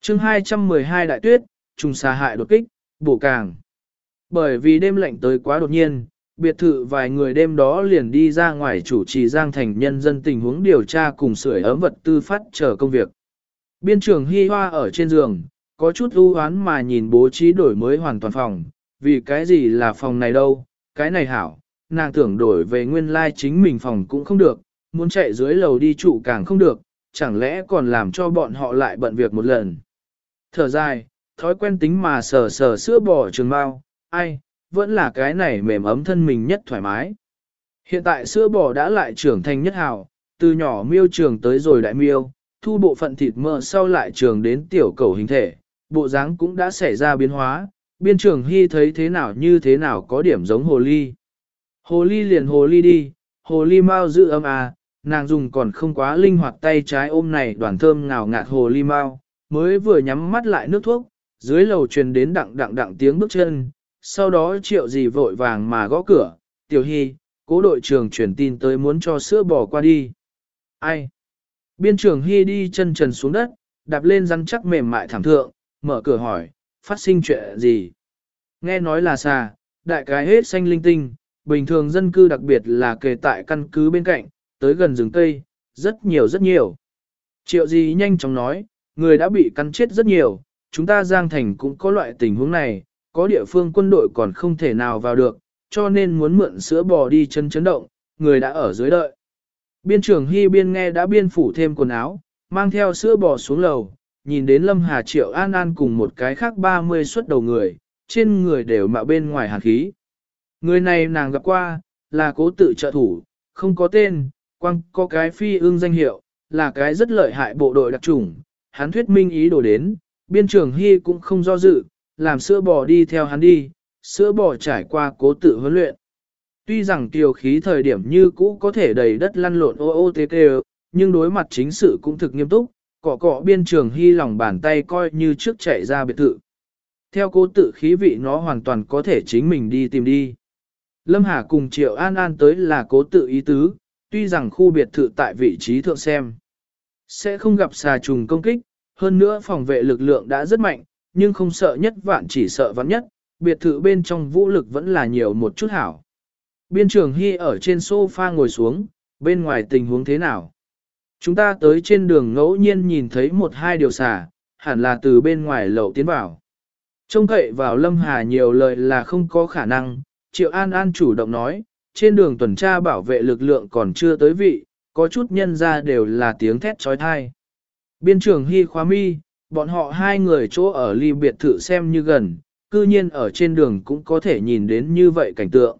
chương 212 đại tuyết, trùng xà hại đột kích, bổ càng. Bởi vì đêm lạnh tới quá đột nhiên, biệt thự vài người đêm đó liền đi ra ngoài chủ trì giang thành nhân dân tình huống điều tra cùng sưởi ấm vật tư phát chờ công việc. Biên trưởng Hy Hoa ở trên giường, có chút ưu hoán mà nhìn bố trí đổi mới hoàn toàn phòng, vì cái gì là phòng này đâu, cái này hảo, nàng tưởng đổi về nguyên lai like chính mình phòng cũng không được, muốn chạy dưới lầu đi trụ càng không được, chẳng lẽ còn làm cho bọn họ lại bận việc một lần. Thở dài, thói quen tính mà sờ sờ sữa bỏ trường bao, ai, vẫn là cái này mềm ấm thân mình nhất thoải mái. Hiện tại sữa bò đã lại trưởng thành nhất hào, từ nhỏ miêu trường tới rồi đại miêu, thu bộ phận thịt mỡ sau lại trường đến tiểu cầu hình thể, bộ dáng cũng đã xảy ra biến hóa, biên trưởng hy thấy thế nào như thế nào có điểm giống hồ ly. Hồ ly liền hồ ly đi, hồ ly mau giữ âm à, nàng dùng còn không quá linh hoạt tay trái ôm này đoàn thơm ngào ngạt hồ ly mau, mới vừa nhắm mắt lại nước thuốc, dưới lầu truyền đến đặng đặng đặng tiếng bước chân, sau đó triệu gì vội vàng mà gõ cửa, tiểu hy, cố đội trưởng truyền tin tới muốn cho sữa bò qua đi. Ai? Biên trưởng hy đi chân trần xuống đất, đạp lên rắn chắc mềm mại thảm thượng, mở cửa hỏi, phát sinh chuyện gì? Nghe nói là xà, đại cái hết xanh linh tinh, bình thường dân cư đặc biệt là kề tại căn cứ bên cạnh, tới gần rừng cây, rất nhiều rất nhiều. Triệu gì nhanh chóng nói, người đã bị cắn chết rất nhiều, chúng ta Giang Thành cũng có loại tình huống này, có địa phương quân đội còn không thể nào vào được, cho nên muốn mượn sữa bò đi chân chấn động, người đã ở dưới đợi. Biên trưởng Hy Biên nghe đã biên phủ thêm quần áo, mang theo sữa bò xuống lầu, nhìn đến Lâm Hà Triệu An An cùng một cái khác 30 xuất đầu người, trên người đều mạo bên ngoài hàn khí. Người này nàng gặp qua, là cố tự trợ thủ, không có tên, quăng có cái phi ương danh hiệu, là cái rất lợi hại bộ đội đặc chủng, hắn thuyết minh ý đồ đến, biên trưởng Hy cũng không do dự, làm sữa bò đi theo hắn đi, sữa bò trải qua cố tự huấn luyện. Tuy rằng tiêu khí thời điểm như cũ có thể đầy đất lăn lộn ô ô tê tê, nhưng đối mặt chính sự cũng thực nghiêm túc, cọ cọ biên trường hy lòng bàn tay coi như trước chạy ra biệt thự. Theo cố tự khí vị nó hoàn toàn có thể chính mình đi tìm đi. Lâm Hà cùng Triệu An An tới là cố tự ý tứ, tuy rằng khu biệt thự tại vị trí thượng xem. Sẽ không gặp xà trùng công kích, hơn nữa phòng vệ lực lượng đã rất mạnh, nhưng không sợ nhất vạn chỉ sợ vạn nhất, biệt thự bên trong vũ lực vẫn là nhiều một chút hảo. Biên trường Hy ở trên sofa ngồi xuống, bên ngoài tình huống thế nào? Chúng ta tới trên đường ngẫu nhiên nhìn thấy một hai điều xả, hẳn là từ bên ngoài lậu tiến vào. Trông cậy vào Lâm Hà nhiều lời là không có khả năng, Triệu An An chủ động nói, trên đường tuần tra bảo vệ lực lượng còn chưa tới vị, có chút nhân ra đều là tiếng thét trói thai. Biên trưởng Hy khóa mi, bọn họ hai người chỗ ở ly biệt thự xem như gần, cư nhiên ở trên đường cũng có thể nhìn đến như vậy cảnh tượng.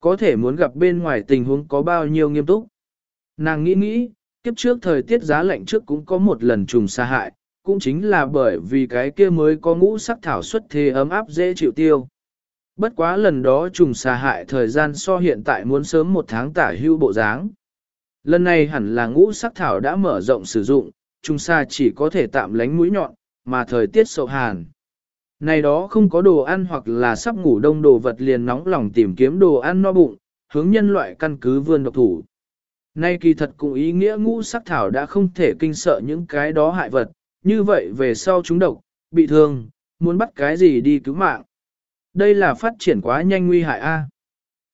Có thể muốn gặp bên ngoài tình huống có bao nhiêu nghiêm túc. Nàng nghĩ nghĩ, kiếp trước thời tiết giá lạnh trước cũng có một lần trùng xa hại, cũng chính là bởi vì cái kia mới có ngũ sắc thảo xuất thế ấm áp dễ chịu tiêu. Bất quá lần đó trùng xà hại thời gian so hiện tại muốn sớm một tháng tả hưu bộ dáng. Lần này hẳn là ngũ sắc thảo đã mở rộng sử dụng, trùng xà chỉ có thể tạm lánh mũi nhọn, mà thời tiết sậu hàn. Này đó không có đồ ăn hoặc là sắp ngủ đông đồ vật liền nóng lòng tìm kiếm đồ ăn no bụng, hướng nhân loại căn cứ vươn độc thủ. Nay kỳ thật cũng ý nghĩa ngũ sắc thảo đã không thể kinh sợ những cái đó hại vật, như vậy về sau chúng độc, bị thương, muốn bắt cái gì đi cứu mạng. Đây là phát triển quá nhanh nguy hại a. À?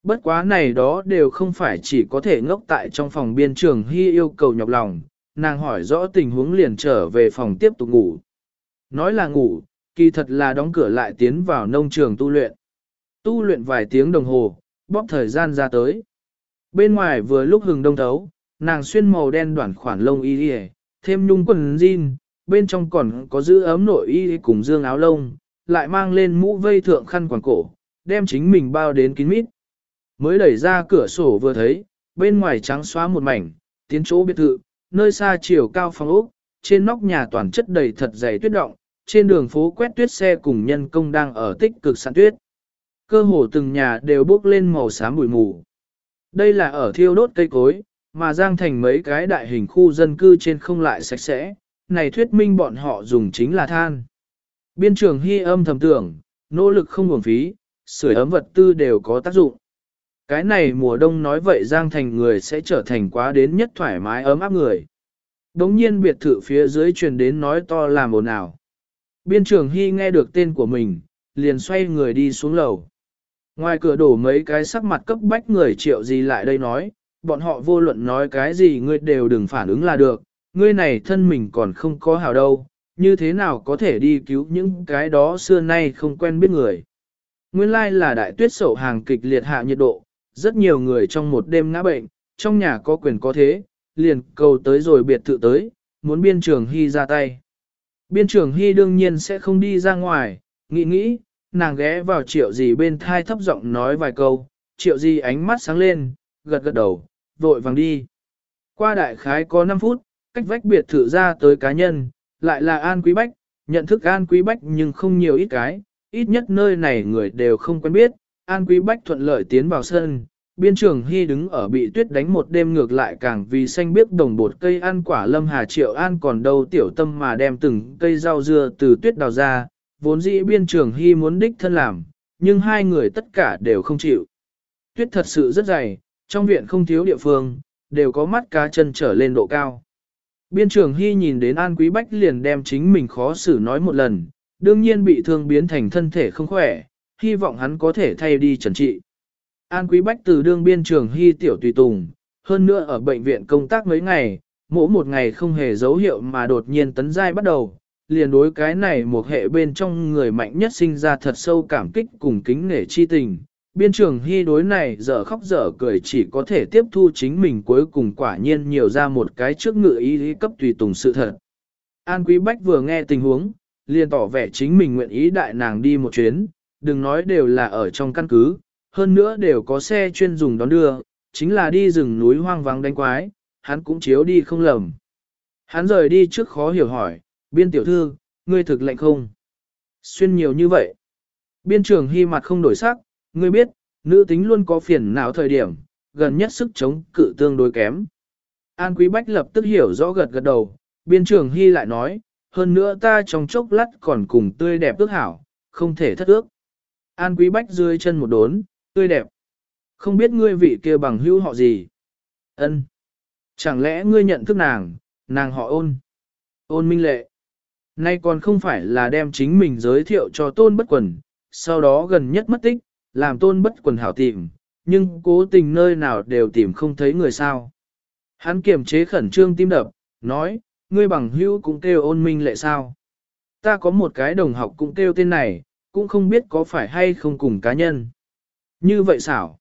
Bất quá này đó đều không phải chỉ có thể ngốc tại trong phòng biên trường hy yêu cầu nhọc lòng, nàng hỏi rõ tình huống liền trở về phòng tiếp tục ngủ. Nói là ngủ, kỳ thật là đóng cửa lại tiến vào nông trường tu luyện. Tu luyện vài tiếng đồng hồ, bóp thời gian ra tới. Bên ngoài vừa lúc hừng đông thấu, nàng xuyên màu đen đoạn khoản lông y y, thêm nhung quần jean, bên trong còn có giữ ấm nội y cùng dương áo lông, lại mang lên mũ vây thượng khăn quàng cổ, đem chính mình bao đến kín mít. Mới đẩy ra cửa sổ vừa thấy, bên ngoài trắng xóa một mảnh, tiến chỗ biệt thự, nơi xa chiều cao phòng ốc, trên nóc nhà toàn chất đầy thật dày tuyết động, trên đường phố quét tuyết xe cùng nhân công đang ở tích cực sạn tuyết. Cơ hồ từng nhà đều bước lên màu xám bụi mù. Đây là ở thiêu đốt cây cối, mà giang thành mấy cái đại hình khu dân cư trên không lại sạch sẽ, này thuyết minh bọn họ dùng chính là than. Biên trường hy âm thầm tưởng, nỗ lực không uổng phí, sưởi ấm vật tư đều có tác dụng. Cái này mùa đông nói vậy Giang Thành người sẽ trở thành quá đến nhất thoải mái ấm áp người. Đống nhiên biệt thự phía dưới truyền đến nói to làm ồn ào. Biên trường Hy nghe được tên của mình, liền xoay người đi xuống lầu. Ngoài cửa đổ mấy cái sắc mặt cấp bách người triệu gì lại đây nói, bọn họ vô luận nói cái gì ngươi đều đừng phản ứng là được, ngươi này thân mình còn không có hào đâu, như thế nào có thể đi cứu những cái đó xưa nay không quen biết người. Nguyên lai là đại tuyết sổ hàng kịch liệt hạ nhiệt độ, rất nhiều người trong một đêm ngã bệnh, trong nhà có quyền có thế, liền cầu tới rồi biệt thự tới, muốn biên trường hy ra tay. Biên trường hy đương nhiên sẽ không đi ra ngoài, nghĩ nghĩ, nàng ghé vào triệu gì bên thai thấp giọng nói vài câu, triệu gì ánh mắt sáng lên, gật gật đầu, vội vàng đi. Qua đại khái có 5 phút, cách vách biệt thự ra tới cá nhân, lại là An Quý Bách, nhận thức An Quý Bách nhưng không nhiều ít cái, ít nhất nơi này người đều không quen biết, An Quý Bách thuận lợi tiến vào sân, biên trường hy đứng ở bị tuyết đánh một đêm ngược lại càng vì xanh biết đồng bột cây ăn quả lâm hà triệu an còn đâu tiểu tâm mà đem từng cây rau dưa từ tuyết đào ra, vốn dĩ biên trường hy muốn đích thân làm, nhưng hai người tất cả đều không chịu. Tuyết thật sự rất dày, trong viện không thiếu địa phương, đều có mắt cá chân trở lên độ cao. Biên trường hy nhìn đến An Quý Bách liền đem chính mình khó xử nói một lần, đương nhiên bị thương biến thành thân thể không khỏe, hy vọng hắn có thể thay đi trần trị. An Quý Bách từ đương biên trường hy tiểu tùy tùng, hơn nữa ở bệnh viện công tác mấy ngày, mỗi một ngày không hề dấu hiệu mà đột nhiên tấn giai bắt đầu, liền đối cái này một hệ bên trong người mạnh nhất sinh ra thật sâu cảm kích cùng kính nể chi tình. Biên trường hy đối này dở khóc dở cười chỉ có thể tiếp thu chính mình cuối cùng quả nhiên nhiều ra một cái trước ngự ý, ý cấp tùy tùng sự thật. An Quý Bách vừa nghe tình huống, liền tỏ vẻ chính mình nguyện ý đại nàng đi một chuyến, đừng nói đều là ở trong căn cứ, hơn nữa đều có xe chuyên dùng đón đưa, chính là đi rừng núi hoang vắng đánh quái, hắn cũng chiếu đi không lầm. Hắn rời đi trước khó hiểu hỏi, biên tiểu thư, ngươi thực lệnh không? Xuyên nhiều như vậy. Biên trưởng hy mặt không đổi sắc, ngươi biết, nữ tính luôn có phiền não thời điểm, gần nhất sức chống cự tương đối kém. An Quý Bách lập tức hiểu rõ gật gật đầu, biên trưởng hy lại nói, hơn nữa ta trong chốc lát còn cùng tươi đẹp ước hảo, không thể thất ước. An Quý Bách dưới chân một đốn, tươi đẹp. Không biết ngươi vị kia bằng hữu họ gì? Ân. Chẳng lẽ ngươi nhận thức nàng, nàng họ ôn? Ôn minh lệ. Nay còn không phải là đem chính mình giới thiệu cho tôn bất quần, sau đó gần nhất mất tích, làm tôn bất quần hảo tìm, nhưng cố tình nơi nào đều tìm không thấy người sao. Hắn kiềm chế khẩn trương tim đập, nói, ngươi bằng hữu cũng kêu ôn minh lệ sao. Ta có một cái đồng học cũng kêu tên này, cũng không biết có phải hay không cùng cá nhân. Như vậy xảo.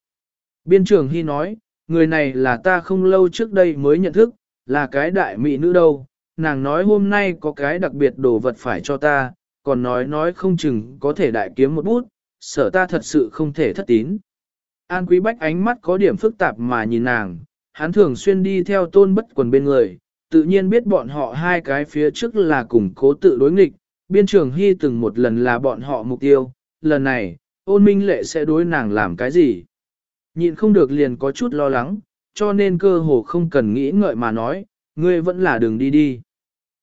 Biên trường Hy nói, người này là ta không lâu trước đây mới nhận thức, là cái đại mỹ nữ đâu. Nàng nói hôm nay có cái đặc biệt đồ vật phải cho ta, còn nói nói không chừng có thể đại kiếm một bút, sợ ta thật sự không thể thất tín. An Quý Bách ánh mắt có điểm phức tạp mà nhìn nàng, hắn thường xuyên đi theo tôn bất quần bên người, tự nhiên biết bọn họ hai cái phía trước là cùng cố tự đối nghịch, biên trường hy từng một lần là bọn họ mục tiêu, lần này, ôn minh lệ sẽ đối nàng làm cái gì? Nhịn không được liền có chút lo lắng, cho nên cơ hồ không cần nghĩ ngợi mà nói, ngươi vẫn là đường đi đi.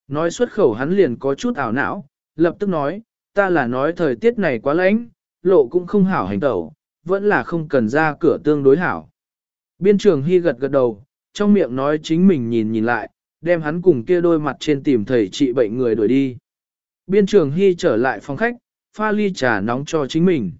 Nói xuất khẩu hắn liền có chút ảo não, lập tức nói, ta là nói thời tiết này quá lạnh, lộ cũng không hảo hành tẩu, vẫn là không cần ra cửa tương đối hảo. Biên trường hy gật gật đầu, trong miệng nói chính mình nhìn nhìn lại, đem hắn cùng kia đôi mặt trên tìm thầy trị bệnh người đuổi đi. Biên trường hy trở lại phòng khách, pha ly trà nóng cho chính mình.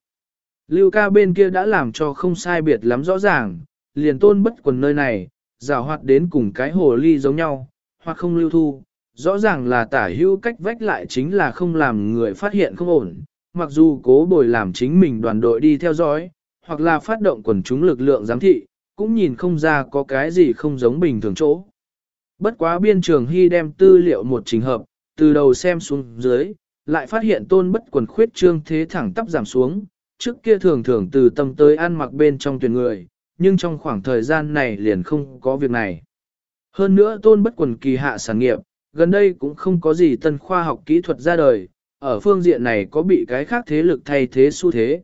Lưu ca bên kia đã làm cho không sai biệt lắm rõ ràng, liền tôn bất quần nơi này, rào hoạt đến cùng cái hồ ly giống nhau, hoặc không lưu thu. Rõ ràng là tả hữu cách vách lại chính là không làm người phát hiện không ổn, mặc dù cố bồi làm chính mình đoàn đội đi theo dõi, hoặc là phát động quần chúng lực lượng giám thị, cũng nhìn không ra có cái gì không giống bình thường chỗ. Bất quá biên trường hy đem tư liệu một trình hợp, từ đầu xem xuống dưới, lại phát hiện tôn bất quần khuyết trương thế thẳng tắp giảm xuống, trước kia thường thường từ tâm tới ăn mặc bên trong tuyển người, nhưng trong khoảng thời gian này liền không có việc này. Hơn nữa tôn bất quần kỳ hạ sản nghiệp, gần đây cũng không có gì tân khoa học kỹ thuật ra đời, ở phương diện này có bị cái khác thế lực thay thế xu thế.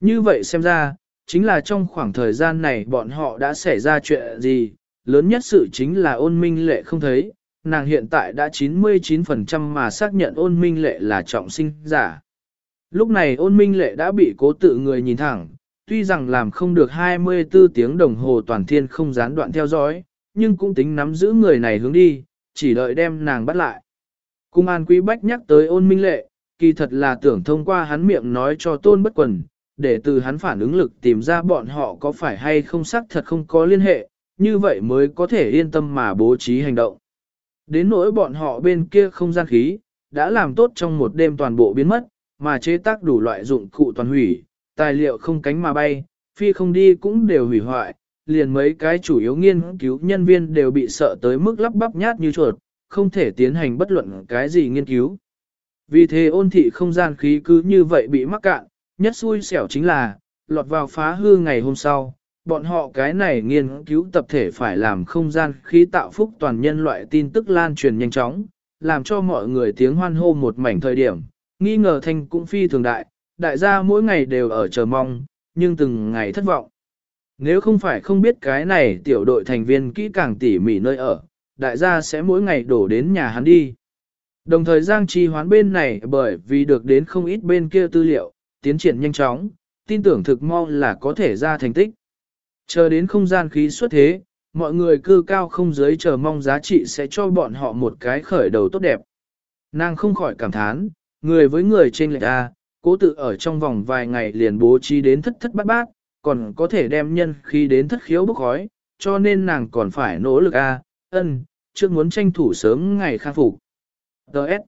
Như vậy xem ra, chính là trong khoảng thời gian này bọn họ đã xảy ra chuyện gì, lớn nhất sự chính là ôn minh lệ không thấy, nàng hiện tại đã 99% mà xác nhận ôn minh lệ là trọng sinh giả. Lúc này ôn minh lệ đã bị cố tự người nhìn thẳng, tuy rằng làm không được 24 tiếng đồng hồ toàn thiên không gián đoạn theo dõi, nhưng cũng tính nắm giữ người này hướng đi, chỉ đợi đem nàng bắt lại. Cung an quý bách nhắc tới ôn minh lệ, kỳ thật là tưởng thông qua hắn miệng nói cho tôn bất quần, để từ hắn phản ứng lực tìm ra bọn họ có phải hay không xác thật không có liên hệ, như vậy mới có thể yên tâm mà bố trí hành động. Đến nỗi bọn họ bên kia không gian khí, đã làm tốt trong một đêm toàn bộ biến mất, mà chế tác đủ loại dụng cụ toàn hủy, tài liệu không cánh mà bay, phi không đi cũng đều hủy hoại, liền mấy cái chủ yếu nghiên cứu nhân viên đều bị sợ tới mức lắp bắp nhát như chuột, không thể tiến hành bất luận cái gì nghiên cứu. Vì thế ôn thị không gian khí cứ như vậy bị mắc cạn, nhất xui xẻo chính là, lọt vào phá hư ngày hôm sau, bọn họ cái này nghiên cứu tập thể phải làm không gian khí tạo phúc toàn nhân loại tin tức lan truyền nhanh chóng, làm cho mọi người tiếng hoan hô một mảnh thời điểm, nghi ngờ thanh cũng phi thường đại, đại gia mỗi ngày đều ở chờ mong, nhưng từng ngày thất vọng. Nếu không phải không biết cái này tiểu đội thành viên kỹ càng tỉ mỉ nơi ở, đại gia sẽ mỗi ngày đổ đến nhà hắn đi. Đồng thời Giang Chi hoán bên này bởi vì được đến không ít bên kia tư liệu, tiến triển nhanh chóng, tin tưởng thực mau là có thể ra thành tích. Chờ đến không gian khí xuất thế, mọi người cư cao không giới chờ mong giá trị sẽ cho bọn họ một cái khởi đầu tốt đẹp. Nàng không khỏi cảm thán, người với người trên lệch A, cố tự ở trong vòng vài ngày liền bố trí đến thất thất bát bát, còn có thể đem nhân khí đến thất khiếu bốc khói, cho nên nàng còn phải nỗ lực A, ân, trước muốn tranh thủ sớm ngày khang phục. Đợt.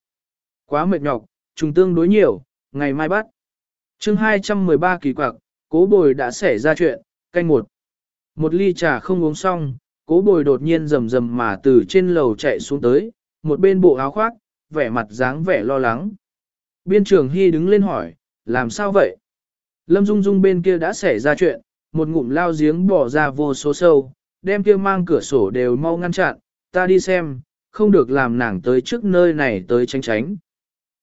Quá mệt nhọc, trùng tương đối nhiều, ngày mai bắt. chương 213 kỳ quặc, cố bồi đã xảy ra chuyện, canh một. Một ly trà không uống xong, cố bồi đột nhiên rầm rầm mà từ trên lầu chạy xuống tới, một bên bộ áo khoác, vẻ mặt dáng vẻ lo lắng. Biên trường Hy đứng lên hỏi, làm sao vậy? Lâm Dung Dung bên kia đã xảy ra chuyện, một ngụm lao giếng bỏ ra vô số sâu, đem kia mang cửa sổ đều mau ngăn chặn, ta đi xem, không được làm nàng tới trước nơi này tới tránh tránh.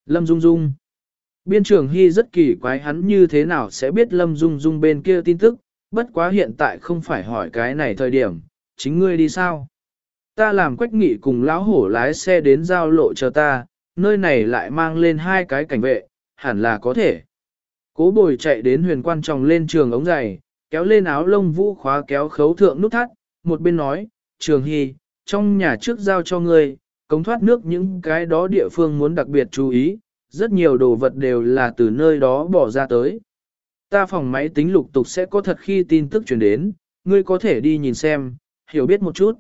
Lâm Dung Dung Biên trưởng Hy rất kỳ quái hắn như thế nào sẽ biết Lâm Dung Dung bên kia tin tức, bất quá hiện tại không phải hỏi cái này thời điểm, chính ngươi đi sao? Ta làm quách nghị cùng lão hổ lái xe đến giao lộ chờ ta, nơi này lại mang lên hai cái cảnh vệ, hẳn là có thể. Cố bồi chạy đến huyền quan tròng lên trường ống giày, kéo lên áo lông vũ khóa kéo khấu thượng nút thắt, một bên nói, trường hy, trong nhà trước giao cho ngươi, cống thoát nước những cái đó địa phương muốn đặc biệt chú ý, rất nhiều đồ vật đều là từ nơi đó bỏ ra tới. Ta phòng máy tính lục tục sẽ có thật khi tin tức truyền đến, ngươi có thể đi nhìn xem, hiểu biết một chút.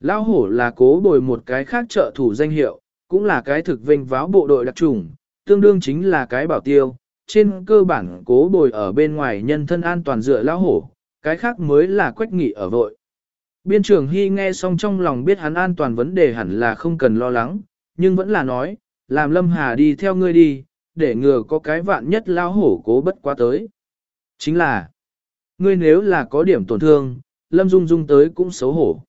Lão hổ là cố bồi một cái khác trợ thủ danh hiệu, cũng là cái thực vinh váo bộ đội đặc trùng, tương đương chính là cái bảo tiêu. Trên cơ bản cố bồi ở bên ngoài nhân thân an toàn dựa lão hổ, cái khác mới là quách nghị ở vội. Biên trưởng Hy nghe xong trong lòng biết hắn an toàn vấn đề hẳn là không cần lo lắng, nhưng vẫn là nói, làm Lâm Hà đi theo ngươi đi, để ngừa có cái vạn nhất lao hổ cố bất quá tới. Chính là, ngươi nếu là có điểm tổn thương, Lâm Dung Dung tới cũng xấu hổ.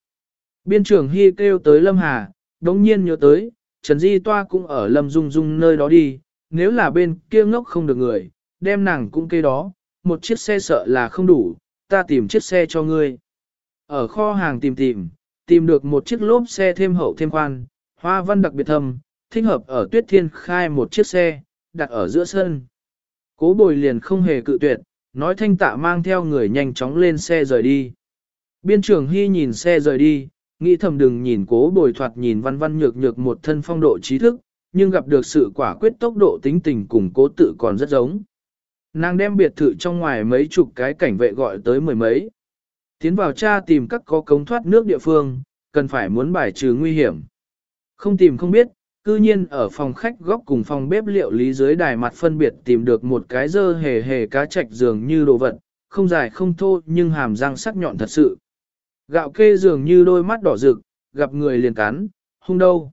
Biên trưởng Hy kêu tới Lâm Hà, đống nhiên nhớ tới, Trần Di Toa cũng ở Lâm Dung Dung nơi đó đi, nếu là bên kia ngốc không được người, đem nàng cũng kê đó, một chiếc xe sợ là không đủ, ta tìm chiếc xe cho ngươi. Ở kho hàng tìm tìm, tìm được một chiếc lốp xe thêm hậu thêm khoan, hoa văn đặc biệt thâm, thích hợp ở tuyết thiên khai một chiếc xe, đặt ở giữa sân. Cố bồi liền không hề cự tuyệt, nói thanh tạ mang theo người nhanh chóng lên xe rời đi. Biên trưởng Hy nhìn xe rời đi, nghĩ thầm đừng nhìn cố bồi thoạt nhìn văn văn nhược nhược một thân phong độ trí thức, nhưng gặp được sự quả quyết tốc độ tính tình cùng cố tự còn rất giống. Nàng đem biệt thự trong ngoài mấy chục cái cảnh vệ gọi tới mười mấy. Tiến vào cha tìm các có cống thoát nước địa phương, cần phải muốn bài trừ nguy hiểm. Không tìm không biết, cư nhiên ở phòng khách góc cùng phòng bếp liệu lý dưới đài mặt phân biệt tìm được một cái dơ hề hề cá chạch dường như đồ vật, không dài không thô nhưng hàm răng sắc nhọn thật sự. Gạo kê dường như đôi mắt đỏ rực, gặp người liền cắn, hung đâu.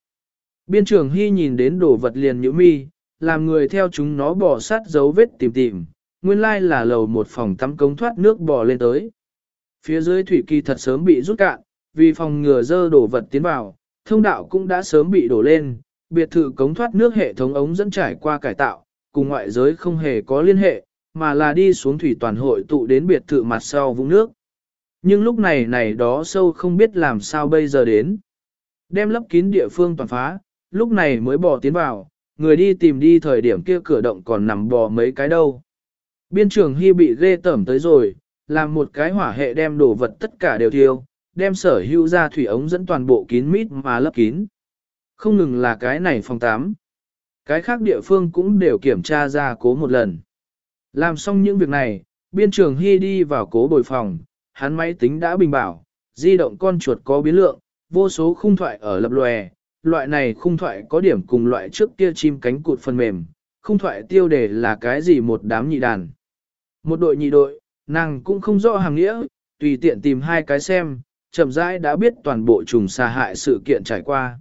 Biên trưởng Hy nhìn đến đồ vật liền nhữ mi, làm người theo chúng nó bỏ sát dấu vết tìm tìm, nguyên lai là lầu một phòng tắm cống thoát nước bò lên tới. Phía dưới thủy kỳ thật sớm bị rút cạn, vì phòng ngừa dơ đổ vật tiến vào, thông đạo cũng đã sớm bị đổ lên, biệt thự cống thoát nước hệ thống ống dẫn trải qua cải tạo, cùng ngoại giới không hề có liên hệ, mà là đi xuống thủy toàn hội tụ đến biệt thự mặt sau vũng nước. Nhưng lúc này này đó sâu không biết làm sao bây giờ đến. Đem lấp kín địa phương toàn phá, lúc này mới bỏ tiến vào, người đi tìm đi thời điểm kia cửa động còn nằm bò mấy cái đâu. Biên trường Hy bị ghê tẩm tới rồi, làm một cái hỏa hệ đem đồ vật tất cả đều thiêu, đem sở hữu ra thủy ống dẫn toàn bộ kín mít mà lấp kín. Không ngừng là cái này phòng 8. Cái khác địa phương cũng đều kiểm tra ra cố một lần. Làm xong những việc này, biên trường Hy đi vào cố bồi phòng, hắn máy tính đã bình bảo, di động con chuột có biến lượng, vô số khung thoại ở lập lòe, loại này khung thoại có điểm cùng loại trước kia chim cánh cụt phần mềm, khung thoại tiêu đề là cái gì một đám nhị đàn. Một đội nhị đội, Nàng cũng không rõ hàng nghĩa, tùy tiện tìm hai cái xem, chậm rãi đã biết toàn bộ trùng xà hại sự kiện trải qua.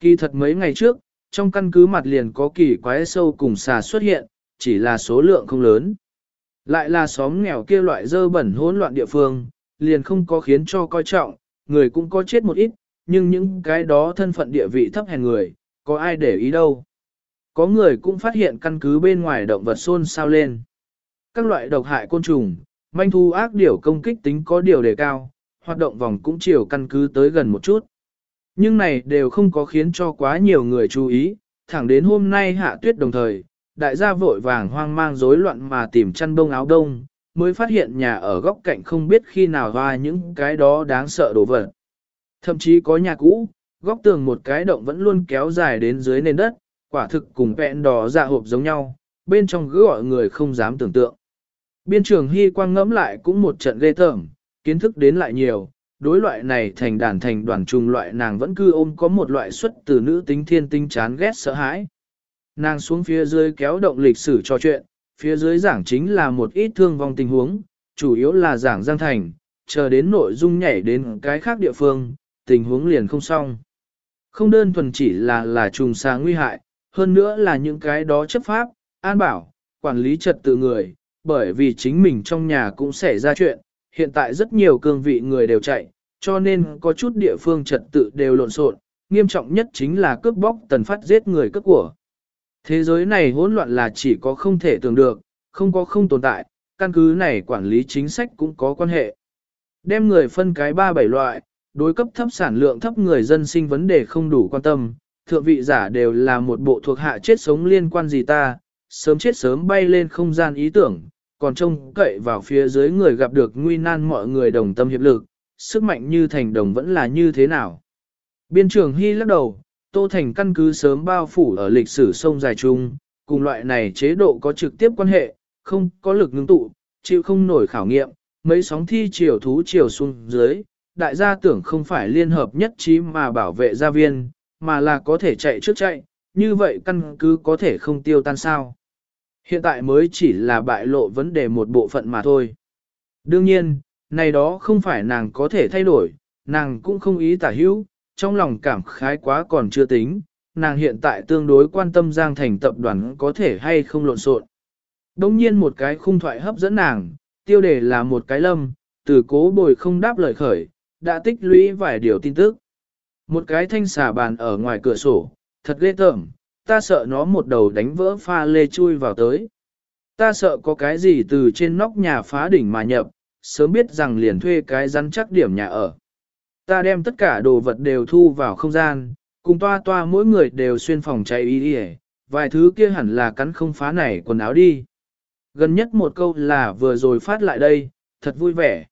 Kỳ thật mấy ngày trước, trong căn cứ mặt liền có kỳ quái sâu cùng xà xuất hiện, chỉ là số lượng không lớn. Lại là xóm nghèo kia loại dơ bẩn hỗn loạn địa phương, liền không có khiến cho coi trọng, người cũng có chết một ít, nhưng những cái đó thân phận địa vị thấp hèn người, có ai để ý đâu. Có người cũng phát hiện căn cứ bên ngoài động vật xôn xao lên. Các loại độc hại côn trùng, manh thu ác điểu công kích tính có điều đề cao, hoạt động vòng cũng chiều căn cứ tới gần một chút. Nhưng này đều không có khiến cho quá nhiều người chú ý, thẳng đến hôm nay hạ tuyết đồng thời, đại gia vội vàng hoang mang rối loạn mà tìm chăn bông áo đông, mới phát hiện nhà ở góc cạnh không biết khi nào hoa những cái đó đáng sợ đổ vật. Thậm chí có nhà cũ, góc tường một cái động vẫn luôn kéo dài đến dưới nền đất, quả thực cùng vẹn đỏ dạ hộp giống nhau, bên trong cứ gọi người không dám tưởng tượng. Biên trường Hy quang ngẫm lại cũng một trận ghê tởm, kiến thức đến lại nhiều, đối loại này thành đàn thành đoàn trùng loại nàng vẫn cư ôm có một loại xuất từ nữ tính thiên tinh chán ghét sợ hãi. Nàng xuống phía dưới kéo động lịch sử trò chuyện, phía dưới giảng chính là một ít thương vong tình huống, chủ yếu là giảng Giang Thành, chờ đến nội dung nhảy đến cái khác địa phương, tình huống liền không xong. Không đơn thuần chỉ là là trùng xa nguy hại, hơn nữa là những cái đó chấp pháp, an bảo, quản lý trật tự người, bởi vì chính mình trong nhà cũng xảy ra chuyện, hiện tại rất nhiều cương vị người đều chạy, cho nên có chút địa phương trật tự đều lộn xộn, nghiêm trọng nhất chính là cướp bóc tần phát giết người cướp của. Thế giới này hỗn loạn là chỉ có không thể tưởng được, không có không tồn tại, căn cứ này quản lý chính sách cũng có quan hệ. Đem người phân cái ba bảy loại, đối cấp thấp sản lượng thấp người dân sinh vấn đề không đủ quan tâm, thượng vị giả đều là một bộ thuộc hạ chết sống liên quan gì ta, sớm chết sớm bay lên không gian ý tưởng, còn trông cậy vào phía dưới người gặp được nguy nan mọi người đồng tâm hiệp lực, sức mạnh như thành đồng vẫn là như thế nào. Biên trưởng Hy lắc đầu, Tô Thành căn cứ sớm bao phủ ở lịch sử sông dài chung, cùng loại này chế độ có trực tiếp quan hệ, không có lực ngưng tụ, chịu không nổi khảo nghiệm, mấy sóng thi chiều thú chiều xuống dưới, đại gia tưởng không phải liên hợp nhất trí mà bảo vệ gia viên, mà là có thể chạy trước chạy, như vậy căn cứ có thể không tiêu tan sao. Hiện tại mới chỉ là bại lộ vấn đề một bộ phận mà thôi. Đương nhiên, này đó không phải nàng có thể thay đổi, nàng cũng không ý tả hữu, trong lòng cảm khái quá còn chưa tính, nàng hiện tại tương đối quan tâm Giang Thành tập đoàn có thể hay không lộn xộn. Đông nhiên một cái khung thoại hấp dẫn nàng, tiêu đề là một cái lâm, từ cố bồi không đáp lời khởi, đã tích lũy vài điều tin tức. Một cái thanh xà bàn ở ngoài cửa sổ, thật ghê tởm, ta sợ nó một đầu đánh vỡ pha lê chui vào tới. Ta sợ có cái gì từ trên nóc nhà phá đỉnh mà nhập, sớm biết rằng liền thuê cái rắn chắc điểm nhà ở. Ta đem tất cả đồ vật đều thu vào không gian, cùng toa toa mỗi người đều xuyên phòng cháy y đi vài thứ kia hẳn là cắn không phá này quần áo đi. Gần nhất một câu là vừa rồi phát lại đây, thật vui vẻ.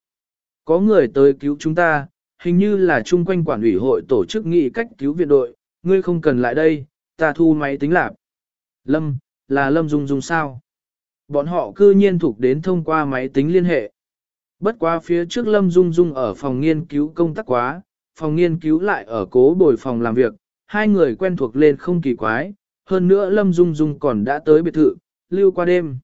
Có người tới cứu chúng ta, hình như là chung quanh quản ủy hội tổ chức nghị cách cứu viện đội, ngươi không cần lại đây, ta thu máy tính lạp. Lâm, là Lâm Dung Dung sao? Bọn họ cư nhiên thuộc đến thông qua máy tính liên hệ. Bất qua phía trước Lâm Dung Dung ở phòng nghiên cứu công tác quá, phòng nghiên cứu lại ở cố bồi phòng làm việc, hai người quen thuộc lên không kỳ quái, hơn nữa Lâm Dung Dung còn đã tới biệt thự, lưu qua đêm.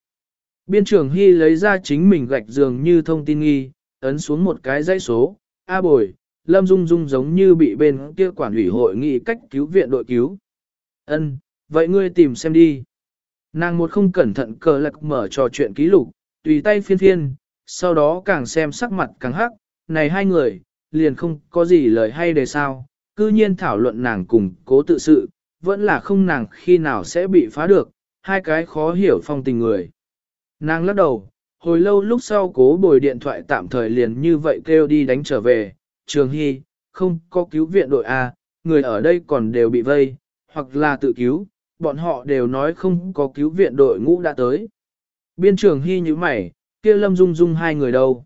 Biên trưởng Hy lấy ra chính mình gạch giường như thông tin nghi, ấn xuống một cái dãy số, A bồi, Lâm Dung Dung giống như bị bên kia quản ủy hội nghị cách cứu viện đội cứu. Ân, vậy ngươi tìm xem đi. Nàng một không cẩn thận cờ lạc mở trò chuyện ký lục, tùy tay phiên phiên, sau đó càng xem sắc mặt càng hắc, này hai người, liền không có gì lời hay đề sao, cư nhiên thảo luận nàng cùng cố tự sự, vẫn là không nàng khi nào sẽ bị phá được, hai cái khó hiểu phong tình người. Nàng lắc đầu, hồi lâu lúc sau cố bồi điện thoại tạm thời liền như vậy kêu đi đánh trở về, trường hy, không có cứu viện đội A, người ở đây còn đều bị vây, hoặc là tự cứu, bọn họ đều nói không có cứu viện đội ngũ đã tới. Biên trường hy như mày, kia lâm dung dung hai người đâu.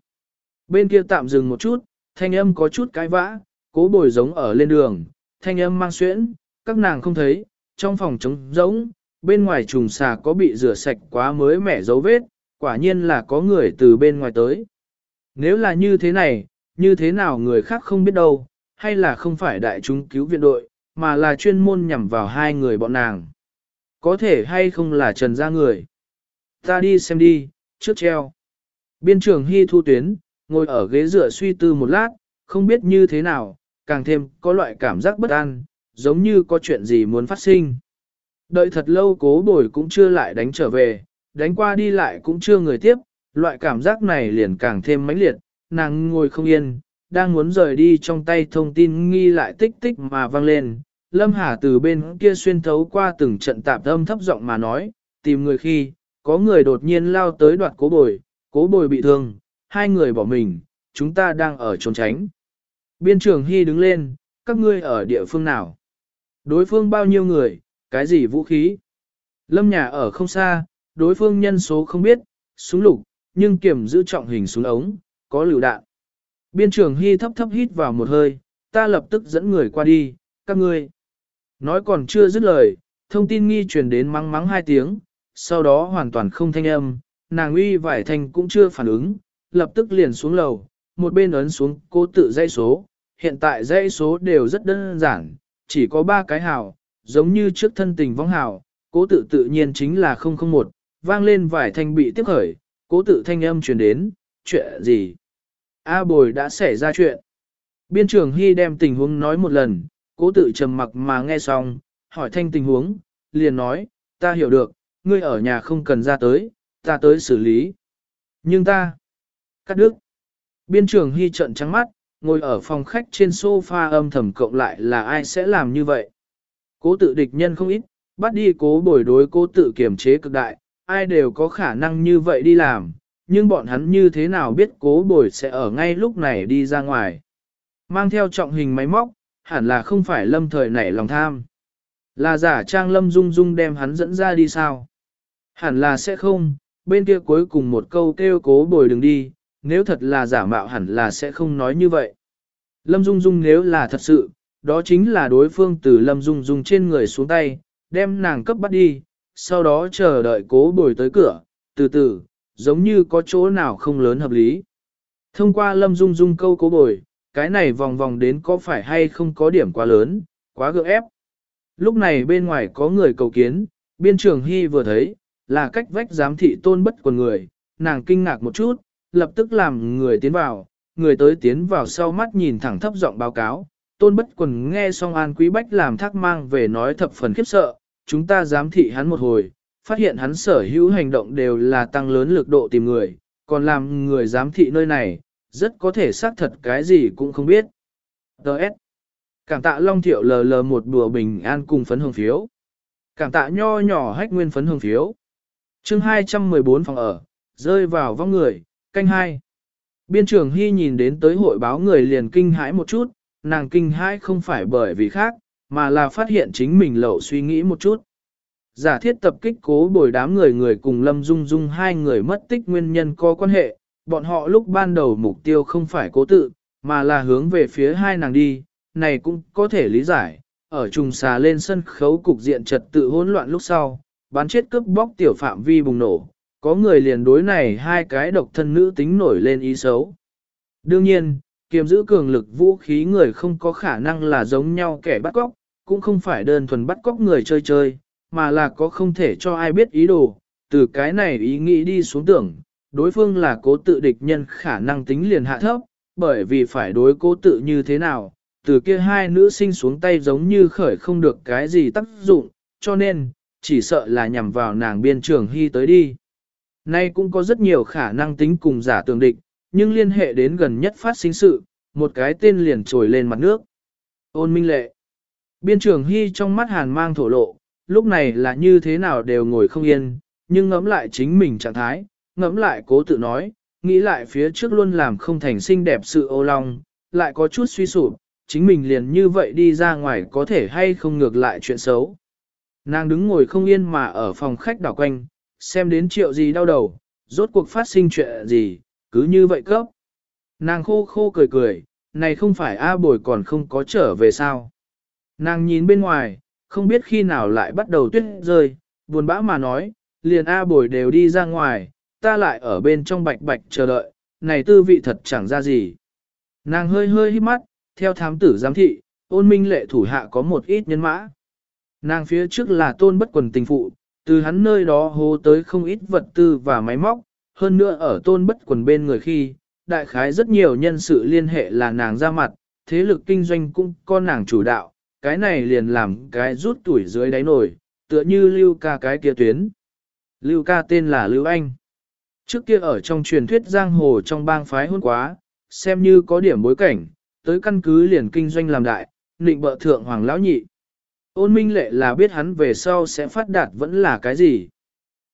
Bên kia tạm dừng một chút, thanh âm có chút cái vã, cố bồi giống ở lên đường, thanh âm mang xuyễn, các nàng không thấy, trong phòng trống giống, bên ngoài trùng xà có bị rửa sạch quá mới mẻ dấu vết, quả nhiên là có người từ bên ngoài tới. Nếu là như thế này, như thế nào người khác không biết đâu, hay là không phải đại chúng cứu viện đội, mà là chuyên môn nhằm vào hai người bọn nàng. Có thể hay không là trần gia người. Ta đi xem đi, trước treo. Biên trưởng Hy thu tuyến, ngồi ở ghế dựa suy tư một lát, không biết như thế nào, càng thêm có loại cảm giác bất an, giống như có chuyện gì muốn phát sinh. Đợi thật lâu cố bồi cũng chưa lại đánh trở về, đánh qua đi lại cũng chưa người tiếp, loại cảm giác này liền càng thêm mãnh liệt, nàng ngồi không yên, đang muốn rời đi trong tay thông tin nghi lại tích tích mà vang lên, Lâm Hà từ bên kia xuyên thấu qua từng trận tạp âm thấp giọng mà nói, tìm người khi, có người đột nhiên lao tới đoạt cố bồi, cố bồi bị thương, hai người bỏ mình, chúng ta đang ở trốn tránh. Biên trưởng Hy đứng lên, các ngươi ở địa phương nào? Đối phương bao nhiêu người, cái gì vũ khí? Lâm nhà ở không xa, đối phương nhân số không biết, súng lục, nhưng kiểm giữ trọng hình súng ống, có lựu đạn. Biên trưởng Hy thấp thấp hít vào một hơi, ta lập tức dẫn người qua đi, các ngươi. Nói còn chưa dứt lời, thông tin nghi truyền đến mắng mắng hai tiếng, sau đó hoàn toàn không thanh âm, nàng uy vải thanh cũng chưa phản ứng, lập tức liền xuống lầu, một bên ấn xuống cô tự dây số, hiện tại dây số đều rất đơn giản, chỉ có ba cái hào, giống như trước thân tình vong hào, cố tự tự nhiên chính là 001, vang lên vài thanh bị tiếp khởi, cố tự thanh âm truyền đến, chuyện gì? A bồi đã xảy ra chuyện. Biên trưởng Hy đem tình huống nói một lần, cố tự trầm mặc mà nghe xong, hỏi thanh tình huống, liền nói, ta hiểu được, ngươi ở nhà không cần ra tới, ta tới xử lý. Nhưng ta, cắt đứt. Biên trưởng Hy trận trắng mắt, ngồi ở phòng khách trên sofa âm thầm cộng lại là ai sẽ làm như vậy. Cố tự địch nhân không ít, bắt đi cố bồi đối cố tự kiềm chế cực đại, ai đều có khả năng như vậy đi làm, nhưng bọn hắn như thế nào biết cố bồi sẽ ở ngay lúc này đi ra ngoài. Mang theo trọng hình máy móc, hẳn là không phải lâm thời nảy lòng tham. Là giả trang lâm dung dung đem hắn dẫn ra đi sao? Hẳn là sẽ không, bên kia cuối cùng một câu kêu cố bồi đừng đi, nếu thật là giả mạo hẳn là sẽ không nói như vậy. Lâm Dung Dung nếu là thật sự, đó chính là đối phương từ Lâm Dung Dung trên người xuống tay, đem nàng cấp bắt đi, sau đó chờ đợi cố bồi tới cửa, từ từ, giống như có chỗ nào không lớn hợp lý. Thông qua Lâm Dung Dung câu cố bồi, cái này vòng vòng đến có phải hay không có điểm quá lớn, quá gượng ép. Lúc này bên ngoài có người cầu kiến, biên trường Hy vừa thấy, là cách vách giám thị tôn bất quần người, nàng kinh ngạc một chút, lập tức làm người tiến vào, người tới tiến vào sau mắt nhìn thẳng thấp giọng báo cáo, tôn bất quần nghe xong an quý bách làm thác mang về nói thập phần khiếp sợ, chúng ta giám thị hắn một hồi, phát hiện hắn sở hữu hành động đều là tăng lớn lực độ tìm người, còn làm người giám thị nơi này, rất có thể xác thật cái gì cũng không biết. Đợt. Cảm tạ Long Thiệu lờ lờ một đùa bình an cùng phấn hương phiếu. Cảm tạ nho nhỏ hách nguyên phấn hương phiếu. chương 214 phòng ở, rơi vào vong người, canh hai. Biên trưởng Hy nhìn đến tới hội báo người liền kinh hãi một chút, nàng kinh hãi không phải bởi vì khác, mà là phát hiện chính mình lậu suy nghĩ một chút. Giả thiết tập kích cố bồi đám người người cùng Lâm Dung Dung hai người mất tích nguyên nhân có quan hệ, bọn họ lúc ban đầu mục tiêu không phải cố tự, mà là hướng về phía hai nàng đi, này cũng có thể lý giải, ở trùng xà lên sân khấu cục diện trật tự hỗn loạn lúc sau, bán chết cướp bóc tiểu phạm vi bùng nổ, có người liền đối này hai cái độc thân nữ tính nổi lên ý xấu. Đương nhiên, kiềm giữ cường lực vũ khí người không có khả năng là giống nhau kẻ bắt cóc, cũng không phải đơn thuần bắt cóc người chơi chơi, mà là có không thể cho ai biết ý đồ, từ cái này ý nghĩ đi xuống tưởng, đối phương là cố tự địch nhân khả năng tính liền hạ thấp, bởi vì phải đối cố tự như thế nào, từ kia hai nữ sinh xuống tay giống như khởi không được cái gì tác dụng, cho nên, chỉ sợ là nhằm vào nàng biên trường hy tới đi. Nay cũng có rất nhiều khả năng tính cùng giả tường địch, nhưng liên hệ đến gần nhất phát sinh sự, một cái tên liền trồi lên mặt nước. Ôn minh lệ. Biên trường Hy trong mắt hàn mang thổ lộ, lúc này là như thế nào đều ngồi không yên, nhưng ngẫm lại chính mình trạng thái, ngẫm lại cố tự nói, nghĩ lại phía trước luôn làm không thành xinh đẹp sự ô long, lại có chút suy sụp, chính mình liền như vậy đi ra ngoài có thể hay không ngược lại chuyện xấu. Nàng đứng ngồi không yên mà ở phòng khách đảo quanh, xem đến triệu gì đau đầu, rốt cuộc phát sinh chuyện gì, cứ như vậy cấp. Nàng khô khô cười cười, này không phải A bồi còn không có trở về sao. Nàng nhìn bên ngoài, không biết khi nào lại bắt đầu tuyết rơi, buồn bã mà nói, liền A bồi đều đi ra ngoài, ta lại ở bên trong bạch bạch chờ đợi, này tư vị thật chẳng ra gì. Nàng hơi hơi hít mắt, theo thám tử giám thị, ôn minh lệ thủ hạ có một ít nhân mã. Nàng phía trước là tôn bất quần tình phụ, từ hắn nơi đó hô tới không ít vật tư và máy móc, hơn nữa ở tôn bất quần bên người khi, đại khái rất nhiều nhân sự liên hệ là nàng ra mặt, thế lực kinh doanh cũng có nàng chủ đạo, cái này liền làm cái rút tuổi dưới đáy nổi, tựa như lưu ca cái kia tuyến. Lưu ca tên là Lưu Anh. Trước kia ở trong truyền thuyết giang hồ trong bang phái hôn quá, xem như có điểm bối cảnh, tới căn cứ liền kinh doanh làm đại, định bợ thượng hoàng lão nhị. Ôn minh lệ là biết hắn về sau sẽ phát đạt vẫn là cái gì.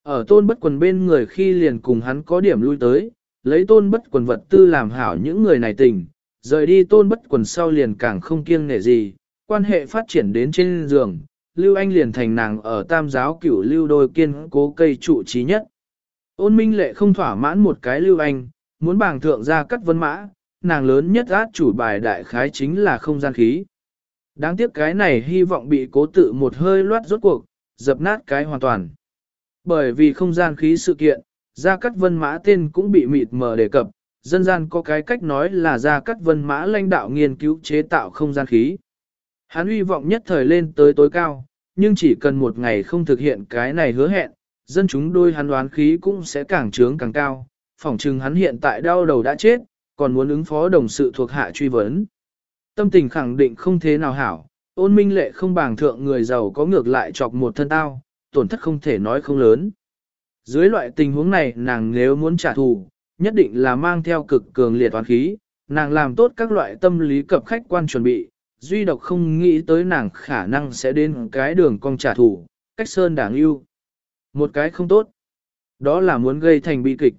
Ở tôn bất quần bên người khi liền cùng hắn có điểm lui tới, lấy tôn bất quần vật tư làm hảo những người này tình, rời đi tôn bất quần sau liền càng không kiêng nể gì, quan hệ phát triển đến trên giường, Lưu Anh liền thành nàng ở tam giáo cửu lưu đôi kiên cố cây trụ trí nhất. Ôn minh lệ không thỏa mãn một cái Lưu Anh, muốn bảng thượng ra cắt vân mã, nàng lớn nhất át chủ bài đại khái chính là không gian khí. Đáng tiếc cái này hy vọng bị cố tự một hơi loát rốt cuộc, dập nát cái hoàn toàn. Bởi vì không gian khí sự kiện, Gia Cát Vân Mã tên cũng bị mịt mờ đề cập, dân gian có cái cách nói là Gia Cát Vân Mã lãnh đạo nghiên cứu chế tạo không gian khí. Hắn hy vọng nhất thời lên tới tối cao, nhưng chỉ cần một ngày không thực hiện cái này hứa hẹn, dân chúng đôi hắn đoán khí cũng sẽ càng trướng càng cao, phỏng chừng hắn hiện tại đau đầu đã chết, còn muốn ứng phó đồng sự thuộc hạ truy vấn. Tâm tình khẳng định không thế nào hảo, ôn minh lệ không bàng thượng người giàu có ngược lại chọc một thân tao, tổn thất không thể nói không lớn. Dưới loại tình huống này nàng nếu muốn trả thù, nhất định là mang theo cực cường liệt toán khí, nàng làm tốt các loại tâm lý cập khách quan chuẩn bị, duy độc không nghĩ tới nàng khả năng sẽ đến cái đường cong trả thù, cách sơn đảng yêu. Một cái không tốt, đó là muốn gây thành bi kịch.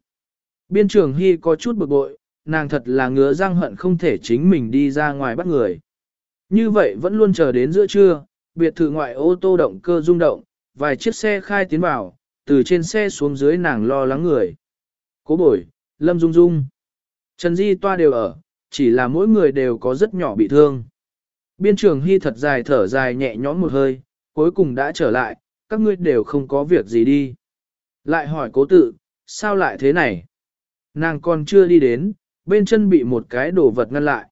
Biên trường Hy có chút bực bội, nàng thật là ngứa răng hận không thể chính mình đi ra ngoài bắt người. Như vậy vẫn luôn chờ đến giữa trưa, biệt thự ngoại ô tô động cơ rung động, vài chiếc xe khai tiến vào, từ trên xe xuống dưới nàng lo lắng người. Cố bổi, Lâm Dung Dung, Trần Di Toa đều ở, chỉ là mỗi người đều có rất nhỏ bị thương. Biên trường Hy thật dài thở dài nhẹ nhõm một hơi, cuối cùng đã trở lại, các ngươi đều không có việc gì đi. Lại hỏi cố tự, sao lại thế này? Nàng còn chưa đi đến, bên chân bị một cái đồ vật ngăn lại.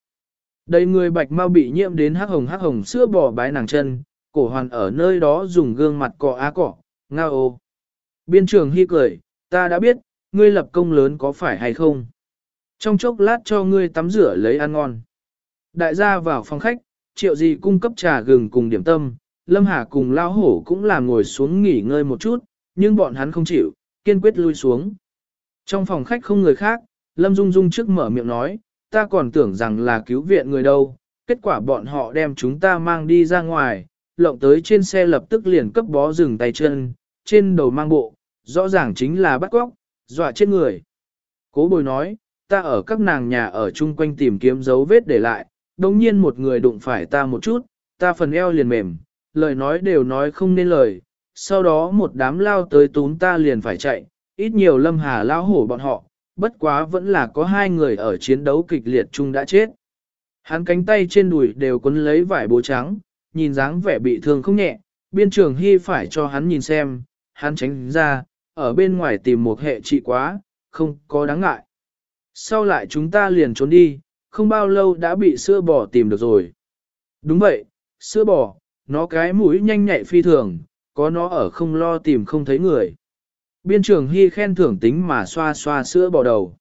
Đầy người bạch mau bị nhiễm đến hắc hồng hắc hồng sữa bò bái nàng chân, cổ hoàn ở nơi đó dùng gương mặt cọ á cọ, ngao ô. Biên trường hy cười, ta đã biết, ngươi lập công lớn có phải hay không? Trong chốc lát cho ngươi tắm rửa lấy ăn ngon. Đại gia vào phòng khách, triệu gì cung cấp trà gừng cùng điểm tâm, Lâm Hà cùng lao hổ cũng là ngồi xuống nghỉ ngơi một chút, nhưng bọn hắn không chịu, kiên quyết lui xuống. Trong phòng khách không người khác, Lâm Dung Dung trước mở miệng nói, ta còn tưởng rằng là cứu viện người đâu, kết quả bọn họ đem chúng ta mang đi ra ngoài, lộng tới trên xe lập tức liền cấp bó rừng tay chân, trên đầu mang bộ, rõ ràng chính là bắt cóc, dọa chết người. Cố bồi nói, ta ở các nàng nhà ở chung quanh tìm kiếm dấu vết để lại, đồng nhiên một người đụng phải ta một chút, ta phần eo liền mềm, lời nói đều nói không nên lời, sau đó một đám lao tới tún ta liền phải chạy, ít nhiều lâm hà lao hổ bọn họ, bất quá vẫn là có hai người ở chiến đấu kịch liệt chung đã chết. Hắn cánh tay trên đùi đều quấn lấy vải bố trắng, nhìn dáng vẻ bị thương không nhẹ, biên trường hy phải cho hắn nhìn xem, hắn tránh ra, ở bên ngoài tìm một hệ trị quá, không có đáng ngại. Sau lại chúng ta liền trốn đi, không bao lâu đã bị sữa bò tìm được rồi. Đúng vậy, sữa bò, nó cái mũi nhanh nhạy phi thường, có nó ở không lo tìm không thấy người. Biên trường hy khen thưởng tính mà xoa xoa sữa bò đầu.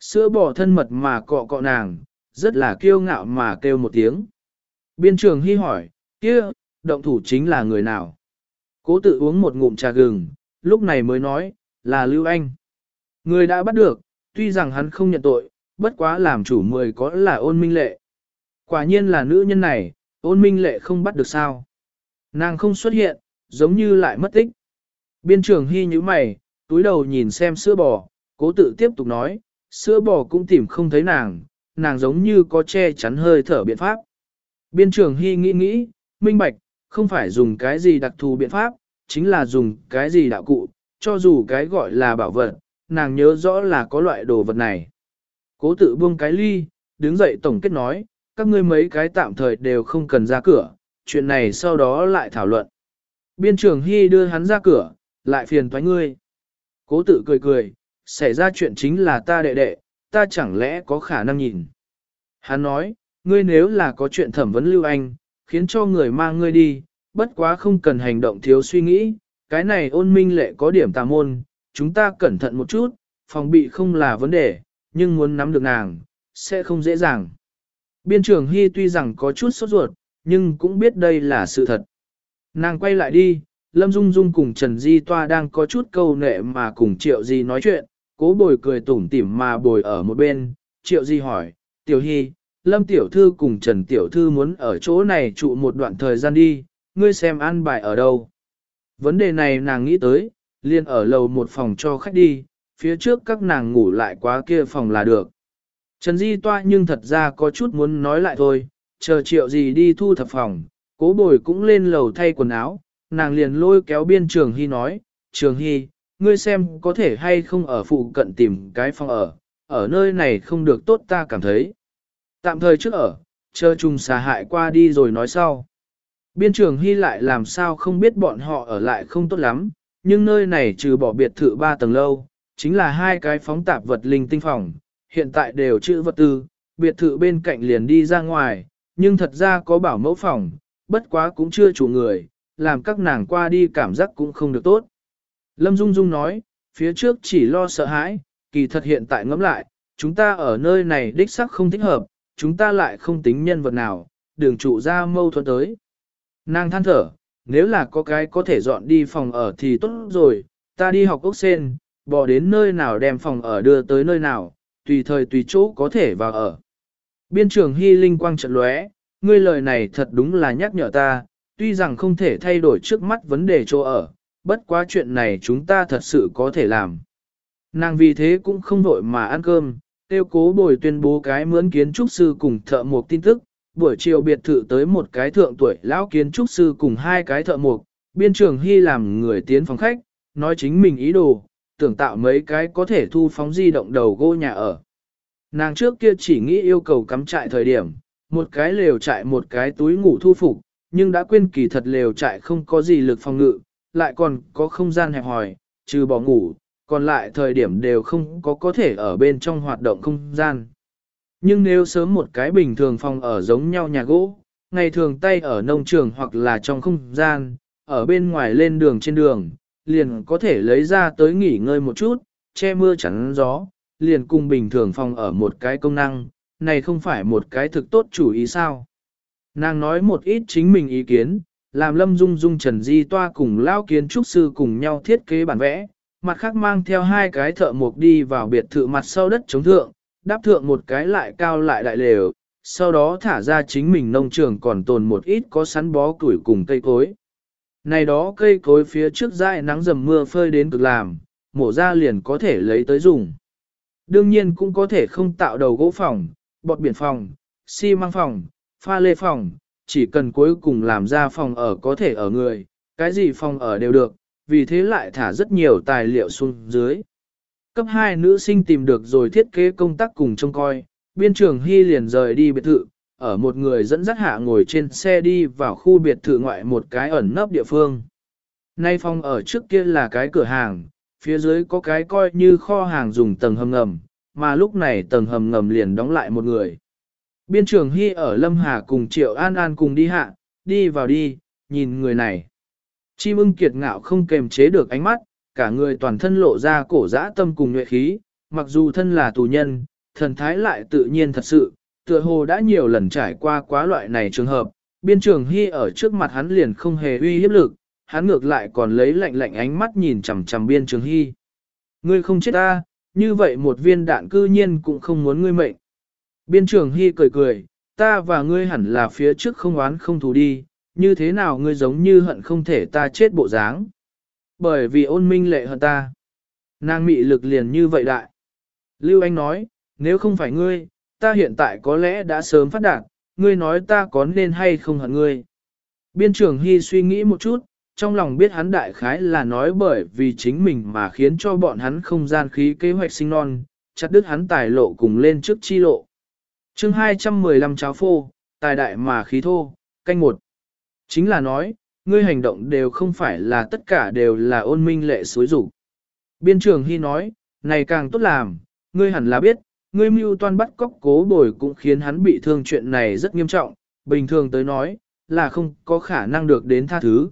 Sữa bò thân mật mà cọ cọ nàng, rất là kiêu ngạo mà kêu một tiếng. Biên trường hy hỏi, kia, động thủ chính là người nào? Cố tự uống một ngụm trà gừng, lúc này mới nói, là Lưu Anh. Người đã bắt được, tuy rằng hắn không nhận tội, bất quá làm chủ mười có là ôn minh lệ. Quả nhiên là nữ nhân này, ôn minh lệ không bắt được sao. Nàng không xuất hiện, giống như lại mất tích. Biên trường hy như mày, túi đầu nhìn xem sữa bò, cố tự tiếp tục nói, sữa bò cũng tìm không thấy nàng, nàng giống như có che chắn hơi thở biện pháp. Biên trường hy nghĩ nghĩ, minh bạch, không phải dùng cái gì đặc thù biện pháp, chính là dùng cái gì đạo cụ, cho dù cái gọi là bảo vật, nàng nhớ rõ là có loại đồ vật này. Cố tự buông cái ly, đứng dậy tổng kết nói, các ngươi mấy cái tạm thời đều không cần ra cửa, chuyện này sau đó lại thảo luận. Biên trưởng Hy đưa hắn ra cửa, lại phiền thoái ngươi. Cố tự cười cười, xảy ra chuyện chính là ta đệ đệ, ta chẳng lẽ có khả năng nhìn. Hắn nói, ngươi nếu là có chuyện thẩm vấn lưu anh, khiến cho người mang ngươi đi, bất quá không cần hành động thiếu suy nghĩ, cái này ôn minh lệ có điểm tà môn, chúng ta cẩn thận một chút, phòng bị không là vấn đề, nhưng muốn nắm được nàng, sẽ không dễ dàng. Biên trưởng Hy tuy rằng có chút sốt ruột, nhưng cũng biết đây là sự thật. Nàng quay lại đi, Lâm Dung Dung cùng Trần Di Toa đang có chút câu nệ mà cùng Triệu Di nói chuyện, cố bồi cười tủm tỉm mà bồi ở một bên, Triệu Di hỏi, Tiểu Hy, Lâm Tiểu Thư cùng Trần Tiểu Thư muốn ở chỗ này trụ một đoạn thời gian đi, ngươi xem ăn bài ở đâu. Vấn đề này nàng nghĩ tới, liền ở lầu một phòng cho khách đi, phía trước các nàng ngủ lại quá kia phòng là được. Trần Di toa nhưng thật ra có chút muốn nói lại thôi, chờ triệu gì đi thu thập phòng, cố bồi cũng lên lầu thay quần áo, nàng liền lôi kéo biên trường hy nói, trường hy, ngươi xem có thể hay không ở phụ cận tìm cái phòng ở, ở nơi này không được tốt ta cảm thấy. Tạm thời trước ở, chờ trùng xà hại qua đi rồi nói sau. Biên trường hy lại làm sao không biết bọn họ ở lại không tốt lắm, nhưng nơi này trừ bỏ biệt thự ba tầng lâu, chính là hai cái phóng tạp vật linh tinh phòng, hiện tại đều chữ vật tư, biệt thự bên cạnh liền đi ra ngoài, nhưng thật ra có bảo mẫu phòng, bất quá cũng chưa chủ người, làm các nàng qua đi cảm giác cũng không được tốt. Lâm Dung Dung nói, phía trước chỉ lo sợ hãi, kỳ thật hiện tại ngẫm lại, chúng ta ở nơi này đích sắc không thích hợp, chúng ta lại không tính nhân vật nào, đường trụ ra mâu thuẫn tới. Nàng than thở, nếu là có cái có thể dọn đi phòng ở thì tốt rồi, ta đi học ốc sen, bỏ đến nơi nào đem phòng ở đưa tới nơi nào, tùy thời tùy chỗ có thể vào ở. Biên trưởng Hy Linh quang trận lóe, ngươi lời này thật đúng là nhắc nhở ta, tuy rằng không thể thay đổi trước mắt vấn đề chỗ ở, bất quá chuyện này chúng ta thật sự có thể làm. Nàng vì thế cũng không vội mà ăn cơm, tiêu cố bồi tuyên bố cái mướn kiến trúc sư cùng thợ mộc tin tức, buổi chiều biệt thự tới một cái thượng tuổi lão kiến trúc sư cùng hai cái thợ mộc, biên trưởng Hy làm người tiến phòng khách, nói chính mình ý đồ, tưởng tạo mấy cái có thể thu phóng di động đầu gỗ nhà ở. Nàng trước kia chỉ nghĩ yêu cầu cắm trại thời điểm, một cái lều trại một cái túi ngủ thu phục, nhưng đã quên kỳ thật lều trại không có gì lực phòng ngự, lại còn có không gian hẹp hòi, trừ bỏ ngủ, còn lại thời điểm đều không có có thể ở bên trong hoạt động không gian. Nhưng nếu sớm một cái bình thường phòng ở giống nhau nhà gỗ, ngày thường tay ở nông trường hoặc là trong không gian, ở bên ngoài lên đường trên đường, liền có thể lấy ra tới nghỉ ngơi một chút, che mưa chắn gió, liền cùng bình thường phòng ở một cái công năng, này không phải một cái thực tốt chủ ý sao. Nàng nói một ít chính mình ý kiến, làm Lâm Dung Dung Trần Di Toa cùng lao kiến trúc sư cùng nhau thiết kế bản vẽ, mặt khác mang theo hai cái thợ mộc đi vào biệt thự mặt sau đất chống thượng, đáp thượng một cái lại cao lại đại lều, sau đó thả ra chính mình nông trường còn tồn một ít có sắn bó củi cùng cây cối. Này đó cây cối phía trước dại nắng dầm mưa phơi đến cực làm, mổ ra liền có thể lấy tới dùng. Đương nhiên cũng có thể không tạo đầu gỗ phòng, bọt biển phòng, xi măng phòng, pha lê phòng, chỉ cần cuối cùng làm ra phòng ở có thể ở người, cái gì phòng ở đều được, vì thế lại thả rất nhiều tài liệu xuống dưới. Cấp 2 nữ sinh tìm được rồi thiết kế công tác cùng trông coi, biên trường Hy liền rời đi biệt thự, ở một người dẫn dắt hạ ngồi trên xe đi vào khu biệt thự ngoại một cái ẩn nấp địa phương. Nay phòng ở trước kia là cái cửa hàng, phía dưới có cái coi như kho hàng dùng tầng hầm ngầm, mà lúc này tầng hầm ngầm liền đóng lại một người. Biên trường Hy ở Lâm Hà cùng Triệu An An cùng đi hạ, đi vào đi, nhìn người này. Chim ưng kiệt ngạo không kềm chế được ánh mắt, cả người toàn thân lộ ra cổ dã tâm cùng nhuệ khí, mặc dù thân là tù nhân, thần thái lại tự nhiên thật sự, tựa hồ đã nhiều lần trải qua quá loại này trường hợp, biên trường hy ở trước mặt hắn liền không hề uy hiếp lực, hắn ngược lại còn lấy lạnh lạnh ánh mắt nhìn chằm chằm biên trường hy. Ngươi không chết ta, như vậy một viên đạn cư nhiên cũng không muốn ngươi mệnh. Biên trường hy cười cười, ta và ngươi hẳn là phía trước không oán không thù đi, như thế nào ngươi giống như hận không thể ta chết bộ dáng. Bởi vì ôn minh lệ hơn ta. Nàng mị lực liền như vậy đại. Lưu Anh nói, nếu không phải ngươi, ta hiện tại có lẽ đã sớm phát đạt, ngươi nói ta có nên hay không hận ngươi. Biên trưởng Hy suy nghĩ một chút, trong lòng biết hắn đại khái là nói bởi vì chính mình mà khiến cho bọn hắn không gian khí kế hoạch sinh non, chặt đứt hắn tài lộ cùng lên trước chi lộ. chương 215 cháo phô, tài đại mà khí thô, canh một. Chính là nói, ngươi hành động đều không phải là tất cả đều là ôn minh lệ suối rủ. Biên trưởng Hy nói, này càng tốt làm, ngươi hẳn là biết, ngươi mưu toan bắt cóc cố bồi cũng khiến hắn bị thương chuyện này rất nghiêm trọng, bình thường tới nói, là không có khả năng được đến tha thứ.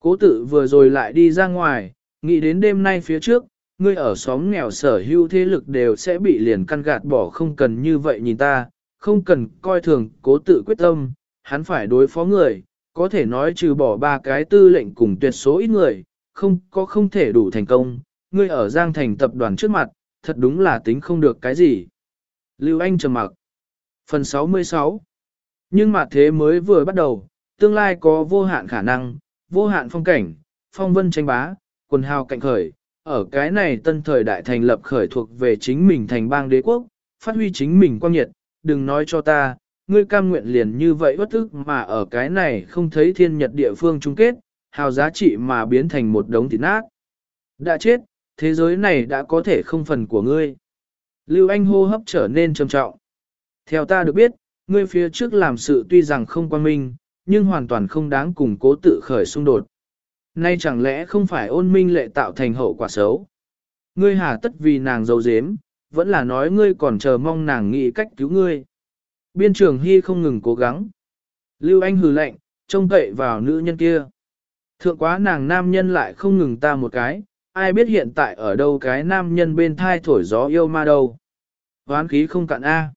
Cố tự vừa rồi lại đi ra ngoài, nghĩ đến đêm nay phía trước, ngươi ở xóm nghèo sở hữu thế lực đều sẽ bị liền căn gạt bỏ không cần như vậy nhìn ta, không cần coi thường cố tự quyết tâm, hắn phải đối phó người, có thể nói trừ bỏ ba cái tư lệnh cùng tuyệt số ít người, không có không thể đủ thành công, ngươi ở Giang Thành tập đoàn trước mặt, thật đúng là tính không được cái gì. Lưu Anh trầm mặc. Phần 66 Nhưng mà thế mới vừa bắt đầu, tương lai có vô hạn khả năng, vô hạn phong cảnh, phong vân tranh bá, quần hào cạnh khởi, ở cái này tân thời đại thành lập khởi thuộc về chính mình thành bang đế quốc, phát huy chính mình quang nhiệt, đừng nói cho ta, ngươi cam nguyện liền như vậy bất ức mà ở cái này không thấy thiên nhật địa phương chung kết, hào giá trị mà biến thành một đống thịt nát. Đã chết, thế giới này đã có thể không phần của ngươi. Lưu Anh hô hấp trở nên trầm trọng. Theo ta được biết, ngươi phía trước làm sự tuy rằng không quan minh, nhưng hoàn toàn không đáng cùng cố tự khởi xung đột. Nay chẳng lẽ không phải ôn minh lệ tạo thành hậu quả xấu? Ngươi hà tất vì nàng dấu dếm, vẫn là nói ngươi còn chờ mong nàng nghĩ cách cứu ngươi. Biên trường Hy không ngừng cố gắng. Lưu Anh hừ lạnh, trông cậy vào nữ nhân kia. Thượng quá nàng nam nhân lại không ngừng ta một cái, ai biết hiện tại ở đâu cái nam nhân bên thai thổi gió yêu ma đâu. Hoán khí không cạn A.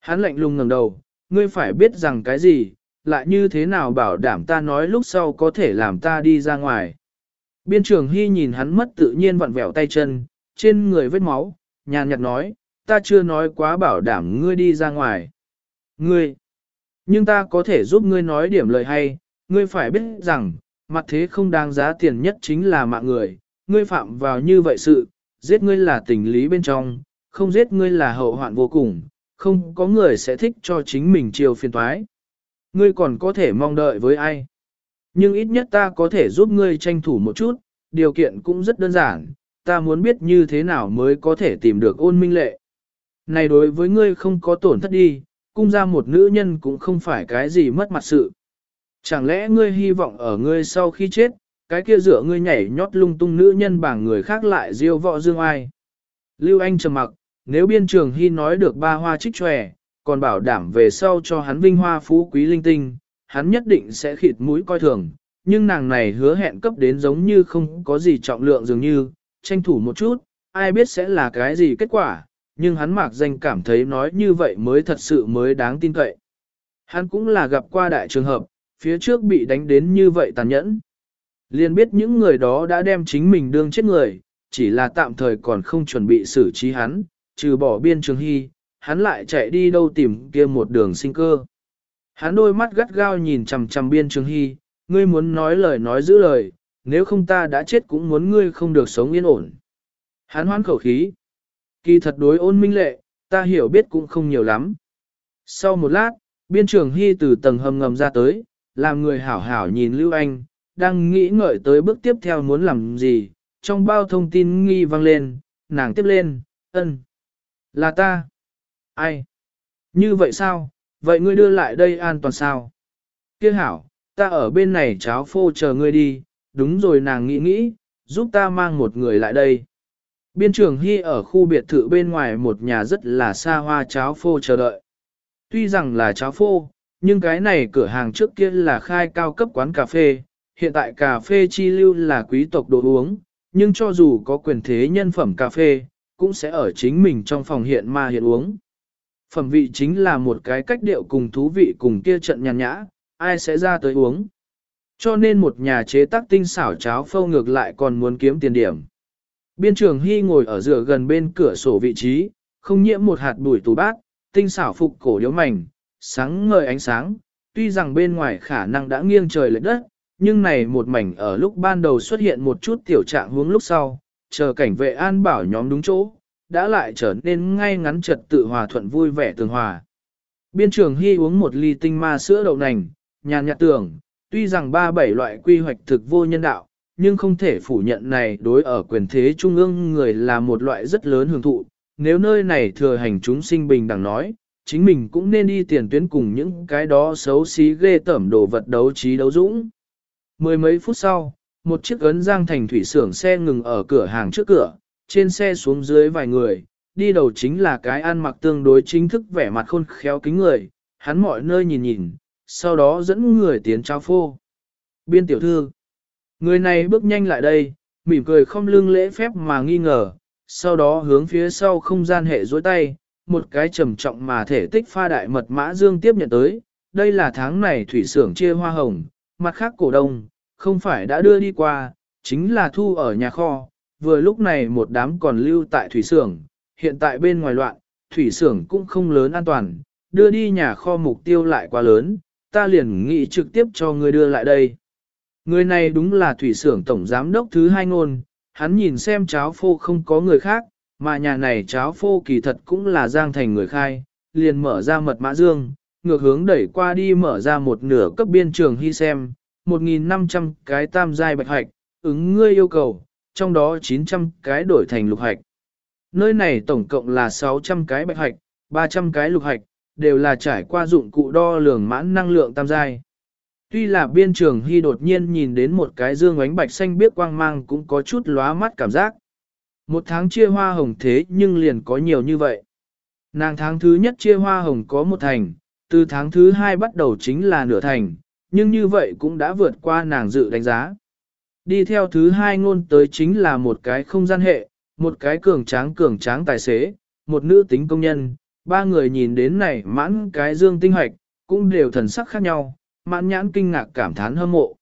Hắn lạnh lùng ngẩng đầu, ngươi phải biết rằng cái gì, lại như thế nào bảo đảm ta nói lúc sau có thể làm ta đi ra ngoài. Biên trường Hy nhìn hắn mất tự nhiên vặn vẹo tay chân, trên người vết máu, nhàn nhạt nói, ta chưa nói quá bảo đảm ngươi đi ra ngoài. Ngươi, nhưng ta có thể giúp ngươi nói điểm lời hay, ngươi phải biết rằng, mặt thế không đáng giá tiền nhất chính là mạng người, ngươi phạm vào như vậy sự, giết ngươi là tình lý bên trong, không giết ngươi là hậu hoạn vô cùng, không có người sẽ thích cho chính mình chiều phiền toái. Ngươi còn có thể mong đợi với ai? Nhưng ít nhất ta có thể giúp ngươi tranh thủ một chút, điều kiện cũng rất đơn giản, ta muốn biết như thế nào mới có thể tìm được ôn minh lệ. Này đối với ngươi không có tổn thất đi, cung ra một nữ nhân cũng không phải cái gì mất mặt sự. Chẳng lẽ ngươi hy vọng ở ngươi sau khi chết, cái kia dựa ngươi nhảy nhót lung tung nữ nhân bảng người khác lại diêu vọ dương ai. Lưu Anh trầm mặc, nếu biên trường hy nói được ba hoa trích tròe, còn bảo đảm về sau cho hắn vinh hoa phú quý linh tinh, hắn nhất định sẽ khịt mũi coi thường, nhưng nàng này hứa hẹn cấp đến giống như không có gì trọng lượng dường như, tranh thủ một chút, ai biết sẽ là cái gì kết quả, nhưng hắn mạc danh cảm thấy nói như vậy mới thật sự mới đáng tin cậy. Hắn cũng là gặp qua đại trường hợp, phía trước bị đánh đến như vậy tàn nhẫn. Liên biết những người đó đã đem chính mình đương chết người, chỉ là tạm thời còn không chuẩn bị xử trí hắn, trừ bỏ biên trường hy, hắn lại chạy đi đâu tìm kia một đường sinh cơ. Hắn đôi mắt gắt gao nhìn chằm chằm biên trường hy, ngươi muốn nói lời nói giữ lời, nếu không ta đã chết cũng muốn ngươi không được sống yên ổn. Hắn hoán khẩu khí. Kỳ thật đối ôn minh lệ, ta hiểu biết cũng không nhiều lắm. Sau một lát, biên trường hy từ tầng hầm ngầm ra tới, làm người hảo hảo nhìn Lưu Anh, đang nghĩ ngợi tới bước tiếp theo muốn làm gì, trong bao thông tin nghi vang lên, nàng tiếp lên, ân. Là ta. Ai? Như vậy sao? Vậy ngươi đưa lại đây an toàn sao? Kia hảo, ta ở bên này cháo phô chờ ngươi đi, đúng rồi nàng nghĩ nghĩ, giúp ta mang một người lại đây. Biên trường Hy ở khu biệt thự bên ngoài một nhà rất là xa hoa cháo phô chờ đợi. Tuy rằng là cháo phô, nhưng cái này cửa hàng trước kia là khai cao cấp quán cà phê, hiện tại cà phê chi lưu là quý tộc đồ uống, nhưng cho dù có quyền thế nhân phẩm cà phê, cũng sẽ ở chính mình trong phòng hiện ma hiện uống. Phẩm vị chính là một cái cách điệu cùng thú vị cùng kia trận nhàn nhã, ai sẽ ra tới uống. Cho nên một nhà chế tác tinh xảo cháo phâu ngược lại còn muốn kiếm tiền điểm. Biên trường Hy ngồi ở dựa gần bên cửa sổ vị trí, không nhiễm một hạt bụi tủ bát, tinh xảo phục cổ điếu mảnh, sáng ngời ánh sáng, tuy rằng bên ngoài khả năng đã nghiêng trời lệch đất, nhưng này một mảnh ở lúc ban đầu xuất hiện một chút tiểu trạng hướng lúc sau, chờ cảnh vệ an bảo nhóm đúng chỗ, đã lại trở nên ngay ngắn trật tự hòa thuận vui vẻ tường hòa. Biên trường Hy uống một ly tinh ma sữa đậu nành, nhàn nhạt tưởng, tuy rằng ba bảy loại quy hoạch thực vô nhân đạo, nhưng không thể phủ nhận này đối ở quyền thế trung ương người là một loại rất lớn hưởng thụ. Nếu nơi này thừa hành chúng sinh bình đẳng nói, chính mình cũng nên đi tiền tuyến cùng những cái đó xấu xí ghê tẩm đồ vật đấu trí đấu dũng. Mười mấy phút sau, một chiếc ấn giang thành thủy xưởng xe ngừng ở cửa hàng trước cửa, trên xe xuống dưới vài người, đi đầu chính là cái ăn mặc tương đối chính thức vẻ mặt khôn khéo kính người, hắn mọi nơi nhìn nhìn, sau đó dẫn người tiến trao phô. Biên tiểu thư, người này bước nhanh lại đây, mỉm cười không lưng lễ phép mà nghi ngờ, sau đó hướng phía sau không gian hệ dối tay, một cái trầm trọng mà thể tích pha đại mật mã dương tiếp nhận tới, đây là tháng này thủy xưởng chia hoa hồng, mặt khác cổ đông, không phải đã đưa đi qua, chính là thu ở nhà kho, vừa lúc này một đám còn lưu tại thủy xưởng, hiện tại bên ngoài loạn, thủy xưởng cũng không lớn an toàn, đưa đi nhà kho mục tiêu lại quá lớn, ta liền nghĩ trực tiếp cho người đưa lại đây. Người này đúng là thủy xưởng tổng giám đốc thứ hai ngôn, hắn nhìn xem cháo phô không có người khác, mà nhà này cháo phô kỳ thật cũng là giang thành người khai, liền mở ra mật mã dương, ngược hướng đẩy qua đi mở ra một nửa cấp biên trường hy xem, 1.500 cái tam giai bạch hạch, ứng ngươi yêu cầu, trong đó 900 cái đổi thành lục hạch. Nơi này tổng cộng là 600 cái bạch hạch, 300 cái lục hạch, đều là trải qua dụng cụ đo lường mãn năng lượng tam giai. Tuy là biên trường hy đột nhiên nhìn đến một cái dương ánh bạch xanh biếc quang mang cũng có chút lóa mắt cảm giác. Một tháng chia hoa hồng thế nhưng liền có nhiều như vậy. Nàng tháng thứ nhất chia hoa hồng có một thành, từ tháng thứ hai bắt đầu chính là nửa thành, nhưng như vậy cũng đã vượt qua nàng dự đánh giá. Đi theo thứ hai ngôn tới chính là một cái không gian hệ, một cái cường tráng cường tráng tài xế, một nữ tính công nhân, ba người nhìn đến này mãn cái dương tinh hoạch, cũng đều thần sắc khác nhau, mãn nhãn kinh ngạc cảm thán hâm mộ.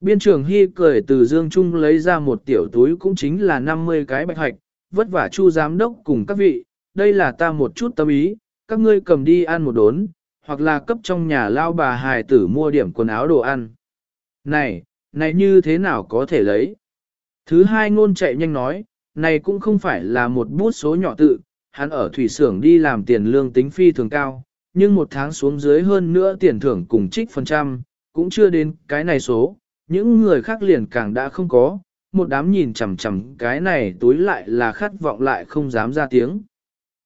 Biên trưởng Hy cười từ dương trung lấy ra một tiểu túi cũng chính là 50 cái bạch hoạch, vất vả chu giám đốc cùng các vị, đây là ta một chút tâm ý, các ngươi cầm đi ăn một đốn, hoặc là cấp trong nhà lao bà hài tử mua điểm quần áo đồ ăn. Này, này như thế nào có thể lấy? Thứ hai ngôn chạy nhanh nói, này cũng không phải là một bút số nhỏ tự, hắn ở thủy xưởng đi làm tiền lương tính phi thường cao, nhưng một tháng xuống dưới hơn nữa tiền thưởng cùng trích phần trăm, cũng chưa đến cái này số, những người khác liền càng đã không có, một đám nhìn chằm chằm cái này túi lại là khát vọng lại không dám ra tiếng.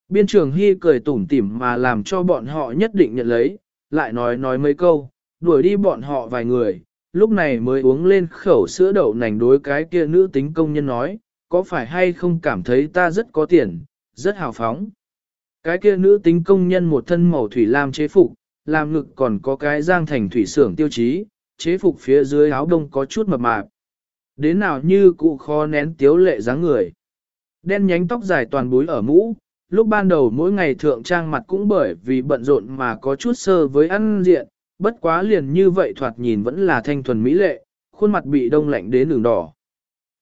Biên trường Hy cười tủm tỉm mà làm cho bọn họ nhất định nhận lấy, lại nói nói mấy câu, đuổi đi bọn họ vài người, lúc này mới uống lên khẩu sữa đậu nành đối cái kia nữ tính công nhân nói, có phải hay không cảm thấy ta rất có tiền, rất hào phóng. Cái kia nữ tính công nhân một thân màu thủy lam chế phục, làm ngực còn có cái giang thành thủy xưởng tiêu chí, chế phục phía dưới áo đông có chút mập mạp. Đến nào như cụ kho nén tiếu lệ dáng người. Đen nhánh tóc dài toàn búi ở mũ, lúc ban đầu mỗi ngày thượng trang mặt cũng bởi vì bận rộn mà có chút sơ với ăn diện, bất quá liền như vậy thoạt nhìn vẫn là thanh thuần mỹ lệ, khuôn mặt bị đông lạnh đến đường đỏ.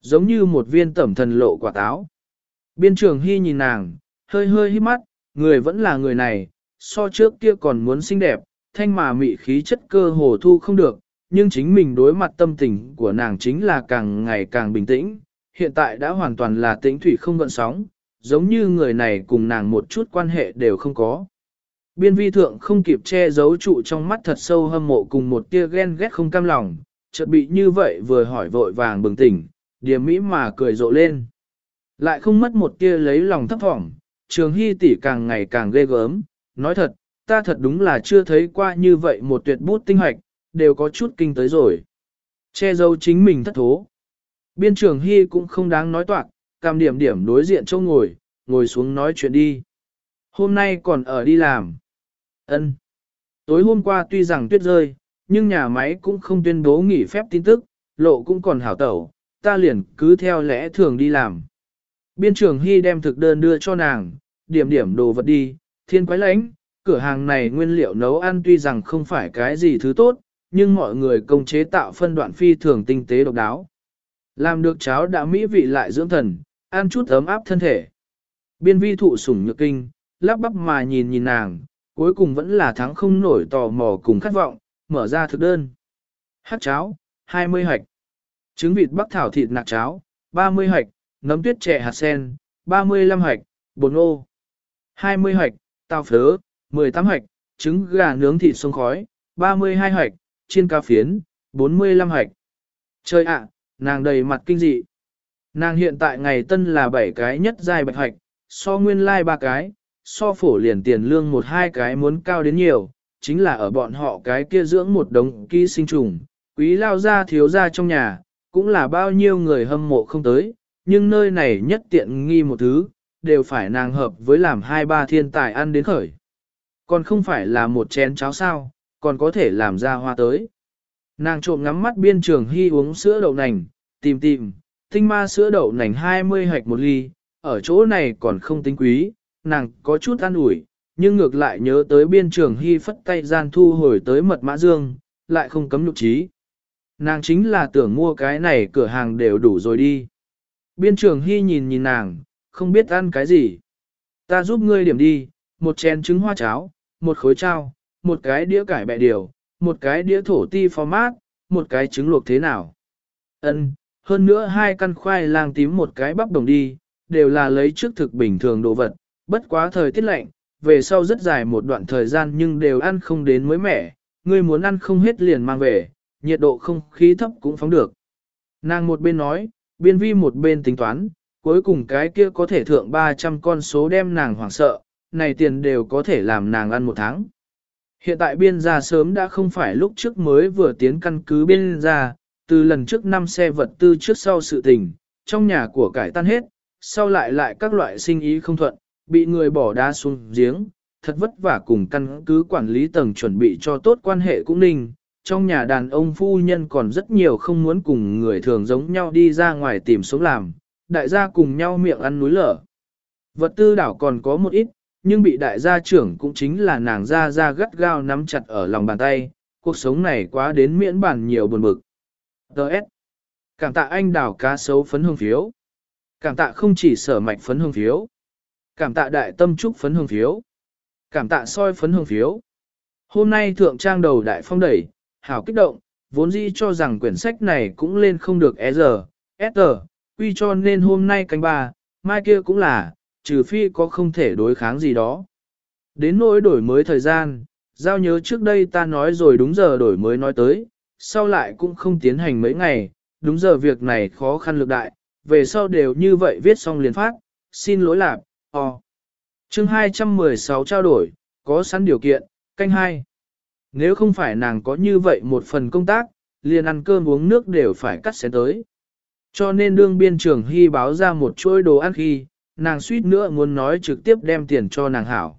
Giống như một viên tẩm thần lộ quả táo. Biên trường hy nhìn nàng, hơi hơi hít mắt, người vẫn là người này, so trước kia còn muốn xinh đẹp, thanh mà mị khí chất cơ hồ thu không được, nhưng chính mình đối mặt tâm tình của nàng chính là càng ngày càng bình tĩnh, hiện tại đã hoàn toàn là tĩnh thủy không gợn sóng, giống như người này cùng nàng một chút quan hệ đều không có. Biên vi thượng không kịp che giấu trụ trong mắt thật sâu hâm mộ cùng một tia ghen ghét không cam lòng, chợt bị như vậy vừa hỏi vội vàng bừng tỉnh, điềm mỹ mà cười rộ lên. Lại không mất một tia lấy lòng thấp thỏm, trường hy tỷ càng ngày càng ghê gớm, nói thật, ta thật đúng là chưa thấy qua như vậy một tuyệt bút tinh hoạch, đều có chút kinh tới rồi. Che giấu chính mình thất thố. Biên trường hy cũng không đáng nói toạc, cam điểm điểm đối diện châu ngồi, ngồi xuống nói chuyện đi. Hôm nay còn ở đi làm. ân Tối hôm qua tuy rằng tuyết rơi, nhưng nhà máy cũng không tuyên bố nghỉ phép tin tức, lộ cũng còn hảo tẩu, ta liền cứ theo lẽ thường đi làm. Biên trưởng Hy đem thực đơn đưa cho nàng, điểm điểm đồ vật đi, thiên quái lãnh, cửa hàng này nguyên liệu nấu ăn tuy rằng không phải cái gì thứ tốt, nhưng mọi người công chế tạo phân đoạn phi thường tinh tế độc đáo. Làm được cháo đã mỹ vị lại dưỡng thần, ăn chút ấm áp thân thể. Biên vi thụ sủng nhược kinh, lắp bắp mà nhìn nhìn nàng, cuối cùng vẫn là thắng không nổi tò mò cùng khát vọng, mở ra thực đơn. Hát cháo, 20 hạch. Trứng vịt bắc thảo thịt nạc cháo, 30 hạch, nấm tuyết trẻ hạt sen, 35 hạch, bột ngô. 20 hạch, tàu phớ, 18 hạch, trứng gà nướng thịt sông khói, 32 hạch, chiên cá phiến, 45 hạch. Chơi ạ, nàng đầy mặt kinh dị. Nàng hiện tại ngày tân là 7 cái nhất dài bạch hạch, so nguyên lai like 3 cái, so phổ liền tiền lương một hai cái muốn cao đến nhiều, chính là ở bọn họ cái kia dưỡng một đống ký sinh trùng, quý lao ra thiếu ra trong nhà, cũng là bao nhiêu người hâm mộ không tới, nhưng nơi này nhất tiện nghi một thứ, đều phải nàng hợp với làm hai ba thiên tài ăn đến khởi. Còn không phải là một chén cháo sao, còn có thể làm ra hoa tới. Nàng trộm ngắm mắt biên trường hy uống sữa đậu nành, tìm tìm, tinh ma sữa đậu nành 20 hạch một ly, ở chỗ này còn không tính quý, nàng có chút an ủi, nhưng ngược lại nhớ tới biên trường hy phất tay gian thu hồi tới mật mã dương, lại không cấm nhục trí. Nàng chính là tưởng mua cái này cửa hàng đều đủ rồi đi. Biên trường hy nhìn nhìn nàng, không biết ăn cái gì. Ta giúp ngươi điểm đi, một chén trứng hoa cháo, một khối trao, một cái đĩa cải bẹ điều, một cái đĩa thổ ti format, một cái trứng luộc thế nào. Ân, hơn nữa hai căn khoai lang tím một cái bắp đồng đi, đều là lấy trước thực bình thường đồ vật, bất quá thời tiết lạnh, về sau rất dài một đoạn thời gian nhưng đều ăn không đến mới mẻ, ngươi muốn ăn không hết liền mang về, nhiệt độ không khí thấp cũng phóng được. Nàng một bên nói, biên vi một bên tính toán, cuối cùng cái kia có thể thượng 300 con số đem nàng hoảng sợ, này tiền đều có thể làm nàng ăn một tháng. Hiện tại biên gia sớm đã không phải lúc trước mới vừa tiến căn cứ biên gia, từ lần trước năm xe vật tư trước sau sự tình, trong nhà của cải tan hết, sau lại lại các loại sinh ý không thuận, bị người bỏ đá xuống giếng, thật vất vả cùng căn cứ quản lý tầng chuẩn bị cho tốt quan hệ cũng ninh. Trong nhà đàn ông phu nhân còn rất nhiều không muốn cùng người thường giống nhau đi ra ngoài tìm sống làm, đại gia cùng nhau miệng ăn núi lở. Vật tư đảo còn có một ít, nhưng bị đại gia trưởng cũng chính là nàng gia gia gắt gao nắm chặt ở lòng bàn tay, cuộc sống này quá đến miễn bản nhiều buồn bực. Đợt. Cảm tạ anh đào cá sấu phấn hương phiếu. Cảm tạ không chỉ sở mạch phấn hương phiếu. Cảm tạ đại tâm trúc phấn hương phiếu. Cảm tạ soi phấn hương phiếu. Hôm nay thượng trang đầu đại phong đẩy, hảo kích động, vốn dĩ cho rằng quyển sách này cũng lên không được e giờ, s quy cho nên hôm nay canh ba, mai kia cũng là, trừ phi có không thể đối kháng gì đó. Đến nỗi đổi mới thời gian, giao nhớ trước đây ta nói rồi đúng giờ đổi mới nói tới, sau lại cũng không tiến hành mấy ngày, đúng giờ việc này khó khăn lực đại, về sau đều như vậy viết xong liền phát, xin lỗi lạc, o. Chương 216 trao đổi, có sẵn điều kiện, canh hai. Nếu không phải nàng có như vậy một phần công tác, liền ăn cơm uống nước đều phải cắt xén tới. Cho nên đương biên trưởng hy báo ra một chuỗi đồ ăn khi, nàng suýt nữa muốn nói trực tiếp đem tiền cho nàng hảo.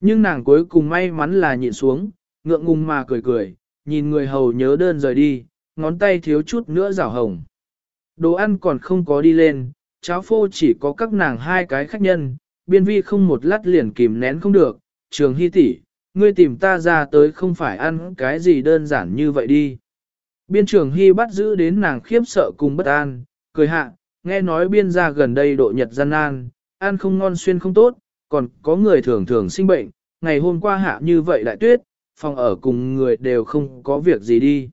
Nhưng nàng cuối cùng may mắn là nhịn xuống, ngượng ngùng mà cười cười, nhìn người hầu nhớ đơn rời đi, ngón tay thiếu chút nữa rào hồng. Đồ ăn còn không có đi lên, cháo phô chỉ có các nàng hai cái khách nhân, biên vi không một lát liền kìm nén không được, trường hy tỷ, ngươi tìm ta ra tới không phải ăn cái gì đơn giản như vậy đi. Biên trường hy bắt giữ đến nàng khiếp sợ cùng bất an, cười hạ, nghe nói biên gia gần đây độ nhật gian nan, ăn không ngon xuyên không tốt, còn có người thường thường sinh bệnh, ngày hôm qua hạ như vậy đại tuyết, phòng ở cùng người đều không có việc gì đi.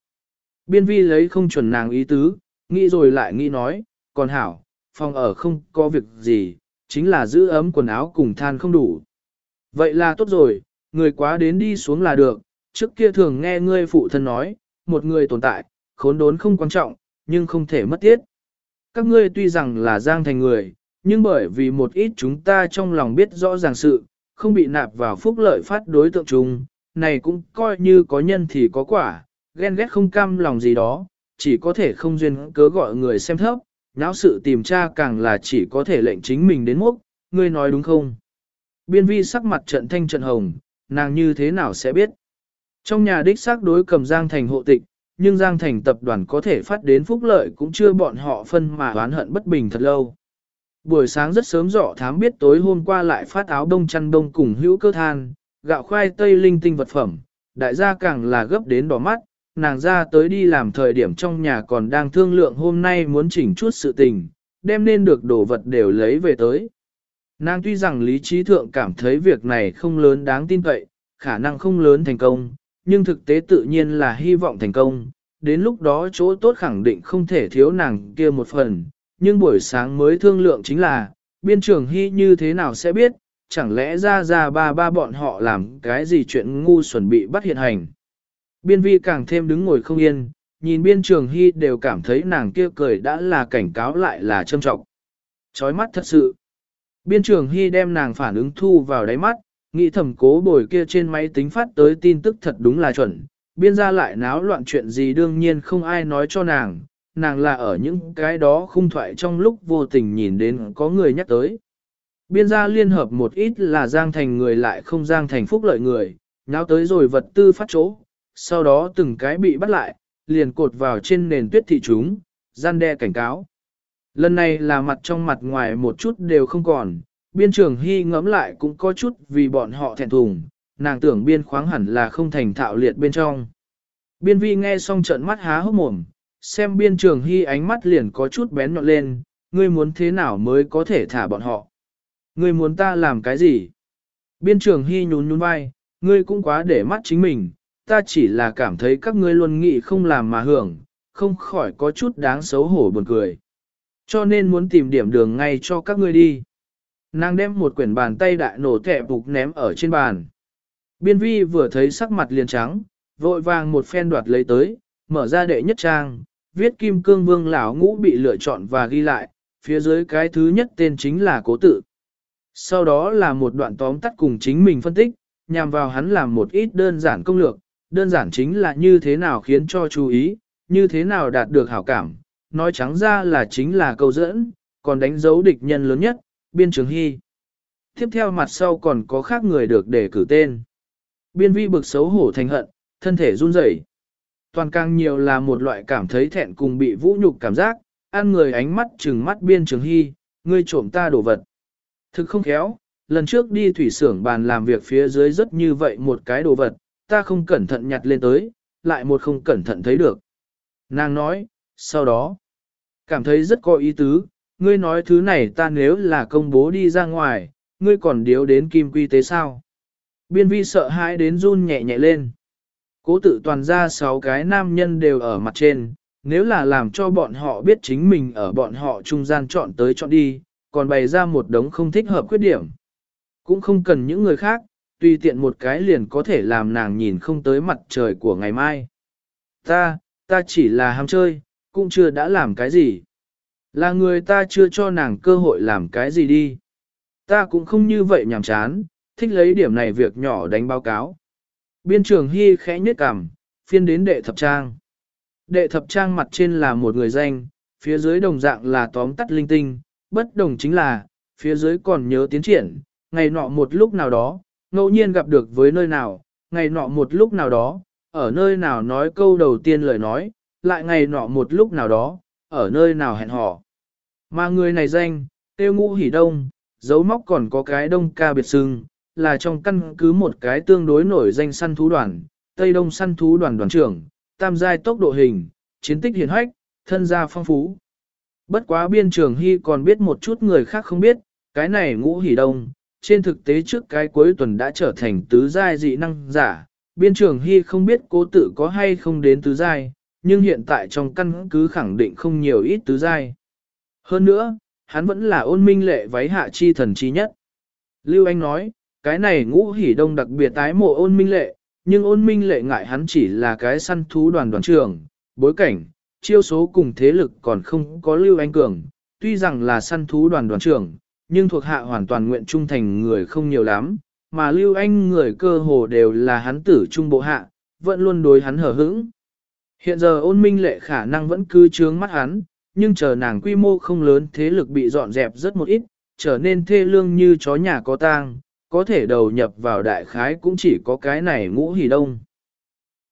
Biên vi lấy không chuẩn nàng ý tứ, nghĩ rồi lại nghĩ nói, còn hảo, phòng ở không có việc gì, chính là giữ ấm quần áo cùng than không đủ. Vậy là tốt rồi, người quá đến đi xuống là được, trước kia thường nghe ngươi phụ thân nói, một người tồn tại, khốn đốn không quan trọng, nhưng không thể mất tiết. Các ngươi tuy rằng là giang thành người, nhưng bởi vì một ít chúng ta trong lòng biết rõ ràng sự, không bị nạp vào phúc lợi phát đối tượng chung, này cũng coi như có nhân thì có quả, ghen ghét không cam lòng gì đó, chỉ có thể không duyên cớ gọi người xem thấp, náo sự tìm tra càng là chỉ có thể lệnh chính mình đến mốc, ngươi nói đúng không? Biên vi sắc mặt trận thanh trận hồng, nàng như thế nào sẽ biết? Trong nhà đích xác đối cầm Giang Thành hộ tịch, nhưng Giang Thành tập đoàn có thể phát đến phúc lợi cũng chưa bọn họ phân mà oán hận bất bình thật lâu. Buổi sáng rất sớm dọ thám biết tối hôm qua lại phát áo đông chăn đông cùng hữu cơ than, gạo khoai tây linh tinh vật phẩm, đại gia càng là gấp đến đỏ mắt, nàng ra tới đi làm thời điểm trong nhà còn đang thương lượng hôm nay muốn chỉnh chút sự tình, đem nên được đồ vật đều lấy về tới. Nàng tuy rằng lý trí thượng cảm thấy việc này không lớn đáng tin cậy, khả năng không lớn thành công, nhưng thực tế tự nhiên là hy vọng thành công, đến lúc đó chỗ tốt khẳng định không thể thiếu nàng kia một phần, nhưng buổi sáng mới thương lượng chính là, biên trưởng hy như thế nào sẽ biết, chẳng lẽ ra ra ba ba bọn họ làm cái gì chuyện ngu xuẩn bị bắt hiện hành. Biên vi càng thêm đứng ngồi không yên, nhìn biên trường hy đều cảm thấy nàng kia cười đã là cảnh cáo lại là trâm trọng. Chói mắt thật sự. Biên trường hy đem nàng phản ứng thu vào đáy mắt, nghĩ thầm cố bồi kia trên máy tính phát tới tin tức thật đúng là chuẩn. Biên ra lại náo loạn chuyện gì đương nhiên không ai nói cho nàng, nàng là ở những cái đó khung thoại trong lúc vô tình nhìn đến có người nhắc tới. Biên gia liên hợp một ít là giang thành người lại không giang thành phúc lợi người, nháo tới rồi vật tư phát chỗ, sau đó từng cái bị bắt lại, liền cột vào trên nền tuyết thị chúng, gian đe cảnh cáo. Lần này là mặt trong mặt ngoài một chút đều không còn, biên trưởng hy ngẫm lại cũng có chút vì bọn họ thẹn thùng, nàng tưởng biên khoáng hẳn là không thành thạo liệt bên trong. Biên vi nghe xong trận mắt há hốc mồm, xem biên trường hy ánh mắt liền có chút bén nhọn lên, ngươi muốn thế nào mới có thể thả bọn họ. Ngươi muốn ta làm cái gì? Biên trường hy nhún nhún vai, ngươi cũng quá để mắt chính mình, ta chỉ là cảm thấy các ngươi luôn nghĩ không làm mà hưởng, không khỏi có chút đáng xấu hổ buồn cười. Cho nên muốn tìm điểm đường ngay cho các ngươi đi. Nàng đem một quyển bàn tay đại nổ thẻ bục ném ở trên bàn. Biên vi vừa thấy sắc mặt liền trắng, vội vàng một phen đoạt lấy tới, mở ra đệ nhất trang, viết kim cương vương lão ngũ bị lựa chọn và ghi lại, phía dưới cái thứ nhất tên chính là cố tự. Sau đó là một đoạn tóm tắt cùng chính mình phân tích, nhằm vào hắn làm một ít đơn giản công lược, đơn giản chính là như thế nào khiến cho chú ý, như thế nào đạt được hảo cảm, nói trắng ra là chính là câu dẫn, còn đánh dấu địch nhân lớn nhất, biên trường hy. Tiếp theo mặt sau còn có khác người được để cử tên. Biên vi bực xấu hổ thành hận, thân thể run rẩy. Toàn càng nhiều là một loại cảm thấy thẹn cùng bị vũ nhục cảm giác, ăn người ánh mắt trừng mắt biên trường hy, ngươi trộm ta đồ vật. Thực không khéo, lần trước đi thủy xưởng bàn làm việc phía dưới rất như vậy một cái đồ vật, ta không cẩn thận nhặt lên tới, lại một không cẩn thận thấy được. Nàng nói, sau đó, cảm thấy rất có ý tứ, ngươi nói thứ này ta nếu là công bố đi ra ngoài, ngươi còn điếu đến kim quy tế sao? Biên vi sợ hãi đến run nhẹ nhẹ lên. Cố tự toàn ra sáu cái nam nhân đều ở mặt trên, nếu là làm cho bọn họ biết chính mình ở bọn họ trung gian chọn tới chọn đi, còn bày ra một đống không thích hợp khuyết điểm. Cũng không cần những người khác, tùy tiện một cái liền có thể làm nàng nhìn không tới mặt trời của ngày mai. Ta, ta chỉ là ham chơi, cũng chưa đã làm cái gì. Là người ta chưa cho nàng cơ hội làm cái gì đi. Ta cũng không như vậy nhàm chán, thích lấy điểm này việc nhỏ đánh báo cáo. Biên trường Hy khẽ nhếch cằm, phiên đến đệ thập trang. Đệ thập trang mặt trên là một người danh, phía dưới đồng dạng là tóm tắt linh tinh, bất đồng chính là, phía dưới còn nhớ tiến triển, ngày nọ một lúc nào đó, ngẫu nhiên gặp được với nơi nào, ngày nọ một lúc nào đó, ở nơi nào nói câu đầu tiên lời nói, lại ngày nọ một lúc nào đó, ở nơi nào hẹn hò. Mà người này danh, tiêu ngũ hỉ đông, dấu móc còn có cái đông ca biệt sưng, là trong căn cứ một cái tương đối nổi danh săn thú đoàn, Tây Đông săn thú đoàn đoàn trưởng, tam giai tốc độ hình, chiến tích hiển hách, thân gia phong phú. Bất quá biên trường hy còn biết một chút người khác không biết, cái này ngũ hỉ đông, trên thực tế trước cái cuối tuần đã trở thành tứ giai dị năng giả. Biên trường hy không biết cố tự có hay không đến tứ giai, nhưng hiện tại trong căn cứ khẳng định không nhiều ít tứ giai. Hơn nữa, hắn vẫn là ôn minh lệ váy hạ chi thần chi nhất. Lưu Anh nói, cái này ngũ hỉ đông đặc biệt tái mộ ôn minh lệ, nhưng ôn minh lệ ngại hắn chỉ là cái săn thú đoàn đoàn trưởng, bối cảnh, chiêu số cùng thế lực còn không có Lưu Anh Cường, tuy rằng là săn thú đoàn đoàn trưởng, nhưng thuộc hạ hoàn toàn nguyện trung thành người không nhiều lắm, mà Lưu Anh người cơ hồ đều là hắn tử trung bộ hạ, vẫn luôn đối hắn hở hững. Hiện giờ ôn minh lệ khả năng vẫn cứ trướng mắt hắn, nhưng chờ nàng quy mô không lớn thế lực bị dọn dẹp rất một ít, trở nên thê lương như chó nhà có tang, có thể đầu nhập vào đại khái cũng chỉ có cái này ngũ hỉ đông.